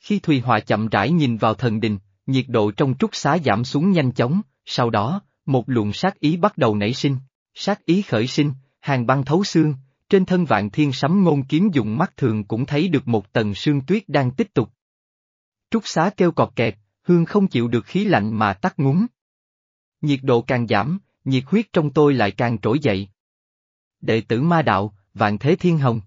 Khi Thùy Họa chậm rãi nhìn vào thần đình, nhiệt độ trong trúc xá giảm xuống nhanh chóng, sau đó, một luồng sát ý bắt đầu nảy sinh, sát ý khởi sinh, hàng băng thấu xương, trên thân vạn thiên sấm ngôn kiếm dùng mắt thường cũng thấy được một tầng sương tuyết đang tích tục. Trúc xá kêu cọt kẹt, hương không chịu được khí lạnh mà tắt ngúng. Nhiệt độ càng giảm, nhiệt huyết trong tôi lại càng trỗi dậy. Đệ tử ma đạo, vạn thế thiên hồng.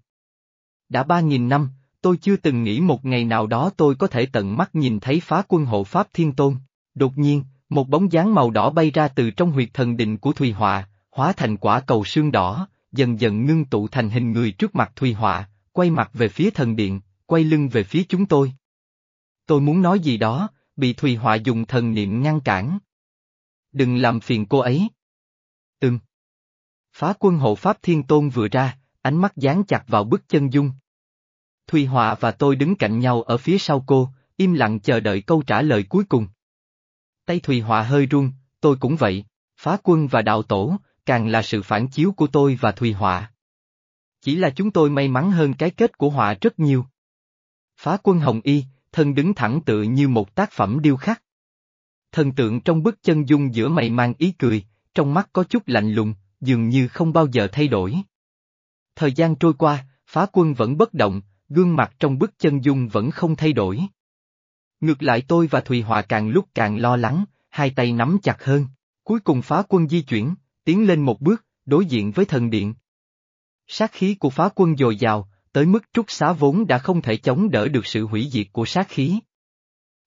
Đã ba nghìn năm, tôi chưa từng nghĩ một ngày nào đó tôi có thể tận mắt nhìn thấy phá quân hộ Pháp Thiên Tôn. Đột nhiên, một bóng dáng màu đỏ bay ra từ trong huyệt thần định của Thùy Họa, hóa thành quả cầu sương đỏ, dần dần ngưng tụ thành hình người trước mặt Thùy Họa, quay mặt về phía thần điện, quay lưng về phía chúng tôi. Tôi muốn nói gì đó, bị Thùy Họa dùng thần niệm ngăn cản. Đừng làm phiền cô ấy. Phá quân hộ Pháp Thiên Tôn vừa ra, ánh mắt dán chặt vào bức chân dung. Thùy Họa và tôi đứng cạnh nhau ở phía sau cô, im lặng chờ đợi câu trả lời cuối cùng. Tay Thùy Họa hơi run, tôi cũng vậy, phá quân và đạo tổ, càng là sự phản chiếu của tôi và Thùy Họa. Chỉ là chúng tôi may mắn hơn cái kết của họa rất nhiều. Phá quân Hồng Y, thân đứng thẳng tự như một tác phẩm điêu khắc. Thần tượng trong bức chân dung giữa mày mang ý cười, trong mắt có chút lạnh lùng, dường như không bao giờ thay đổi. Thời gian trôi qua, phá quân vẫn bất động, gương mặt trong bức chân dung vẫn không thay đổi. Ngược lại tôi và Thùy Hòa càng lúc càng lo lắng, hai tay nắm chặt hơn, cuối cùng phá quân di chuyển, tiến lên một bước, đối diện với thần điện. Sát khí của phá quân dồi dào, tới mức trúc xá vốn đã không thể chống đỡ được sự hủy diệt của sát khí.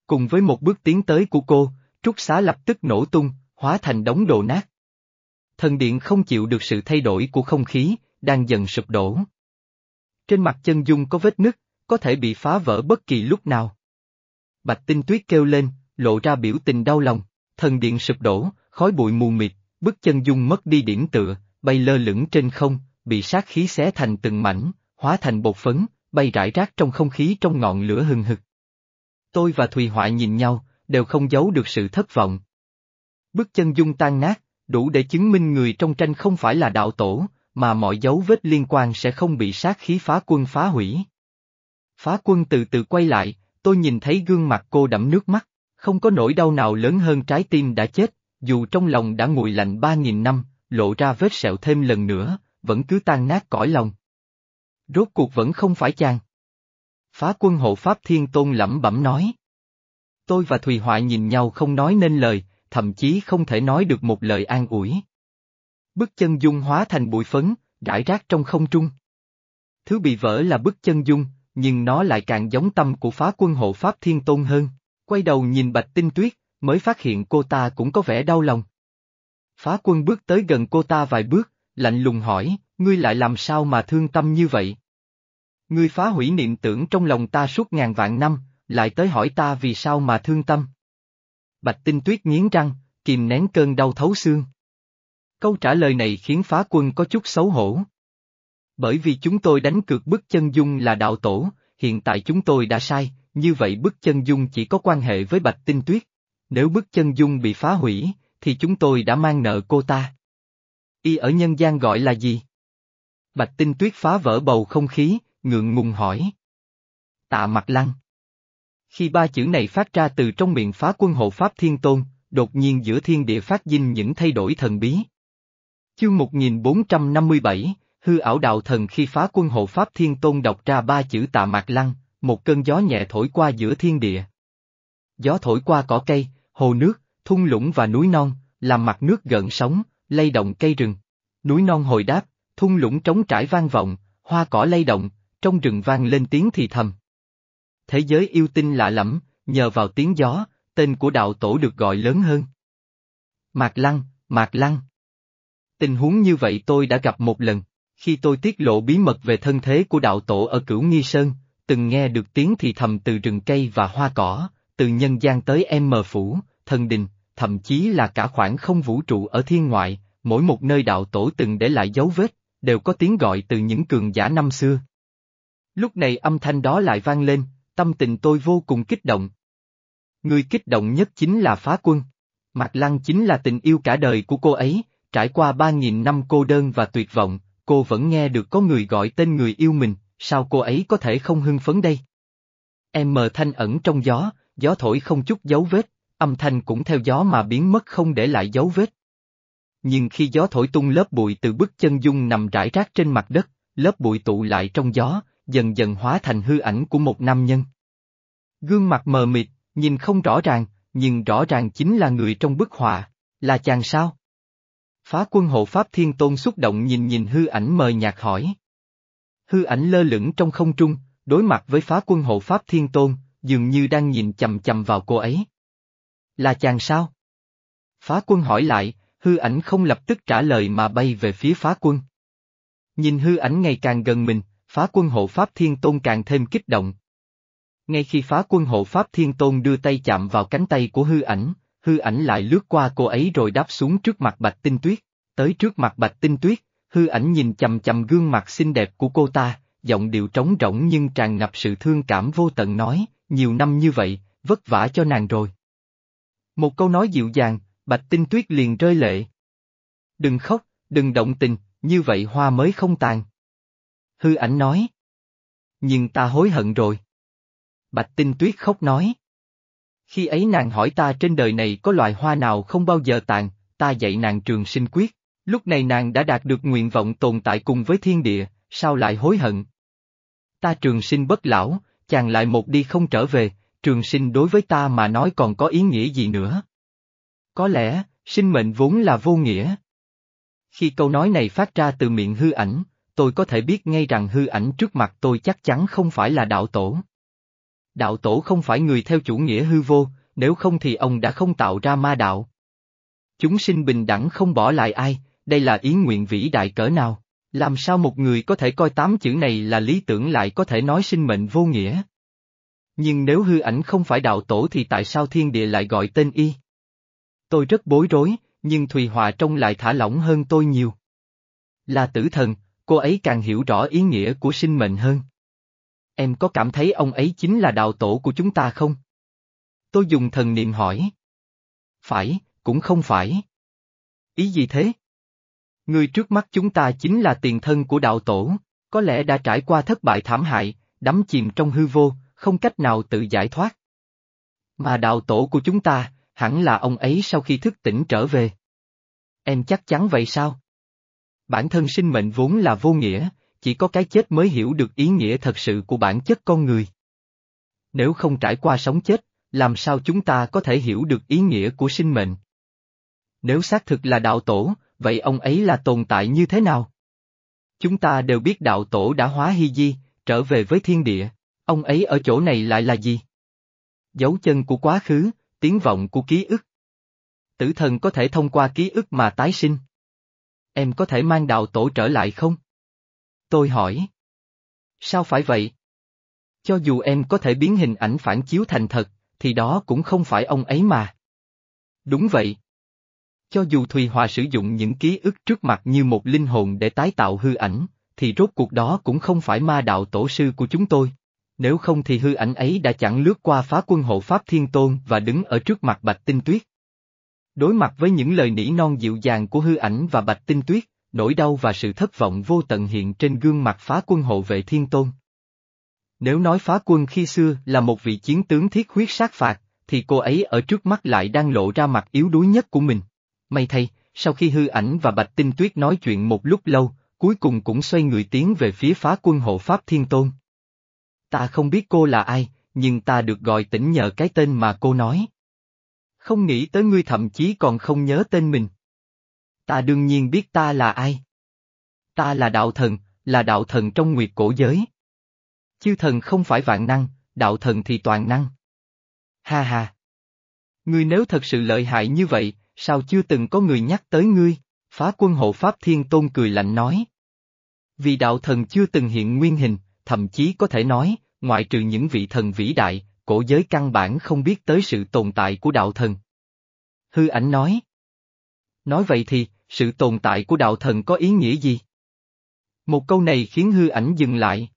Cùng với một bước tiến tới của cô, trúc xá lập tức nổ tung, hóa thành đống đồ nát. Thần điện không chịu được sự thay đổi của không khí, đang dần sụp đổ. Trên mặt chân dung có vết nứt, có thể bị phá vỡ bất kỳ lúc nào. Bạch tinh tuyết kêu lên, lộ ra biểu tình đau lòng, thần điện sụp đổ, khói bụi mù mịt, bức chân dung mất đi điểm tựa, bay lơ lửng trên không, bị sát khí xé thành từng mảnh, hóa thành bột phấn, bay rải rác trong không khí trong ngọn lửa hừng hực. Tôi và Thùy Họa nhìn nhau, đều không giấu được sự thất vọng. Bức chân dung tan nát, đủ để chứng minh người trong tranh không phải là đạo tổ, mà mọi dấu vết liên quan sẽ không bị sát khí phá quân phá hủy. Phá quân từ từ quay lại, tôi nhìn thấy gương mặt cô đẫm nước mắt, không có nỗi đau nào lớn hơn trái tim đã chết, dù trong lòng đã nguội lạnh ba nghìn năm, lộ ra vết sẹo thêm lần nữa, vẫn cứ tan nát cõi lòng. Rốt cuộc vẫn không phải chàng. Phá quân hộ Pháp Thiên Tôn lẩm bẩm nói. Tôi và Thùy Họa nhìn nhau không nói nên lời, thậm chí không thể nói được một lời an ủi. Bức chân dung hóa thành bụi phấn, rải rác trong không trung. Thứ bị vỡ là bức chân dung, nhưng nó lại càng giống tâm của phá quân hộ Pháp Thiên Tôn hơn. Quay đầu nhìn Bạch Tinh Tuyết, mới phát hiện cô ta cũng có vẻ đau lòng. Phá quân bước tới gần cô ta vài bước, lạnh lùng hỏi, ngươi lại làm sao mà thương tâm như vậy? Ngươi phá hủy niệm tưởng trong lòng ta suốt ngàn vạn năm, lại tới hỏi ta vì sao mà thương tâm. Bạch tinh tuyết nghiến răng, kìm nén cơn đau thấu xương. Câu trả lời này khiến phá quân có chút xấu hổ. Bởi vì chúng tôi đánh cược bức chân dung là đạo tổ, hiện tại chúng tôi đã sai, như vậy bức chân dung chỉ có quan hệ với bạch tinh tuyết. Nếu bức chân dung bị phá hủy, thì chúng tôi đã mang nợ cô ta. Y ở nhân gian gọi là gì? Bạch tinh tuyết phá vỡ bầu không khí, ngượng ngùng hỏi. Tạ mặt lăng. Khi ba chữ này phát ra từ trong miệng phá quân hộ Pháp Thiên Tôn, đột nhiên giữa thiên địa phát dinh những thay đổi thần bí. Chương 1457, hư ảo đạo thần khi phá quân hộ Pháp Thiên Tôn đọc ra ba chữ tạ mạc lăng, một cơn gió nhẹ thổi qua giữa thiên địa. Gió thổi qua cỏ cây, hồ nước, thung lũng và núi non, làm mặt nước gợn sóng, lay động cây rừng. Núi non hồi đáp, thung lũng trống trải vang vọng, hoa cỏ lay động, trong rừng vang lên tiếng thì thầm. Thế giới yêu tinh lạ lẫm, nhờ vào tiếng gió, tên của đạo tổ được gọi lớn hơn. Mạc Lăng, Mạc Lăng. Tình huống như vậy tôi đã gặp một lần, khi tôi tiết lộ bí mật về thân thế của đạo tổ ở Cửu Nghi Sơn, từng nghe được tiếng thì thầm từ rừng cây và hoa cỏ, từ nhân gian tới em mờ phủ, thần đình, thậm chí là cả khoảng không vũ trụ ở thiên ngoại, mỗi một nơi đạo tổ từng để lại dấu vết, đều có tiếng gọi từ những cường giả năm xưa. Lúc này âm thanh đó lại vang lên, tâm tình tôi vô cùng kích động. Người kích động nhất chính là phá quân. Mạc Lăng chính là tình yêu cả đời của cô ấy, trải qua ba nghìn năm cô đơn và tuyệt vọng, cô vẫn nghe được có người gọi tên người yêu mình, sao cô ấy có thể không hưng phấn đây? Em mờ thanh ẩn trong gió, gió thổi không chút dấu vết, âm thanh cũng theo gió mà biến mất không để lại dấu vết. Nhưng khi gió thổi tung lớp bụi từ bức chân dung nằm rải rác trên mặt đất, lớp bụi tụ lại trong gió, dần dần hóa thành hư ảnh của một nam nhân. Gương mặt mờ mịt, nhìn không rõ ràng, nhưng rõ ràng chính là người trong bức họa, là chàng sao? Phá quân hộ Pháp Thiên Tôn xúc động nhìn nhìn hư ảnh mờ nhạt hỏi. Hư ảnh lơ lửng trong không trung, đối mặt với phá quân hộ Pháp Thiên Tôn, dường như đang nhìn chầm chầm vào cô ấy. Là chàng sao? Phá quân hỏi lại, hư ảnh không lập tức trả lời mà bay về phía phá quân. Nhìn hư ảnh ngày càng gần mình, phá quân hộ Pháp Thiên Tôn càng thêm kích động. Ngay khi phá quân hộ Pháp Thiên Tôn đưa tay chạm vào cánh tay của hư ảnh, hư ảnh lại lướt qua cô ấy rồi đáp xuống trước mặt Bạch Tinh Tuyết, tới trước mặt Bạch Tinh Tuyết, hư ảnh nhìn chầm chầm gương mặt xinh đẹp của cô ta, giọng điệu trống rỗng nhưng tràn ngập sự thương cảm vô tận nói, nhiều năm như vậy, vất vả cho nàng rồi. Một câu nói dịu dàng, Bạch Tinh Tuyết liền rơi lệ. Đừng khóc, đừng động tình, như vậy hoa mới không tàn. Hư ảnh nói. Nhưng ta hối hận rồi. Bạch Tinh Tuyết khóc nói. Khi ấy nàng hỏi ta trên đời này có loài hoa nào không bao giờ tàn, ta dạy nàng trường sinh quyết, lúc này nàng đã đạt được nguyện vọng tồn tại cùng với thiên địa, sao lại hối hận? Ta trường sinh bất lão, chàng lại một đi không trở về, trường sinh đối với ta mà nói còn có ý nghĩa gì nữa? Có lẽ, sinh mệnh vốn là vô nghĩa. Khi câu nói này phát ra từ miệng hư ảnh, tôi có thể biết ngay rằng hư ảnh trước mặt tôi chắc chắn không phải là đạo tổ. Đạo tổ không phải người theo chủ nghĩa hư vô, nếu không thì ông đã không tạo ra ma đạo. Chúng sinh bình đẳng không bỏ lại ai, đây là ý nguyện vĩ đại cỡ nào, làm sao một người có thể coi tám chữ này là lý tưởng lại có thể nói sinh mệnh vô nghĩa. Nhưng nếu hư ảnh không phải đạo tổ thì tại sao thiên địa lại gọi tên y? Tôi rất bối rối, nhưng Thùy Hòa trông lại thả lỏng hơn tôi nhiều. Là tử thần, cô ấy càng hiểu rõ ý nghĩa của sinh mệnh hơn. Em có cảm thấy ông ấy chính là đạo tổ của chúng ta không? Tôi dùng thần niệm hỏi. Phải, cũng không phải. Ý gì thế? Người trước mắt chúng ta chính là tiền thân của đạo tổ, có lẽ đã trải qua thất bại thảm hại, đắm chìm trong hư vô, không cách nào tự giải thoát. Mà đạo tổ của chúng ta, hẳn là ông ấy sau khi thức tỉnh trở về. Em chắc chắn vậy sao? Bản thân sinh mệnh vốn là vô nghĩa, chỉ có cái chết mới hiểu được ý nghĩa thật sự của bản chất con người. Nếu không trải qua sống chết, làm sao chúng ta có thể hiểu được ý nghĩa của sinh mệnh? Nếu xác thực là đạo tổ, vậy ông ấy là tồn tại như thế nào? Chúng ta đều biết đạo tổ đã hóa hy di, trở về với thiên địa, ông ấy ở chỗ này lại là gì? Dấu chân của quá khứ, tiếng vọng của ký ức. Tử thần có thể thông qua ký ức mà tái sinh. Em có thể mang đạo tổ trở lại không? Tôi hỏi. Sao phải vậy? Cho dù em có thể biến hình ảnh phản chiếu thành thật, thì đó cũng không phải ông ấy mà. Đúng vậy. Cho dù Thùy Hòa sử dụng những ký ức trước mặt như một linh hồn để tái tạo hư ảnh, thì rốt cuộc đó cũng không phải ma đạo tổ sư của chúng tôi. Nếu không thì hư ảnh ấy đã chẳng lướt qua phá quân hộ Pháp Thiên Tôn và đứng ở trước mặt Bạch Tinh Tuyết. Đối mặt với những lời nỉ non dịu dàng của hư ảnh và Bạch Tinh Tuyết, nỗi đau và sự thất vọng vô tận hiện trên gương mặt phá quân hộ vệ Thiên Tôn. Nếu nói phá quân khi xưa là một vị chiến tướng thiết huyết sát phạt, thì cô ấy ở trước mắt lại đang lộ ra mặt yếu đuối nhất của mình. May thay, sau khi hư ảnh và Bạch Tinh Tuyết nói chuyện một lúc lâu, cuối cùng cũng xoay người tiến về phía phá quân hộ Pháp Thiên Tôn. Ta không biết cô là ai, nhưng ta được gọi tỉnh nhờ cái tên mà cô nói. Không nghĩ tới ngươi thậm chí còn không nhớ tên mình. Ta đương nhiên biết ta là ai. Ta là đạo thần, là đạo thần trong nguyệt cổ giới. Chư thần không phải vạn năng, đạo thần thì toàn năng. Ha ha. Ngươi nếu thật sự lợi hại như vậy, sao chưa từng có người nhắc tới ngươi? Phá quân hộ Pháp Thiên Tôn cười lạnh nói. Vì đạo thần chưa từng hiện nguyên hình, thậm chí có thể nói, ngoại trừ những vị thần vĩ đại, cổ giới căn bản không biết tới sự tồn tại của đạo thần. Hư ảnh nói. Nói vậy thì, sự tồn tại của đạo thần có ý nghĩa gì? Một câu này khiến hư ảnh dừng lại.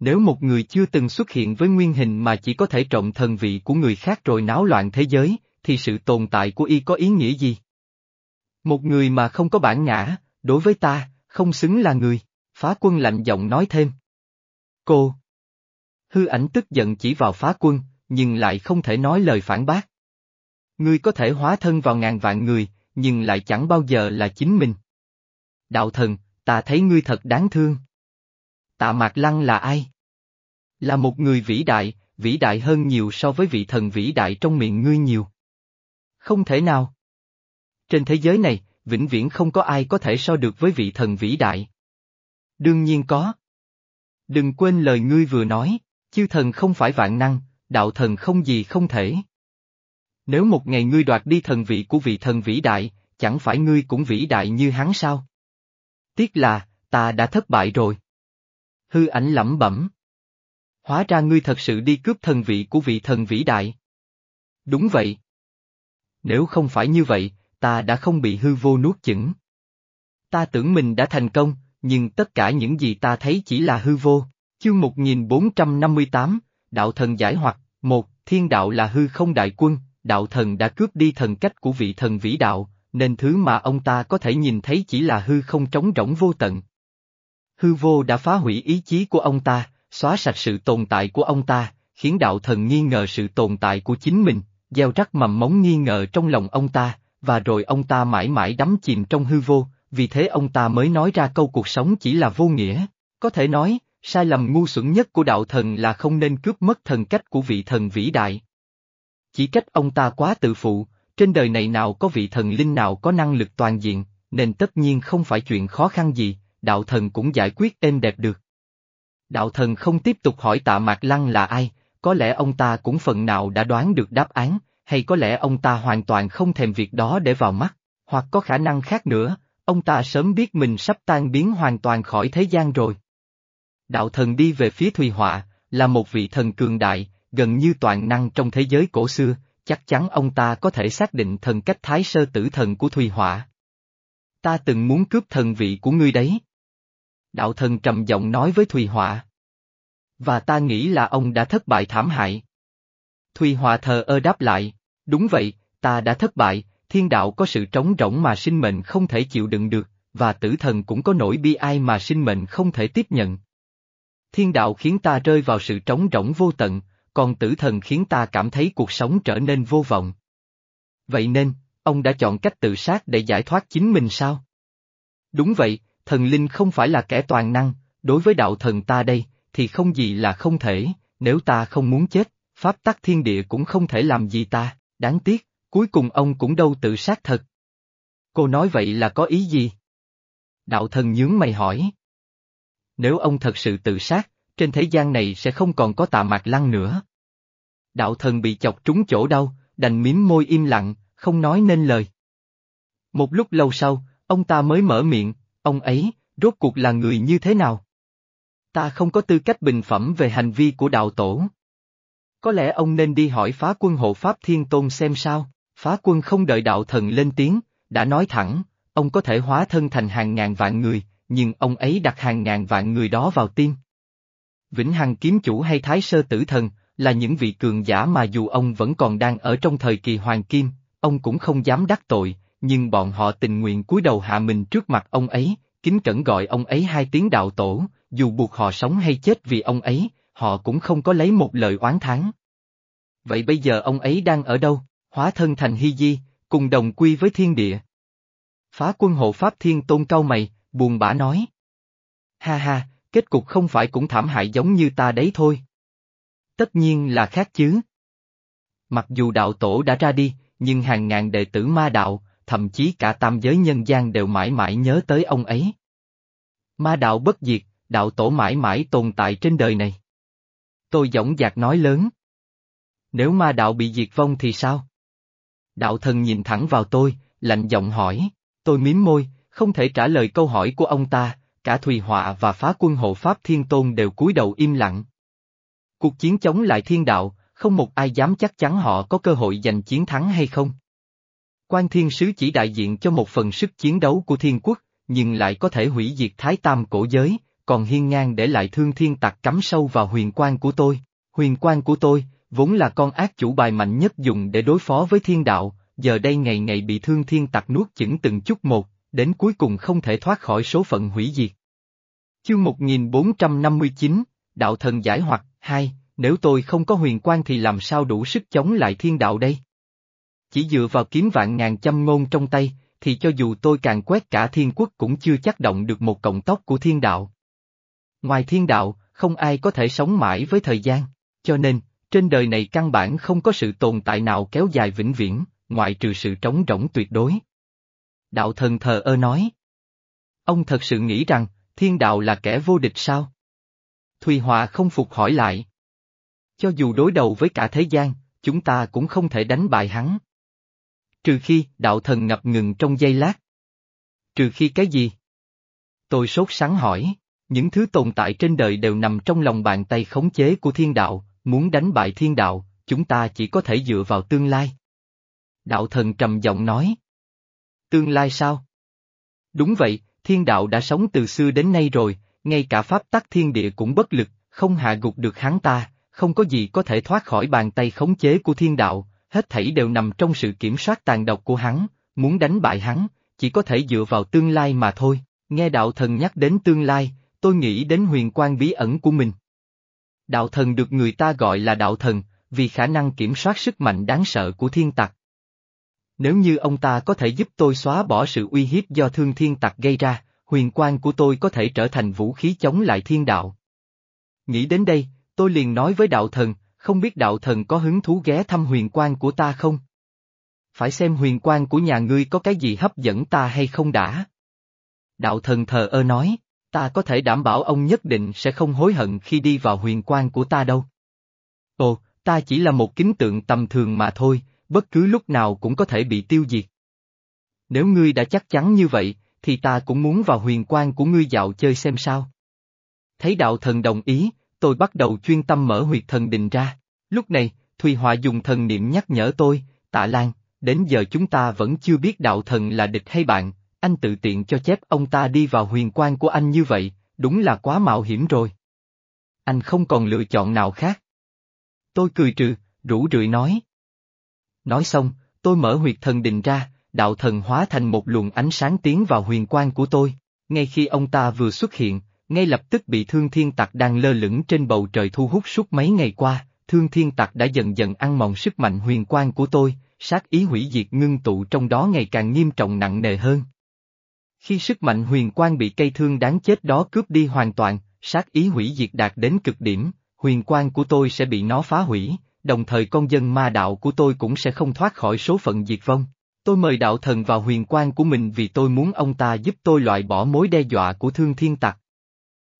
Nếu một người chưa từng xuất hiện với nguyên hình mà chỉ có thể trọng thần vị của người khác rồi náo loạn thế giới, thì sự tồn tại của y có ý nghĩa gì? Một người mà không có bản ngã, đối với ta, không xứng là người, phá quân lạnh giọng nói thêm. Cô! Hư ảnh tức giận chỉ vào phá quân, nhưng lại không thể nói lời phản bác. Ngươi có thể hóa thân vào ngàn vạn người, nhưng lại chẳng bao giờ là chính mình. Đạo thần, ta thấy ngươi thật đáng thương. Tạ Mạc Lăng là ai? Là một người vĩ đại, vĩ đại hơn nhiều so với vị thần vĩ đại trong miệng ngươi nhiều. Không thể nào. Trên thế giới này, vĩnh viễn không có ai có thể so được với vị thần vĩ đại. Đương nhiên có. Đừng quên lời ngươi vừa nói, chư thần không phải vạn năng, đạo thần không gì không thể. Nếu một ngày ngươi đoạt đi thần vị của vị thần vĩ đại, chẳng phải ngươi cũng vĩ đại như hắn sao? Tiếc là, ta đã thất bại rồi. Hư ảnh lẩm bẩm. Hóa ra ngươi thật sự đi cướp thần vị của vị thần vĩ đại. Đúng vậy. Nếu không phải như vậy, ta đã không bị hư vô nuốt chửng. Ta tưởng mình đã thành công, nhưng tất cả những gì ta thấy chỉ là hư vô. Chương 1458, Đạo thần giải hoặc, một, Thiên đạo là hư không đại quân, đạo thần đã cướp đi thần cách của vị thần vĩ đạo, nên thứ mà ông ta có thể nhìn thấy chỉ là hư không trống rỗng vô tận. Hư vô đã phá hủy ý chí của ông ta, xóa sạch sự tồn tại của ông ta, khiến đạo thần nghi ngờ sự tồn tại của chính mình, gieo rắc mầm móng nghi ngờ trong lòng ông ta, và rồi ông ta mãi mãi đắm chìm trong hư vô, vì thế ông ta mới nói ra câu cuộc sống chỉ là vô nghĩa. Có thể nói, sai lầm ngu xuẩn nhất của đạo thần là không nên cướp mất thần cách của vị thần vĩ đại. Chỉ trách ông ta quá tự phụ, trên đời này nào có vị thần linh nào có năng lực toàn diện, nên tất nhiên không phải chuyện khó khăn gì, đạo thần cũng giải quyết êm đẹp được. Đạo thần không tiếp tục hỏi tạ Mạc Lăng là ai, có lẽ ông ta cũng phần nào đã đoán được đáp án, hay có lẽ ông ta hoàn toàn không thèm việc đó để vào mắt, hoặc có khả năng khác nữa, ông ta sớm biết mình sắp tan biến hoàn toàn khỏi thế gian rồi. Đạo thần đi về phía Thùy Họa, là một vị thần cường đại, gần như toàn năng trong thế giới cổ xưa, chắc chắn ông ta có thể xác định thần cách thái sơ tử thần của Thùy Họa. Ta từng muốn cướp thần vị của ngươi đấy. Đạo thần trầm giọng nói với Thùy Họa. Và ta nghĩ là ông đã thất bại thảm hại. Thùy Họa thờ ơ đáp lại, đúng vậy, ta đã thất bại, thiên đạo có sự trống rỗng mà sinh mệnh không thể chịu đựng được, và tử thần cũng có nỗi bi ai mà sinh mệnh không thể tiếp nhận. Thiên đạo khiến ta rơi vào sự trống rỗng vô tận, còn tử thần khiến ta cảm thấy cuộc sống trở nên vô vọng. Vậy nên, ông đã chọn cách tự sát để giải thoát chính mình sao? Đúng vậy, thần linh không phải là kẻ toàn năng, đối với đạo thần ta đây, thì không gì là không thể, nếu ta không muốn chết, pháp tắc thiên địa cũng không thể làm gì ta, đáng tiếc, cuối cùng ông cũng đâu tự sát thật. Cô nói vậy là có ý gì? Đạo thần nhướng mày hỏi. Nếu ông thật sự tự sát, trên thế gian này sẽ không còn có tạ mạc lăng nữa. Đạo thần bị chọc trúng chỗ đau, đành miếm môi im lặng, không nói nên lời. Một lúc lâu sau, ông ta mới mở miệng, ông ấy, rốt cuộc là người như thế nào? Ta không có tư cách bình phẩm về hành vi của đạo tổ. Có lẽ ông nên đi hỏi phá quân hộ Pháp Thiên Tôn xem sao, phá quân không đợi đạo thần lên tiếng, đã nói thẳng, ông có thể hóa thân thành hàng ngàn vạn người, nhưng ông ấy đặt hàng ngàn vạn người đó vào tim. Vĩnh Hằng kiếm chủ hay Thái Sơ Tử Thần, là những vị cường giả mà dù ông vẫn còn đang ở trong thời kỳ hoàng kim, ông cũng không dám đắc tội, nhưng bọn họ tình nguyện cúi đầu hạ mình trước mặt ông ấy, kính cẩn gọi ông ấy hai tiếng đạo tổ, dù buộc họ sống hay chết vì ông ấy, họ cũng không có lấy một lời oán thán. Vậy bây giờ ông ấy đang ở đâu, hóa thân thành hy di, cùng đồng quy với thiên địa. Phá quân hộ Pháp Thiên Tôn cao mày, buồn bã nói. Ha ha, kết cục không phải cũng thảm hại giống như ta đấy thôi. Tất nhiên là khác chứ. Mặc dù đạo tổ đã ra đi, nhưng hàng ngàn đệ tử ma đạo, thậm chí cả tam giới nhân gian đều mãi mãi nhớ tới ông ấy. Ma đạo bất diệt, đạo tổ mãi mãi tồn tại trên đời này. Tôi dõng dạc nói lớn. Nếu ma đạo bị diệt vong thì sao? Đạo thần nhìn thẳng vào tôi, lạnh giọng hỏi, tôi miếm môi, không thể trả lời câu hỏi của ông ta, cả Thùy Họa và phá quân hộ Pháp Thiên Tôn đều cúi đầu im lặng. Cuộc chiến chống lại thiên đạo, không một ai dám chắc chắn họ có cơ hội giành chiến thắng hay không. Quan Thiên Sứ chỉ đại diện cho một phần sức chiến đấu của thiên quốc, nhưng lại có thể hủy diệt thái tam cổ giới, còn hiên ngang để lại thương thiên tặc cắm sâu vào huyền quan của tôi. Huyền quan của tôi, vốn là con ác chủ bài mạnh nhất dùng để đối phó với thiên đạo, giờ đây ngày ngày bị thương thiên tặc nuốt chửng từng chút một, đến cuối cùng không thể thoát khỏi số phận hủy diệt. Chương 1459, Đạo Thần Giải Hoặc, 2, nếu tôi không có huyền quan thì làm sao đủ sức chống lại thiên đạo đây? Chỉ dựa vào kiếm vạn ngàn trăm ngôn trong tay, thì cho dù tôi càng quét cả thiên quốc cũng chưa chắc động được một cọng tóc của thiên đạo. Ngoài thiên đạo, không ai có thể sống mãi với thời gian, cho nên, trên đời này căn bản không có sự tồn tại nào kéo dài vĩnh viễn, ngoại trừ sự trống rỗng tuyệt đối. Đạo thần thờ ơ nói. Ông thật sự nghĩ rằng, thiên đạo là kẻ vô địch sao? Thùy Họa không phục hỏi lại. Cho dù đối đầu với cả thế gian, chúng ta cũng không thể đánh bại hắn. Trừ khi, đạo thần ngập ngừng trong giây lát. Trừ khi cái gì? Tôi sốt sắng hỏi, những thứ tồn tại trên đời đều nằm trong lòng bàn tay khống chế của thiên đạo, muốn đánh bại thiên đạo, chúng ta chỉ có thể dựa vào tương lai. Đạo thần trầm giọng nói. Tương lai sao? Đúng vậy, thiên đạo đã sống từ xưa đến nay rồi, ngay cả pháp tắc thiên địa cũng bất lực, không hạ gục được hắn ta, không có gì có thể thoát khỏi bàn tay khống chế của thiên đạo, hết thảy đều nằm trong sự kiểm soát tàn độc của hắn, muốn đánh bại hắn, chỉ có thể dựa vào tương lai mà thôi. Nghe đạo thần nhắc đến tương lai, tôi nghĩ đến huyền quan bí ẩn của mình. Đạo thần được người ta gọi là đạo thần, vì khả năng kiểm soát sức mạnh đáng sợ của thiên tặc. Nếu như ông ta có thể giúp tôi xóa bỏ sự uy hiếp do thương thiên tặc gây ra, huyền quan của tôi có thể trở thành vũ khí chống lại thiên đạo. Nghĩ đến đây, tôi liền nói với đạo thần, không biết đạo thần có hứng thú ghé thăm huyền quan của ta không? Phải xem huyền quan của nhà ngươi có cái gì hấp dẫn ta hay không đã. Đạo thần thờ ơ nói, ta có thể đảm bảo ông nhất định sẽ không hối hận khi đi vào huyền quan của ta đâu. Ồ, ta chỉ là một kính tượng tầm thường mà thôi, bất cứ lúc nào cũng có thể bị tiêu diệt. Nếu ngươi đã chắc chắn như vậy, thì ta cũng muốn vào huyền quan của ngươi dạo chơi xem sao. Thấy đạo thần đồng ý, tôi bắt đầu chuyên tâm mở huyệt thần đình ra. Lúc này, Thùy Họa dùng thần niệm nhắc nhở tôi, tạ Lan, đến giờ chúng ta vẫn chưa biết đạo thần là địch hay bạn, anh tự tiện cho chép ông ta đi vào huyền quan của anh như vậy, đúng là quá mạo hiểm rồi. Anh không còn lựa chọn nào khác. Tôi cười trừ, rủ rượi nói. Nói xong, tôi mở huyệt thần đình ra, đạo thần hóa thành một luồng ánh sáng tiến vào huyền quan của tôi. Ngay khi ông ta vừa xuất hiện, ngay lập tức bị thương thiên tặc đang lơ lửng trên bầu trời thu hút suốt mấy ngày qua, thương thiên tặc đã dần dần ăn mòn sức mạnh huyền quan của tôi, sát ý hủy diệt ngưng tụ trong đó ngày càng nghiêm trọng nặng nề hơn. Khi sức mạnh huyền quan bị cây thương đáng chết đó cướp đi hoàn toàn, sát ý hủy diệt đạt đến cực điểm, huyền quan của tôi sẽ bị nó phá hủy, đồng thời con dân ma đạo của tôi cũng sẽ không thoát khỏi số phận diệt vong. Tôi mời đạo thần vào huyền quan của mình vì tôi muốn ông ta giúp tôi loại bỏ mối đe dọa của thương thiên tặc.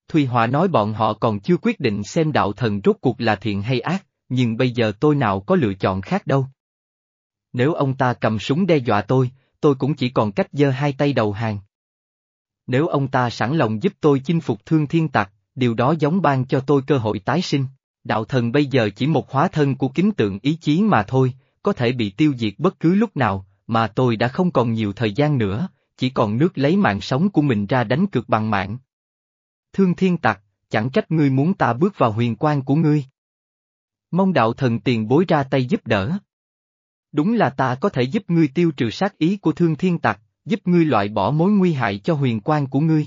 Thùy Họa nói bọn họ còn chưa quyết định xem đạo thần rốt cuộc là thiện hay ác, nhưng bây giờ tôi nào có lựa chọn khác đâu. Nếu ông ta cầm súng đe dọa tôi, tôi cũng chỉ còn cách giơ hai tay đầu hàng. Nếu ông ta sẵn lòng giúp tôi chinh phục thương thiên tặc, điều đó giống ban cho tôi cơ hội tái sinh. Đạo thần bây giờ chỉ một hóa thân của kính tượng ý chí mà thôi, có thể bị tiêu diệt bất cứ lúc nào, mà tôi đã không còn nhiều thời gian nữa, chỉ còn nước lấy mạng sống của mình ra đánh cược bằng mạng. Thương thiên tặc, chẳng trách ngươi muốn ta bước vào huyền quan của ngươi. Mong đạo thần tiền bối ra tay giúp đỡ. Đúng là ta có thể giúp ngươi tiêu trừ sát ý của thương thiên tặc, giúp ngươi loại bỏ mối nguy hại cho huyền quan của ngươi.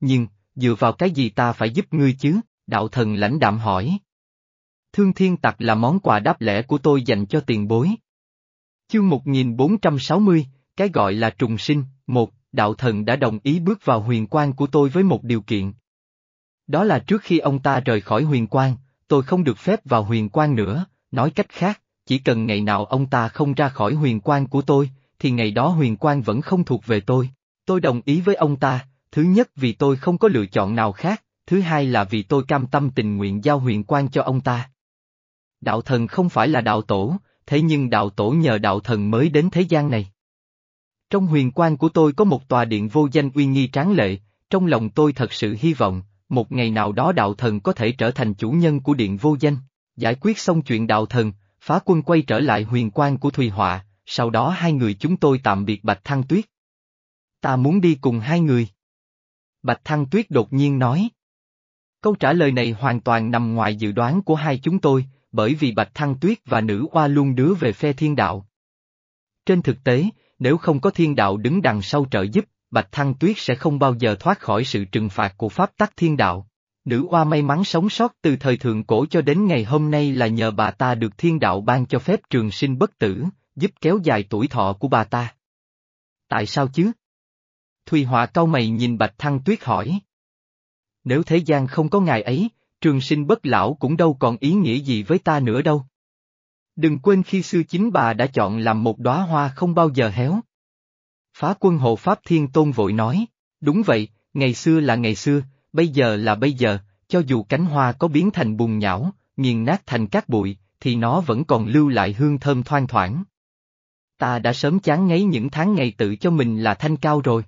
Nhưng, dựa vào cái gì ta phải giúp ngươi chứ, đạo thần lãnh đạm hỏi. Thương thiên tặc là món quà đáp lễ của tôi dành cho tiền bối. Chương 1460, cái gọi là trùng sinh, một, đạo thần đã đồng ý bước vào huyền quan của tôi với một điều kiện. Đó là trước khi ông ta rời khỏi huyền quan, tôi không được phép vào huyền quan nữa, nói cách khác, chỉ cần ngày nào ông ta không ra khỏi huyền quan của tôi, thì ngày đó huyền quan vẫn không thuộc về tôi. Tôi đồng ý với ông ta, thứ nhất vì tôi không có lựa chọn nào khác, thứ hai là vì tôi cam tâm tình nguyện giao huyền quan cho ông ta. Đạo thần không phải là đạo tổ, thế nhưng đạo tổ nhờ đạo thần mới đến thế gian này. Trong huyền quan của tôi có một tòa điện vô danh uy nghi tráng lệ, trong lòng tôi thật sự hy vọng, một ngày nào đó đạo thần có thể trở thành chủ nhân của điện vô danh. Giải quyết xong chuyện đạo thần, phá quân quay trở lại huyền quan của Thùy Họa, sau đó hai người chúng tôi tạm biệt Bạch Thăng Tuyết. Ta muốn đi cùng hai người. Bạch Thăng Tuyết đột nhiên nói. Câu trả lời này hoàn toàn nằm ngoài dự đoán của hai chúng tôi, bởi vì Bạch Thăng Tuyết và nữ oa luôn đứa về phe thiên đạo. Trên thực tế, nếu không có thiên đạo đứng đằng sau trợ giúp, Bạch Thăng Tuyết sẽ không bao giờ thoát khỏi sự trừng phạt của pháp tắc thiên đạo. Nữ oa may mắn sống sót từ thời thượng cổ cho đến ngày hôm nay là nhờ bà ta được thiên đạo ban cho phép trường sinh bất tử, giúp kéo dài tuổi thọ của bà ta. Tại sao chứ? Thùy Họa cau mày nhìn Bạch Thăng Tuyết hỏi. Nếu thế gian không có ngài ấy, trường sinh bất lão cũng đâu còn ý nghĩa gì với ta nữa đâu. Đừng quên khi xưa chính bà đã chọn làm một đóa hoa không bao giờ héo. Phá quân hộ Pháp Thiên Tôn vội nói, đúng vậy, ngày xưa là ngày xưa, bây giờ là bây giờ, cho dù cánh hoa có biến thành bùn nhão, nghiền nát thành cát bụi, thì nó vẫn còn lưu lại hương thơm thoang thoảng. Ta đã sớm chán ngấy những tháng ngày tự cho mình là thanh cao rồi.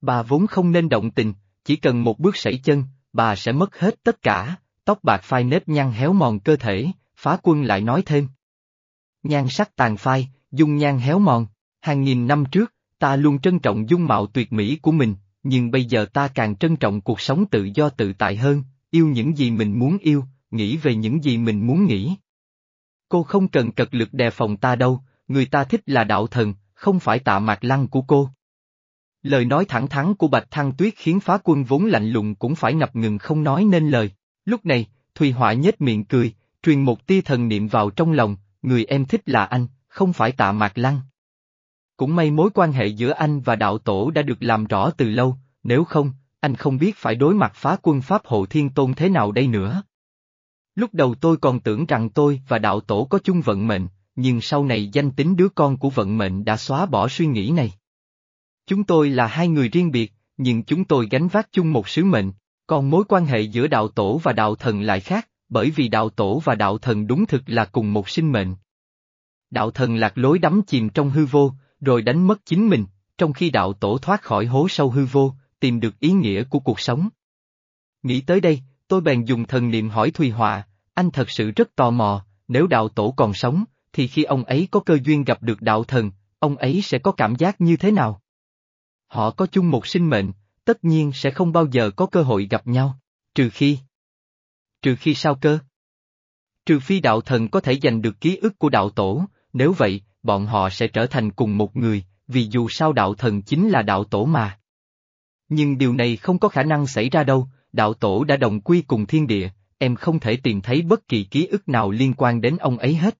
Bà vốn không nên động tình, chỉ cần một bước sẩy chân, bà sẽ mất hết tất cả, tóc bạc phai nếp nhăn héo mòn cơ thể, phá quân lại nói thêm. Nhan sắc tàn phai, dung nhan héo mòn, hàng nghìn năm trước, ta luôn trân trọng dung mạo tuyệt mỹ của mình, nhưng bây giờ ta càng trân trọng cuộc sống tự do tự tại hơn, yêu những gì mình muốn yêu, nghĩ về những gì mình muốn nghĩ. Cô không cần cật lực đề phòng ta đâu, người ta thích là đạo thần, không phải tạ mạc lăng của cô. Lời nói thẳng thắn của Bạch Thăng Tuyết khiến phá quân vốn lạnh lùng cũng phải ngập ngừng không nói nên lời. Lúc này, Thùy Họa nhếch miệng cười, truyền một tia thần niệm vào trong lòng, người em thích là anh, không phải tạ mạc lăng. Cũng may mối quan hệ giữa anh và đạo tổ đã được làm rõ từ lâu, nếu không, anh không biết phải đối mặt phá quân Pháp hộ thiên tôn thế nào đây nữa. Lúc đầu tôi còn tưởng rằng tôi và đạo tổ có chung vận mệnh, nhưng sau này danh tính đứa con của vận mệnh đã xóa bỏ suy nghĩ này. Chúng tôi là hai người riêng biệt, nhưng chúng tôi gánh vác chung một sứ mệnh, còn mối quan hệ giữa đạo tổ và đạo thần lại khác, bởi vì đạo tổ và đạo thần đúng thực là cùng một sinh mệnh. Đạo thần lạc lối đắm chìm trong hư vô, rồi đánh mất chính mình, trong khi đạo tổ thoát khỏi hố sâu hư vô, tìm được ý nghĩa của cuộc sống. Nghĩ tới đây, tôi bèn dùng thần niệm hỏi Thùy Họa, anh thật sự rất tò mò, nếu đạo tổ còn sống, thì khi ông ấy có cơ duyên gặp được đạo thần, ông ấy sẽ có cảm giác như thế nào? Họ có chung một sinh mệnh, tất nhiên sẽ không bao giờ có cơ hội gặp nhau, trừ khi... Trừ khi sao cơ? Trừ phi đạo thần có thể giành được ký ức của đạo tổ, nếu vậy, bọn họ sẽ trở thành cùng một người, vì dù sao đạo thần chính là đạo tổ mà. Nhưng điều này không có khả năng xảy ra đâu, đạo tổ đã đồng quy cùng thiên địa, em không thể tìm thấy bất kỳ ký ức nào liên quan đến ông ấy hết.